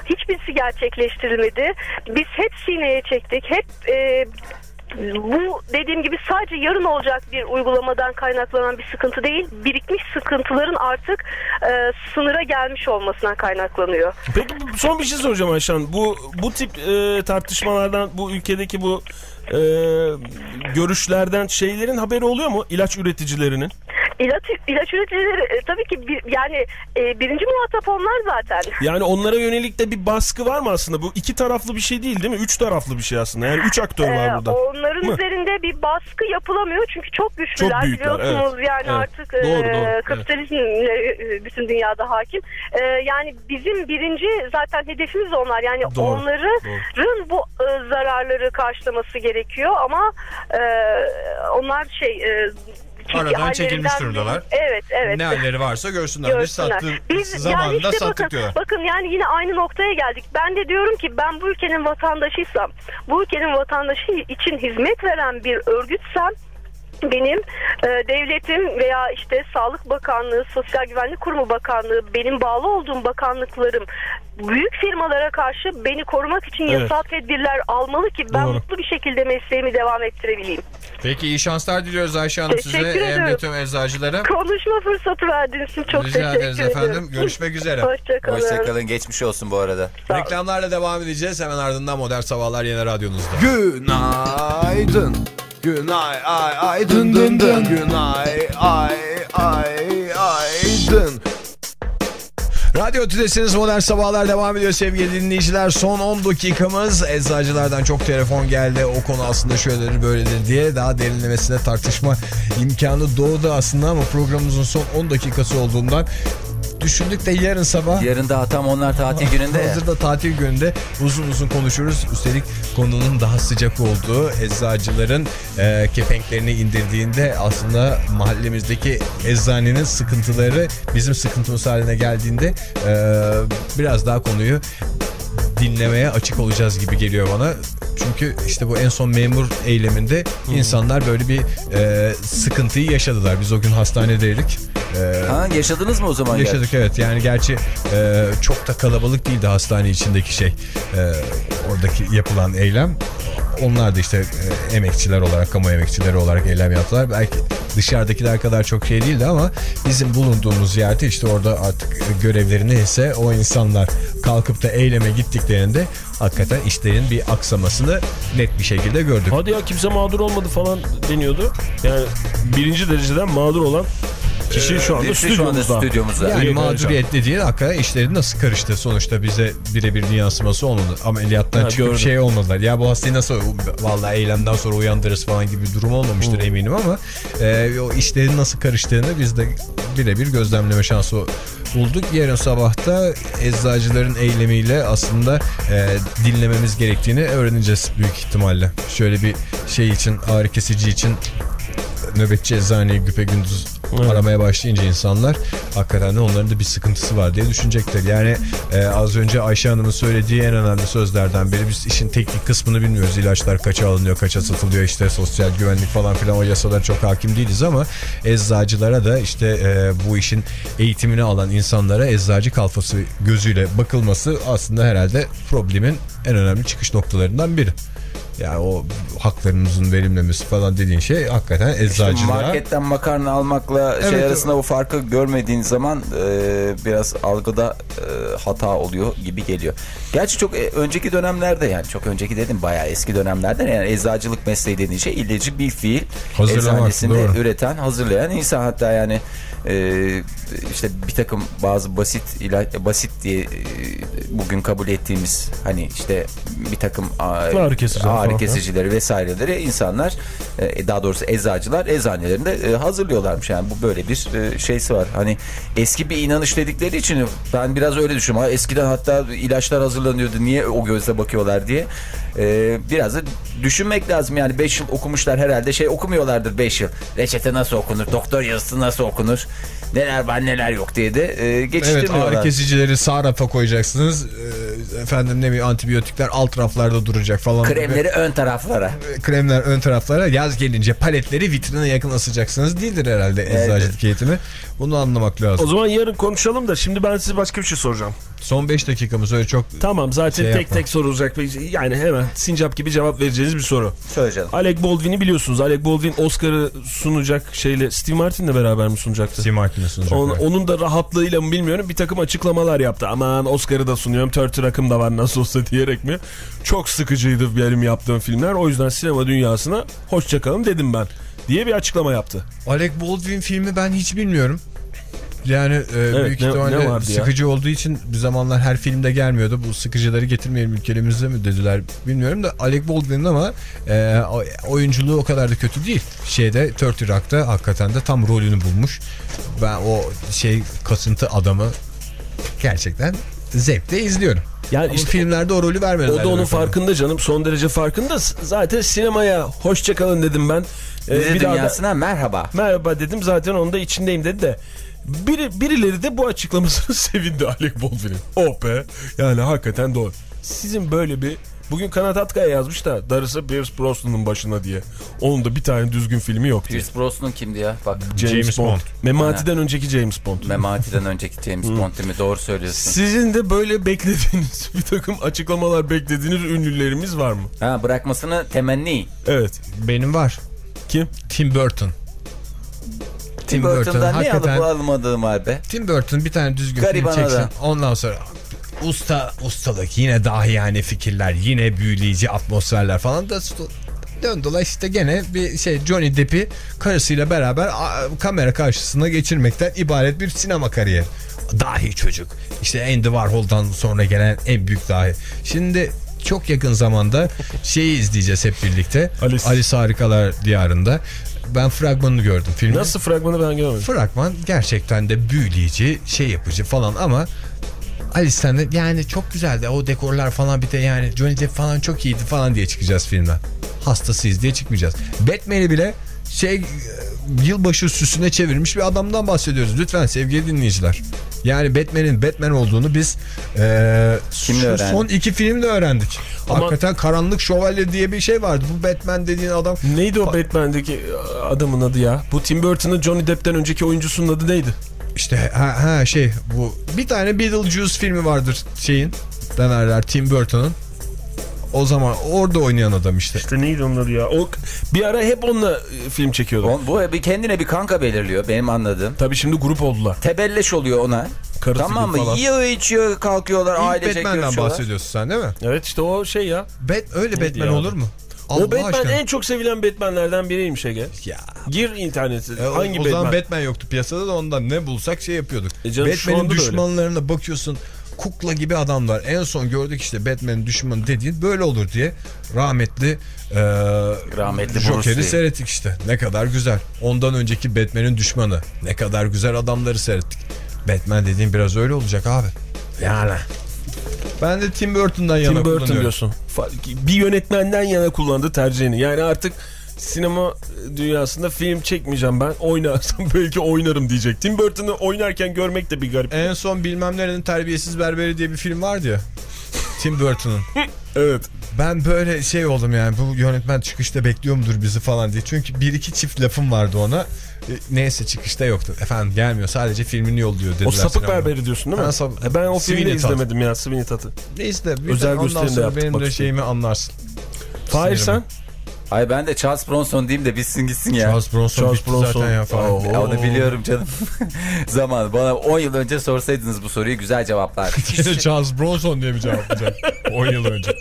Speaker 5: Hiçbirisi gerçekleştirilmedi. Biz hep sineye çektik. Hep e, bu dediğim gibi sadece yarın olacak bir uygulamadan kaynaklanan bir sıkıntı değil. Birikmiş sıkıntıların artık e, sınıra gelmiş olmasından kaynaklanıyor.
Speaker 4: Peki son bir şey soracağım Ayşen. Bu bu tip e, tartışmalardan bu ülkedeki bu e, görüşlerden şeylerin haberi oluyor mu ilaç üreticilerinin?
Speaker 5: İlaç, ilaç üreticileri e, tabii ki bir, yani e, birinci muhatap onlar zaten.
Speaker 4: Yani onlara yönelik de bir baskı var mı aslında? Bu iki taraflı bir şey değil değil mi? Üç taraflı bir şey aslında. Yani üç aktör var
Speaker 5: Ee,
Speaker 4: burada.
Speaker 5: onların
Speaker 4: Mı?
Speaker 5: üzerinde bir baskı yapılamıyor çünkü çok güçlüler
Speaker 4: Çok büyükler,
Speaker 5: biliyorsunuz
Speaker 4: evet.
Speaker 5: yani
Speaker 4: Evet.
Speaker 5: artık e,
Speaker 4: Doğru, doğru, evet.
Speaker 5: kapitalizm e, bütün dünyada hakim. E, yani bizim birinci zaten hedefimiz onlar yani
Speaker 4: Doğru,
Speaker 5: onların bu e, zararları karşılaması gerekiyor ama e, onlar şey e,
Speaker 2: Aradan
Speaker 5: hallerinden
Speaker 2: çekilmiş durumdalar.
Speaker 5: Evet evet.
Speaker 2: Ne halleri varsa görsünler. Biz
Speaker 5: Görsünler.
Speaker 2: sattığı
Speaker 5: Biz
Speaker 2: zamanında
Speaker 5: yani işte
Speaker 2: sattık
Speaker 5: bakın,
Speaker 2: diyorlar.
Speaker 5: Bakın yani yine aynı noktaya geldik. Ben de diyorum ki ben bu ülkenin vatandaşıysam, bu ülkenin vatandaşı için hizmet veren bir örgütsem benim e, devletim veya işte Sağlık Bakanlığı, Sosyal Güvenlik Kurumu Bakanlığı, benim bağlı olduğum bakanlıklarım büyük firmalara karşı beni korumak için
Speaker 4: Evet.
Speaker 5: yasal tedbirler almalı ki ben
Speaker 4: Doğru.
Speaker 5: mutlu bir şekilde mesleğimi devam ettirebileyim.
Speaker 2: Peki iyi şanslar diliyoruz Ayşe Hanım size
Speaker 5: Teşekkür
Speaker 2: hem
Speaker 5: ederim.
Speaker 2: de tüm eczacılara.
Speaker 5: Konuşma fırsatı verdiğiniz için çok
Speaker 2: Rica
Speaker 5: teşekkür
Speaker 2: ederiz
Speaker 5: ederim.
Speaker 2: efendim. Görüşmek üzere.
Speaker 5: Hoşçakalın.
Speaker 3: Hoşçakalın geçmiş olsun bu arada.
Speaker 2: Reklamlarla devam edeceğiz. Hemen ardından Modern Sabahlar yine radyonuzda. Günaydın. Günay ay ay dın dın dın. Günay ay ay ay dın. Radyo Tülesi'niz Modern Sabahlar devam ediyor sevgili dinleyiciler. Son 10 dakikamız eczacılardan çok telefon geldi. O konu aslında şöyledir böyledir diye daha derinlemesine tartışma imkanı doğdu aslında ama programımızın son 10 dakikası olduğundan düşündük de yarın sabah
Speaker 3: Yarın daha tam onlar tatil gününde.
Speaker 2: Hazırda tatil gününde uzun uzun konuşuruz. Üstelik konunun daha sıcak olduğu eczacıların e, kepenklerini indirdiğinde aslında mahallemizdeki eczanenin sıkıntıları bizim sıkıntımız haline geldiğinde e, biraz daha konuyu dinlemeye açık olacağız gibi geliyor bana. Çünkü işte bu en son memur eyleminde insanlar böyle bir e, sıkıntıyı yaşadılar. Biz o gün hastanedeydik. E,
Speaker 3: Ha, yaşadınız mı o zaman? ya?
Speaker 2: Yaşadık evet yani gerçi e, çok da kalabalık değildi hastane içindeki şey E, oradaki yapılan eylem onlar da işte e, emekçiler olarak kamu emekçileri olarak eylem yaptılar belki dışarıdakiler kadar çok şey değildi ama bizim bulunduğumuz yerde işte orada artık görevleri neyse o insanlar kalkıp da eyleme gittiklerinde hakikaten işlerin bir aksamasını net bir şekilde gördük.
Speaker 4: Hadi ya kimse mağdur olmadı falan deniyordu. Yani birinci dereceden mağdur olan Kişi şu anda
Speaker 3: Birisi şu anda
Speaker 4: stüdyomuzda.
Speaker 3: stüdyomuzda.
Speaker 2: Yani
Speaker 4: Büyük
Speaker 2: mağduriyet dediğin hakikaten işleri nasıl karıştı sonuçta bize birebir bir yansıması olmadı. Ameliyattan
Speaker 4: Ha,
Speaker 2: çıkıp
Speaker 4: gördüm.
Speaker 2: şey olmadılar. Ya bu hastayı nasıl vallahi eylemden sonra uyandırırız falan gibi bir durum olmamıştır eminim ama e, o işlerin nasıl karıştığını biz de birebir gözlemleme şansı bulduk. Yarın sabahta eczacıların eylemiyle aslında e, dinlememiz gerektiğini öğreneceğiz büyük ihtimalle. Şöyle bir şey için ağrı kesici için nöbetçi eczaneyi güpe gündüz aramaya başlayınca insanlar hakikaten de onların da bir sıkıntısı var diye düşünecekler. Yani e, az önce Ayşe Hanım'ın söylediği en önemli sözlerden biri biz işin teknik kısmını bilmiyoruz. İlaçlar kaça alınıyor, kaça satılıyor işte sosyal güvenlik falan filan o yasalara çok hakim değiliz ama eczacılara da işte e, bu işin eğitimini alan insanlara eczacı kalfası gözüyle bakılması aslında herhalde problemin en önemli çıkış noktalarından biri. Yani o haklarımızın verilmemesi falan dediğin şey hakikaten eczacılığa...
Speaker 3: Marketten makarna almakla şey
Speaker 2: Evet,
Speaker 3: arasında o farkı görmediğin zaman e, biraz algıda e, hata oluyor gibi geliyor. Gerçi çok e, önceki dönemlerde yani çok önceki dedim bayağı eski dönemlerde yani eczacılık mesleği dediğin şey ilacı bir fiil
Speaker 2: Hazırlamak,
Speaker 3: eczanesinde
Speaker 2: doğru.
Speaker 3: üreten hazırlayan insan hatta yani e, işte bir takım bazı basit ilaç basit diye e, bugün kabul ettiğimiz hani işte bir takım
Speaker 4: Ağrı kesiciler
Speaker 3: ağrı kesicileri vesaireleri insanlar e, daha doğrusu eczacılar eczanelerinde e, hazırlıyorlarmış yani bu böyle bir e, şeysi var. Hani eski bir inanış dedikleri için ben biraz öyle düşünüyorum. Eskiden hatta ilaçlar hazırlanıyordu niye o gözle bakıyorlar diye. E, biraz da düşünmek lazım yani 5 yıl okumuşlar herhalde şey okumuyorlardır 5 yıl. Reçete nasıl okunur? Doktor yazısı nasıl okunur? Neler var neler yok diye de e,
Speaker 2: Evet
Speaker 3: geçiştirmiyorlar.
Speaker 2: ağrı kesicileri sağ rafa koyacaksınız. Ee, efendim ne bileyim antibiyotikler alt raflarda duracak falan.
Speaker 3: Kremleri ön taraflara.
Speaker 2: Ve Kremler ön taraflara yaz gelince paletleri vitrine yakın asacaksınız değildir herhalde eczacılık eğitimi. Bunu anlamak lazım.
Speaker 4: O zaman yarın konuşalım da şimdi ben size başka bir şey soracağım.
Speaker 2: Son 5 dakikamız öyle çok
Speaker 4: Tamam zaten
Speaker 2: Şey
Speaker 4: tek
Speaker 2: yapma.
Speaker 4: tek sorulacak. Yani hemen sincap gibi cevap vereceğiniz bir soru.
Speaker 3: Söyle canım.
Speaker 4: Alec Baldwin'i biliyorsunuz. Alec Baldwin Oscar'ı sunacak şeyle Steve Martin'le beraber mi sunacaktı?
Speaker 2: Steve Martin'e sunacak.
Speaker 4: On- onun da rahatlığıyla mı bilmiyorum bir takım açıklamalar yaptı. Aman Oscar'ı da sunuyorum. Törtü rakım da var nasıl olsa diyerek mi? Çok sıkıcıydı benim yaptığım filmler. O yüzden sinema dünyasına hoşçakalın dedim ben. Diye bir açıklama yaptı.
Speaker 2: Alec Baldwin filmi ben hiç bilmiyorum. Yani e, büyük
Speaker 4: ne-
Speaker 2: ihtimalle
Speaker 4: ne vardı ya?
Speaker 2: sıkıcı olduğu için bir zamanlar her filmde gelmiyordu. Bu sıkıcıları getirmeyelim ülkemizde mi dediler bilmiyorum da Alec Baldwin ama e, oyunculuğu o kadar da kötü değil. Şeyde 30 Rock'ta hakikaten de tam rolünü bulmuş. Ben o şey kasıntı adamı gerçekten zevkle izliyorum.
Speaker 4: Yani
Speaker 2: Ama
Speaker 4: işte
Speaker 2: filmlerde o rolü vermediler.
Speaker 4: O da onun
Speaker 2: efendim.
Speaker 4: farkında canım. Son derece farkında. Zaten sinemaya hoşçakalın dedim ben. Ee,
Speaker 3: Dizi
Speaker 4: bir daha da
Speaker 3: dünyasına merhaba.
Speaker 4: merhaba dedim. Zaten onun da içindeyim dedi de. Biri, birileri de bu açıklamasını sevindi Alec Baldwin'in. Oh be. Yani hakikaten doğru. Sizin böyle bir... Bugün Kanat Atkaya yazmış da darısı Pierce Brosnan'ın başına diye. Onun da bir tane düzgün filmi yok diye.
Speaker 3: Pierce Brosnan kimdi ya? Bak
Speaker 4: James,
Speaker 2: James
Speaker 4: Bond.
Speaker 2: Bond.
Speaker 4: Memati'den önceki James Bond.
Speaker 3: Memati'den önceki James
Speaker 4: Hmm.
Speaker 3: Bond değil mi? Doğru söylüyorsun.
Speaker 4: Sizin de böyle beklediğiniz bir takım açıklamalar beklediğiniz ünlülerimiz var mı?
Speaker 3: Ha bırakmasını temenni.
Speaker 4: Evet.
Speaker 2: Benim var.
Speaker 4: Kim?
Speaker 2: Tim Burton.
Speaker 3: Tim Burton'dan ne alıp
Speaker 2: hakikaten-
Speaker 3: almadığım be.
Speaker 2: Tim Burton bir tane düzgün
Speaker 3: Gariban
Speaker 2: film çeksin.
Speaker 3: adam.
Speaker 2: Ondan sonra usta ustalık yine dahi yani fikirler yine büyüleyici atmosferler falan da dön dolaş işte gene bir şey Johnny Depp'i karısıyla beraber a, kamera karşısına geçirmekten ibaret bir sinema kariyeri. Dahi çocuk. İşte Andy Warhol'dan sonra gelen en büyük dahi. Şimdi çok yakın zamanda şeyi izleyeceğiz hep birlikte.
Speaker 4: Alice.
Speaker 2: Alice Harikalar Diyarı'nda. Ben fragmanını gördüm filmin.
Speaker 4: Nasıl fragmanı ben görmedim.
Speaker 2: Fragman gerçekten de büyüleyici, şey yapıcı falan ama Alice'ten de yani çok güzeldi. O dekorlar falan bir de yani Johnny Depp falan çok iyiydi falan diye çıkacağız filmden. Hastasıyız diye çıkmayacağız. Batman'i bile şey yılbaşı süsüne çevirmiş bir adamdan bahsediyoruz. Lütfen sevgili dinleyiciler. Yani Batman'in Batman olduğunu biz e,
Speaker 3: Kimle
Speaker 2: son iki filmde öğrendik.
Speaker 4: Ama-
Speaker 2: Hakikaten Karanlık Şövalye diye bir şey vardı. Bu Batman dediğin adam
Speaker 4: Neydi o Batman'deki adamın adı ya? Bu Tim Burton'ın Johnny Depp'ten önceki oyuncusunun adı neydi?
Speaker 2: İşte ha, ha şey bu bir tane Beetlejuice filmi vardır şeyin denerler Tim Burton'ın. O zaman orada oynayan adam işte.
Speaker 4: İşte neydi onun adı ya? O bir ara hep onunla e, film çekiyordu.
Speaker 3: On- Bu bir kendine bir kanka belirliyor benim anladığım.
Speaker 4: Tabii şimdi grup oldular.
Speaker 3: Tebelleş oluyor ona.
Speaker 4: Karısı
Speaker 3: tamam mı?
Speaker 4: falan.
Speaker 3: Yiyor içiyor kalkıyorlar
Speaker 2: İlk
Speaker 3: ailecek
Speaker 2: Batman'den
Speaker 3: görüşüyorlar.
Speaker 2: bahsediyorsun sen değil mi?
Speaker 4: Evet işte o şey ya.
Speaker 2: Bat, öyle
Speaker 4: Neydi
Speaker 2: Batman
Speaker 4: ya
Speaker 2: olur mu? Allah
Speaker 4: o Batman
Speaker 2: aşkına.
Speaker 4: en çok sevilen Batman'lerden biriymiş Ege.
Speaker 2: Ya.
Speaker 4: Gir internete.
Speaker 2: E, o-
Speaker 4: Hangi
Speaker 2: o
Speaker 4: Batman?
Speaker 2: zaman Batman yoktu piyasada da ondan ne bulsak şey yapıyorduk.
Speaker 4: E
Speaker 2: Batman'in
Speaker 4: öyle.
Speaker 2: düşmanlarına bakıyorsun kukla gibi adamlar. En son gördük işte Batman'in düşmanı dediğin böyle olur diye rahmetli e,
Speaker 3: Rahmetli
Speaker 2: Joker'i seyrettik işte. Ne kadar güzel. Ondan önceki Batman'in düşmanı. Ne kadar güzel adamları seyrettik. Batman dediğin biraz öyle olacak abi. Yani. Ben de Tim Burton'dan yana
Speaker 4: Tim Burton diyorsun. Bir yönetmenden yana kullandı tercihini. Yani artık sinema dünyasında film çekmeyeceğim ben. Oynarsam belki oynarım diyecek. Tim Burton'u oynarken görmek de bir garip.
Speaker 2: En son bilmem nerenin terbiyesiz berberi diye bir film vardı ya. Tim Burton'un.
Speaker 4: Evet.
Speaker 2: Ben böyle şey oldum yani bu yönetmen çıkışta bekliyor mudur bizi falan diye. Çünkü bir iki çift lafım vardı ona. E, Neyse çıkışta yoktu. Efendim gelmiyor sadece filmini yolluyor dediler.
Speaker 4: O sapık berberi diyorsun değil mi?
Speaker 2: Ha, sapık.
Speaker 4: E ben o filmi de
Speaker 2: Sweeney
Speaker 4: izlemedim ya Sweeney Todd'ı.
Speaker 2: Neyse bir
Speaker 4: Özel
Speaker 2: de ondan sonra benim de şeyimi anlarsın. Sinema.
Speaker 4: sen?
Speaker 3: Ay ben de Charles Bronson diyeyim de bitsin gitsin ya.
Speaker 2: Charles Bronson
Speaker 4: Charles
Speaker 2: bitti
Speaker 4: Bronson.
Speaker 2: zaten ya falan.
Speaker 4: Oo.
Speaker 3: Ya onu biliyorum canım. Zaman bana 10 yıl önce sorsaydınız bu soruyu güzel cevaplar.
Speaker 2: Yine Charles Bronson diye mi cevaplayacak? 10 yıl önce.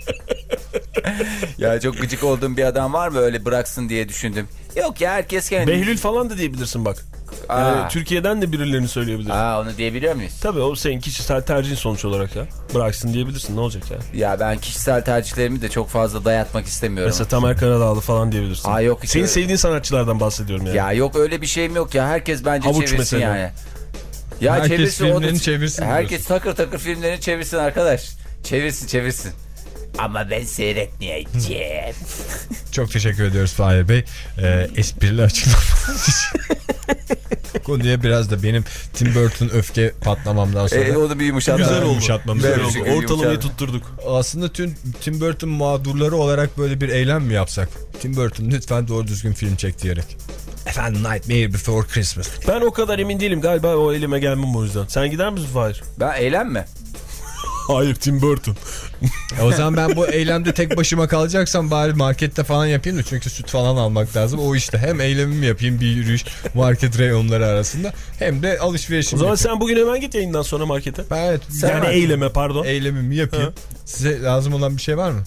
Speaker 3: ya çok gıcık olduğum bir adam var mı öyle bıraksın diye düşündüm. Yok ya herkes kendi.
Speaker 4: Behlül falan da diyebilirsin bak. Yani Türkiye'den de birilerini söyleyebilirsin.
Speaker 3: Aa onu diyebiliyor muyuz?
Speaker 4: Tabii o senin kişisel tercihin sonuç olarak ya. Bıraksın diyebilirsin ne olacak ya.
Speaker 3: Ya ben kişisel tercihlerimi de çok fazla dayatmak istemiyorum.
Speaker 4: Mesela Tamer Karadağlı falan diyebilirsin.
Speaker 3: Aa, yok
Speaker 4: Senin
Speaker 3: öyle.
Speaker 4: sevdiğin sanatçılardan bahsediyorum yani.
Speaker 3: Ya yok öyle bir şeyim yok ya. Herkes bence
Speaker 4: Havuç
Speaker 3: çevirsin
Speaker 4: mesela.
Speaker 3: yani. Ya
Speaker 2: Herkes
Speaker 3: çevirsin, o da-
Speaker 2: filmlerini çevirsin
Speaker 3: Herkes
Speaker 2: diyorsun.
Speaker 3: takır takır filmlerini çevirsin arkadaş. Çevirsin çevirsin. Ama ben seyretmeyeceğim.
Speaker 2: Çok teşekkür ediyoruz Fahir Bey. Ee, esprili açıklamanız için. Konuya biraz da benim Tim Burton öfke patlamamdan sonra.
Speaker 3: e, onu bir yumuşatma.
Speaker 2: Güzel oldu. Yumuşatmamız
Speaker 3: bir şey
Speaker 4: Ortalamayı tutturduk.
Speaker 2: Aslında tüm Tim Burton mağdurları olarak böyle bir eylem mi yapsak? Tim Burton lütfen doğru düzgün film çek diyerek. Efendim Nightmare Before Christmas.
Speaker 4: Ben o kadar emin değilim galiba o elime gelmem o yüzden. Sen gider misin Fahir?
Speaker 3: Ben eğlenme.
Speaker 4: Hayır Tim Burton.
Speaker 2: E o zaman ben bu eylemde tek başıma kalacaksam bari markette falan yapayım da çünkü süt falan almak lazım. O işte hem eylemimi yapayım bir yürüyüş market reyonları arasında hem de
Speaker 4: O
Speaker 2: alışverişimi
Speaker 4: zaman
Speaker 2: yapayım.
Speaker 4: sen bugün hemen git yayından sonra markete.
Speaker 2: Ben evet,
Speaker 4: yani eyleme pardon.
Speaker 2: eylemimi yapayım. Size lazım olan bir şey var mı?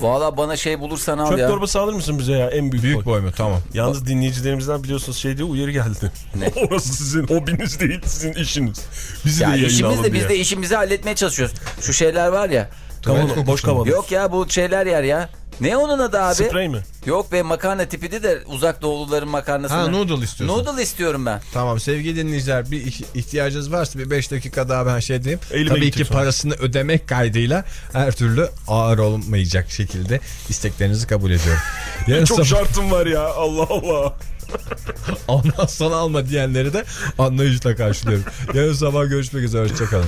Speaker 3: Valla bana şey bulursan al
Speaker 4: Çöp
Speaker 3: ya.
Speaker 4: torbası alır mısın bize ya en büyük,
Speaker 2: Büyük
Speaker 4: boy.
Speaker 2: boy mu? Tamam.
Speaker 4: Yalnız dinleyicilerimizden biliyorsunuz şey diye uyarı geldi.
Speaker 3: Ne?
Speaker 4: Orası sizin hobiniz değil sizin işiniz. Bizi
Speaker 3: Ya
Speaker 4: de
Speaker 3: işimiz de biz de işimizi halletmeye çalışıyoruz. Şu şeyler var ya.
Speaker 4: Kavanoz, boş kavanoz.
Speaker 3: Yok ya bu şeyler yer ya. Ne onun adı abi?
Speaker 4: Sprey mi?
Speaker 3: Yok be makarna tipidi de uzak doğuluların makarnasını.
Speaker 2: Ha noodle istiyorsun.
Speaker 3: Noodle istiyorum ben.
Speaker 2: Tamam sevgili dinleyiciler bir iht- ihtiyacınız varsa bir 5 dakika daha ben şey diyeyim.
Speaker 4: Elime
Speaker 2: Tabii ki
Speaker 4: sonra.
Speaker 2: parasını ödemek kaydıyla her türlü ağır olmayacak şekilde isteklerinizi kabul ediyorum. Yarın
Speaker 4: Çok
Speaker 2: sabah
Speaker 4: şartım var ya Allah Allah.
Speaker 2: almazsan alma diyenleri de anlayışla karşılıyorum. Yarın sabah görüşmek üzere hoşçakalın.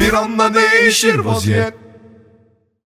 Speaker 1: Bir anda değişir vaziyet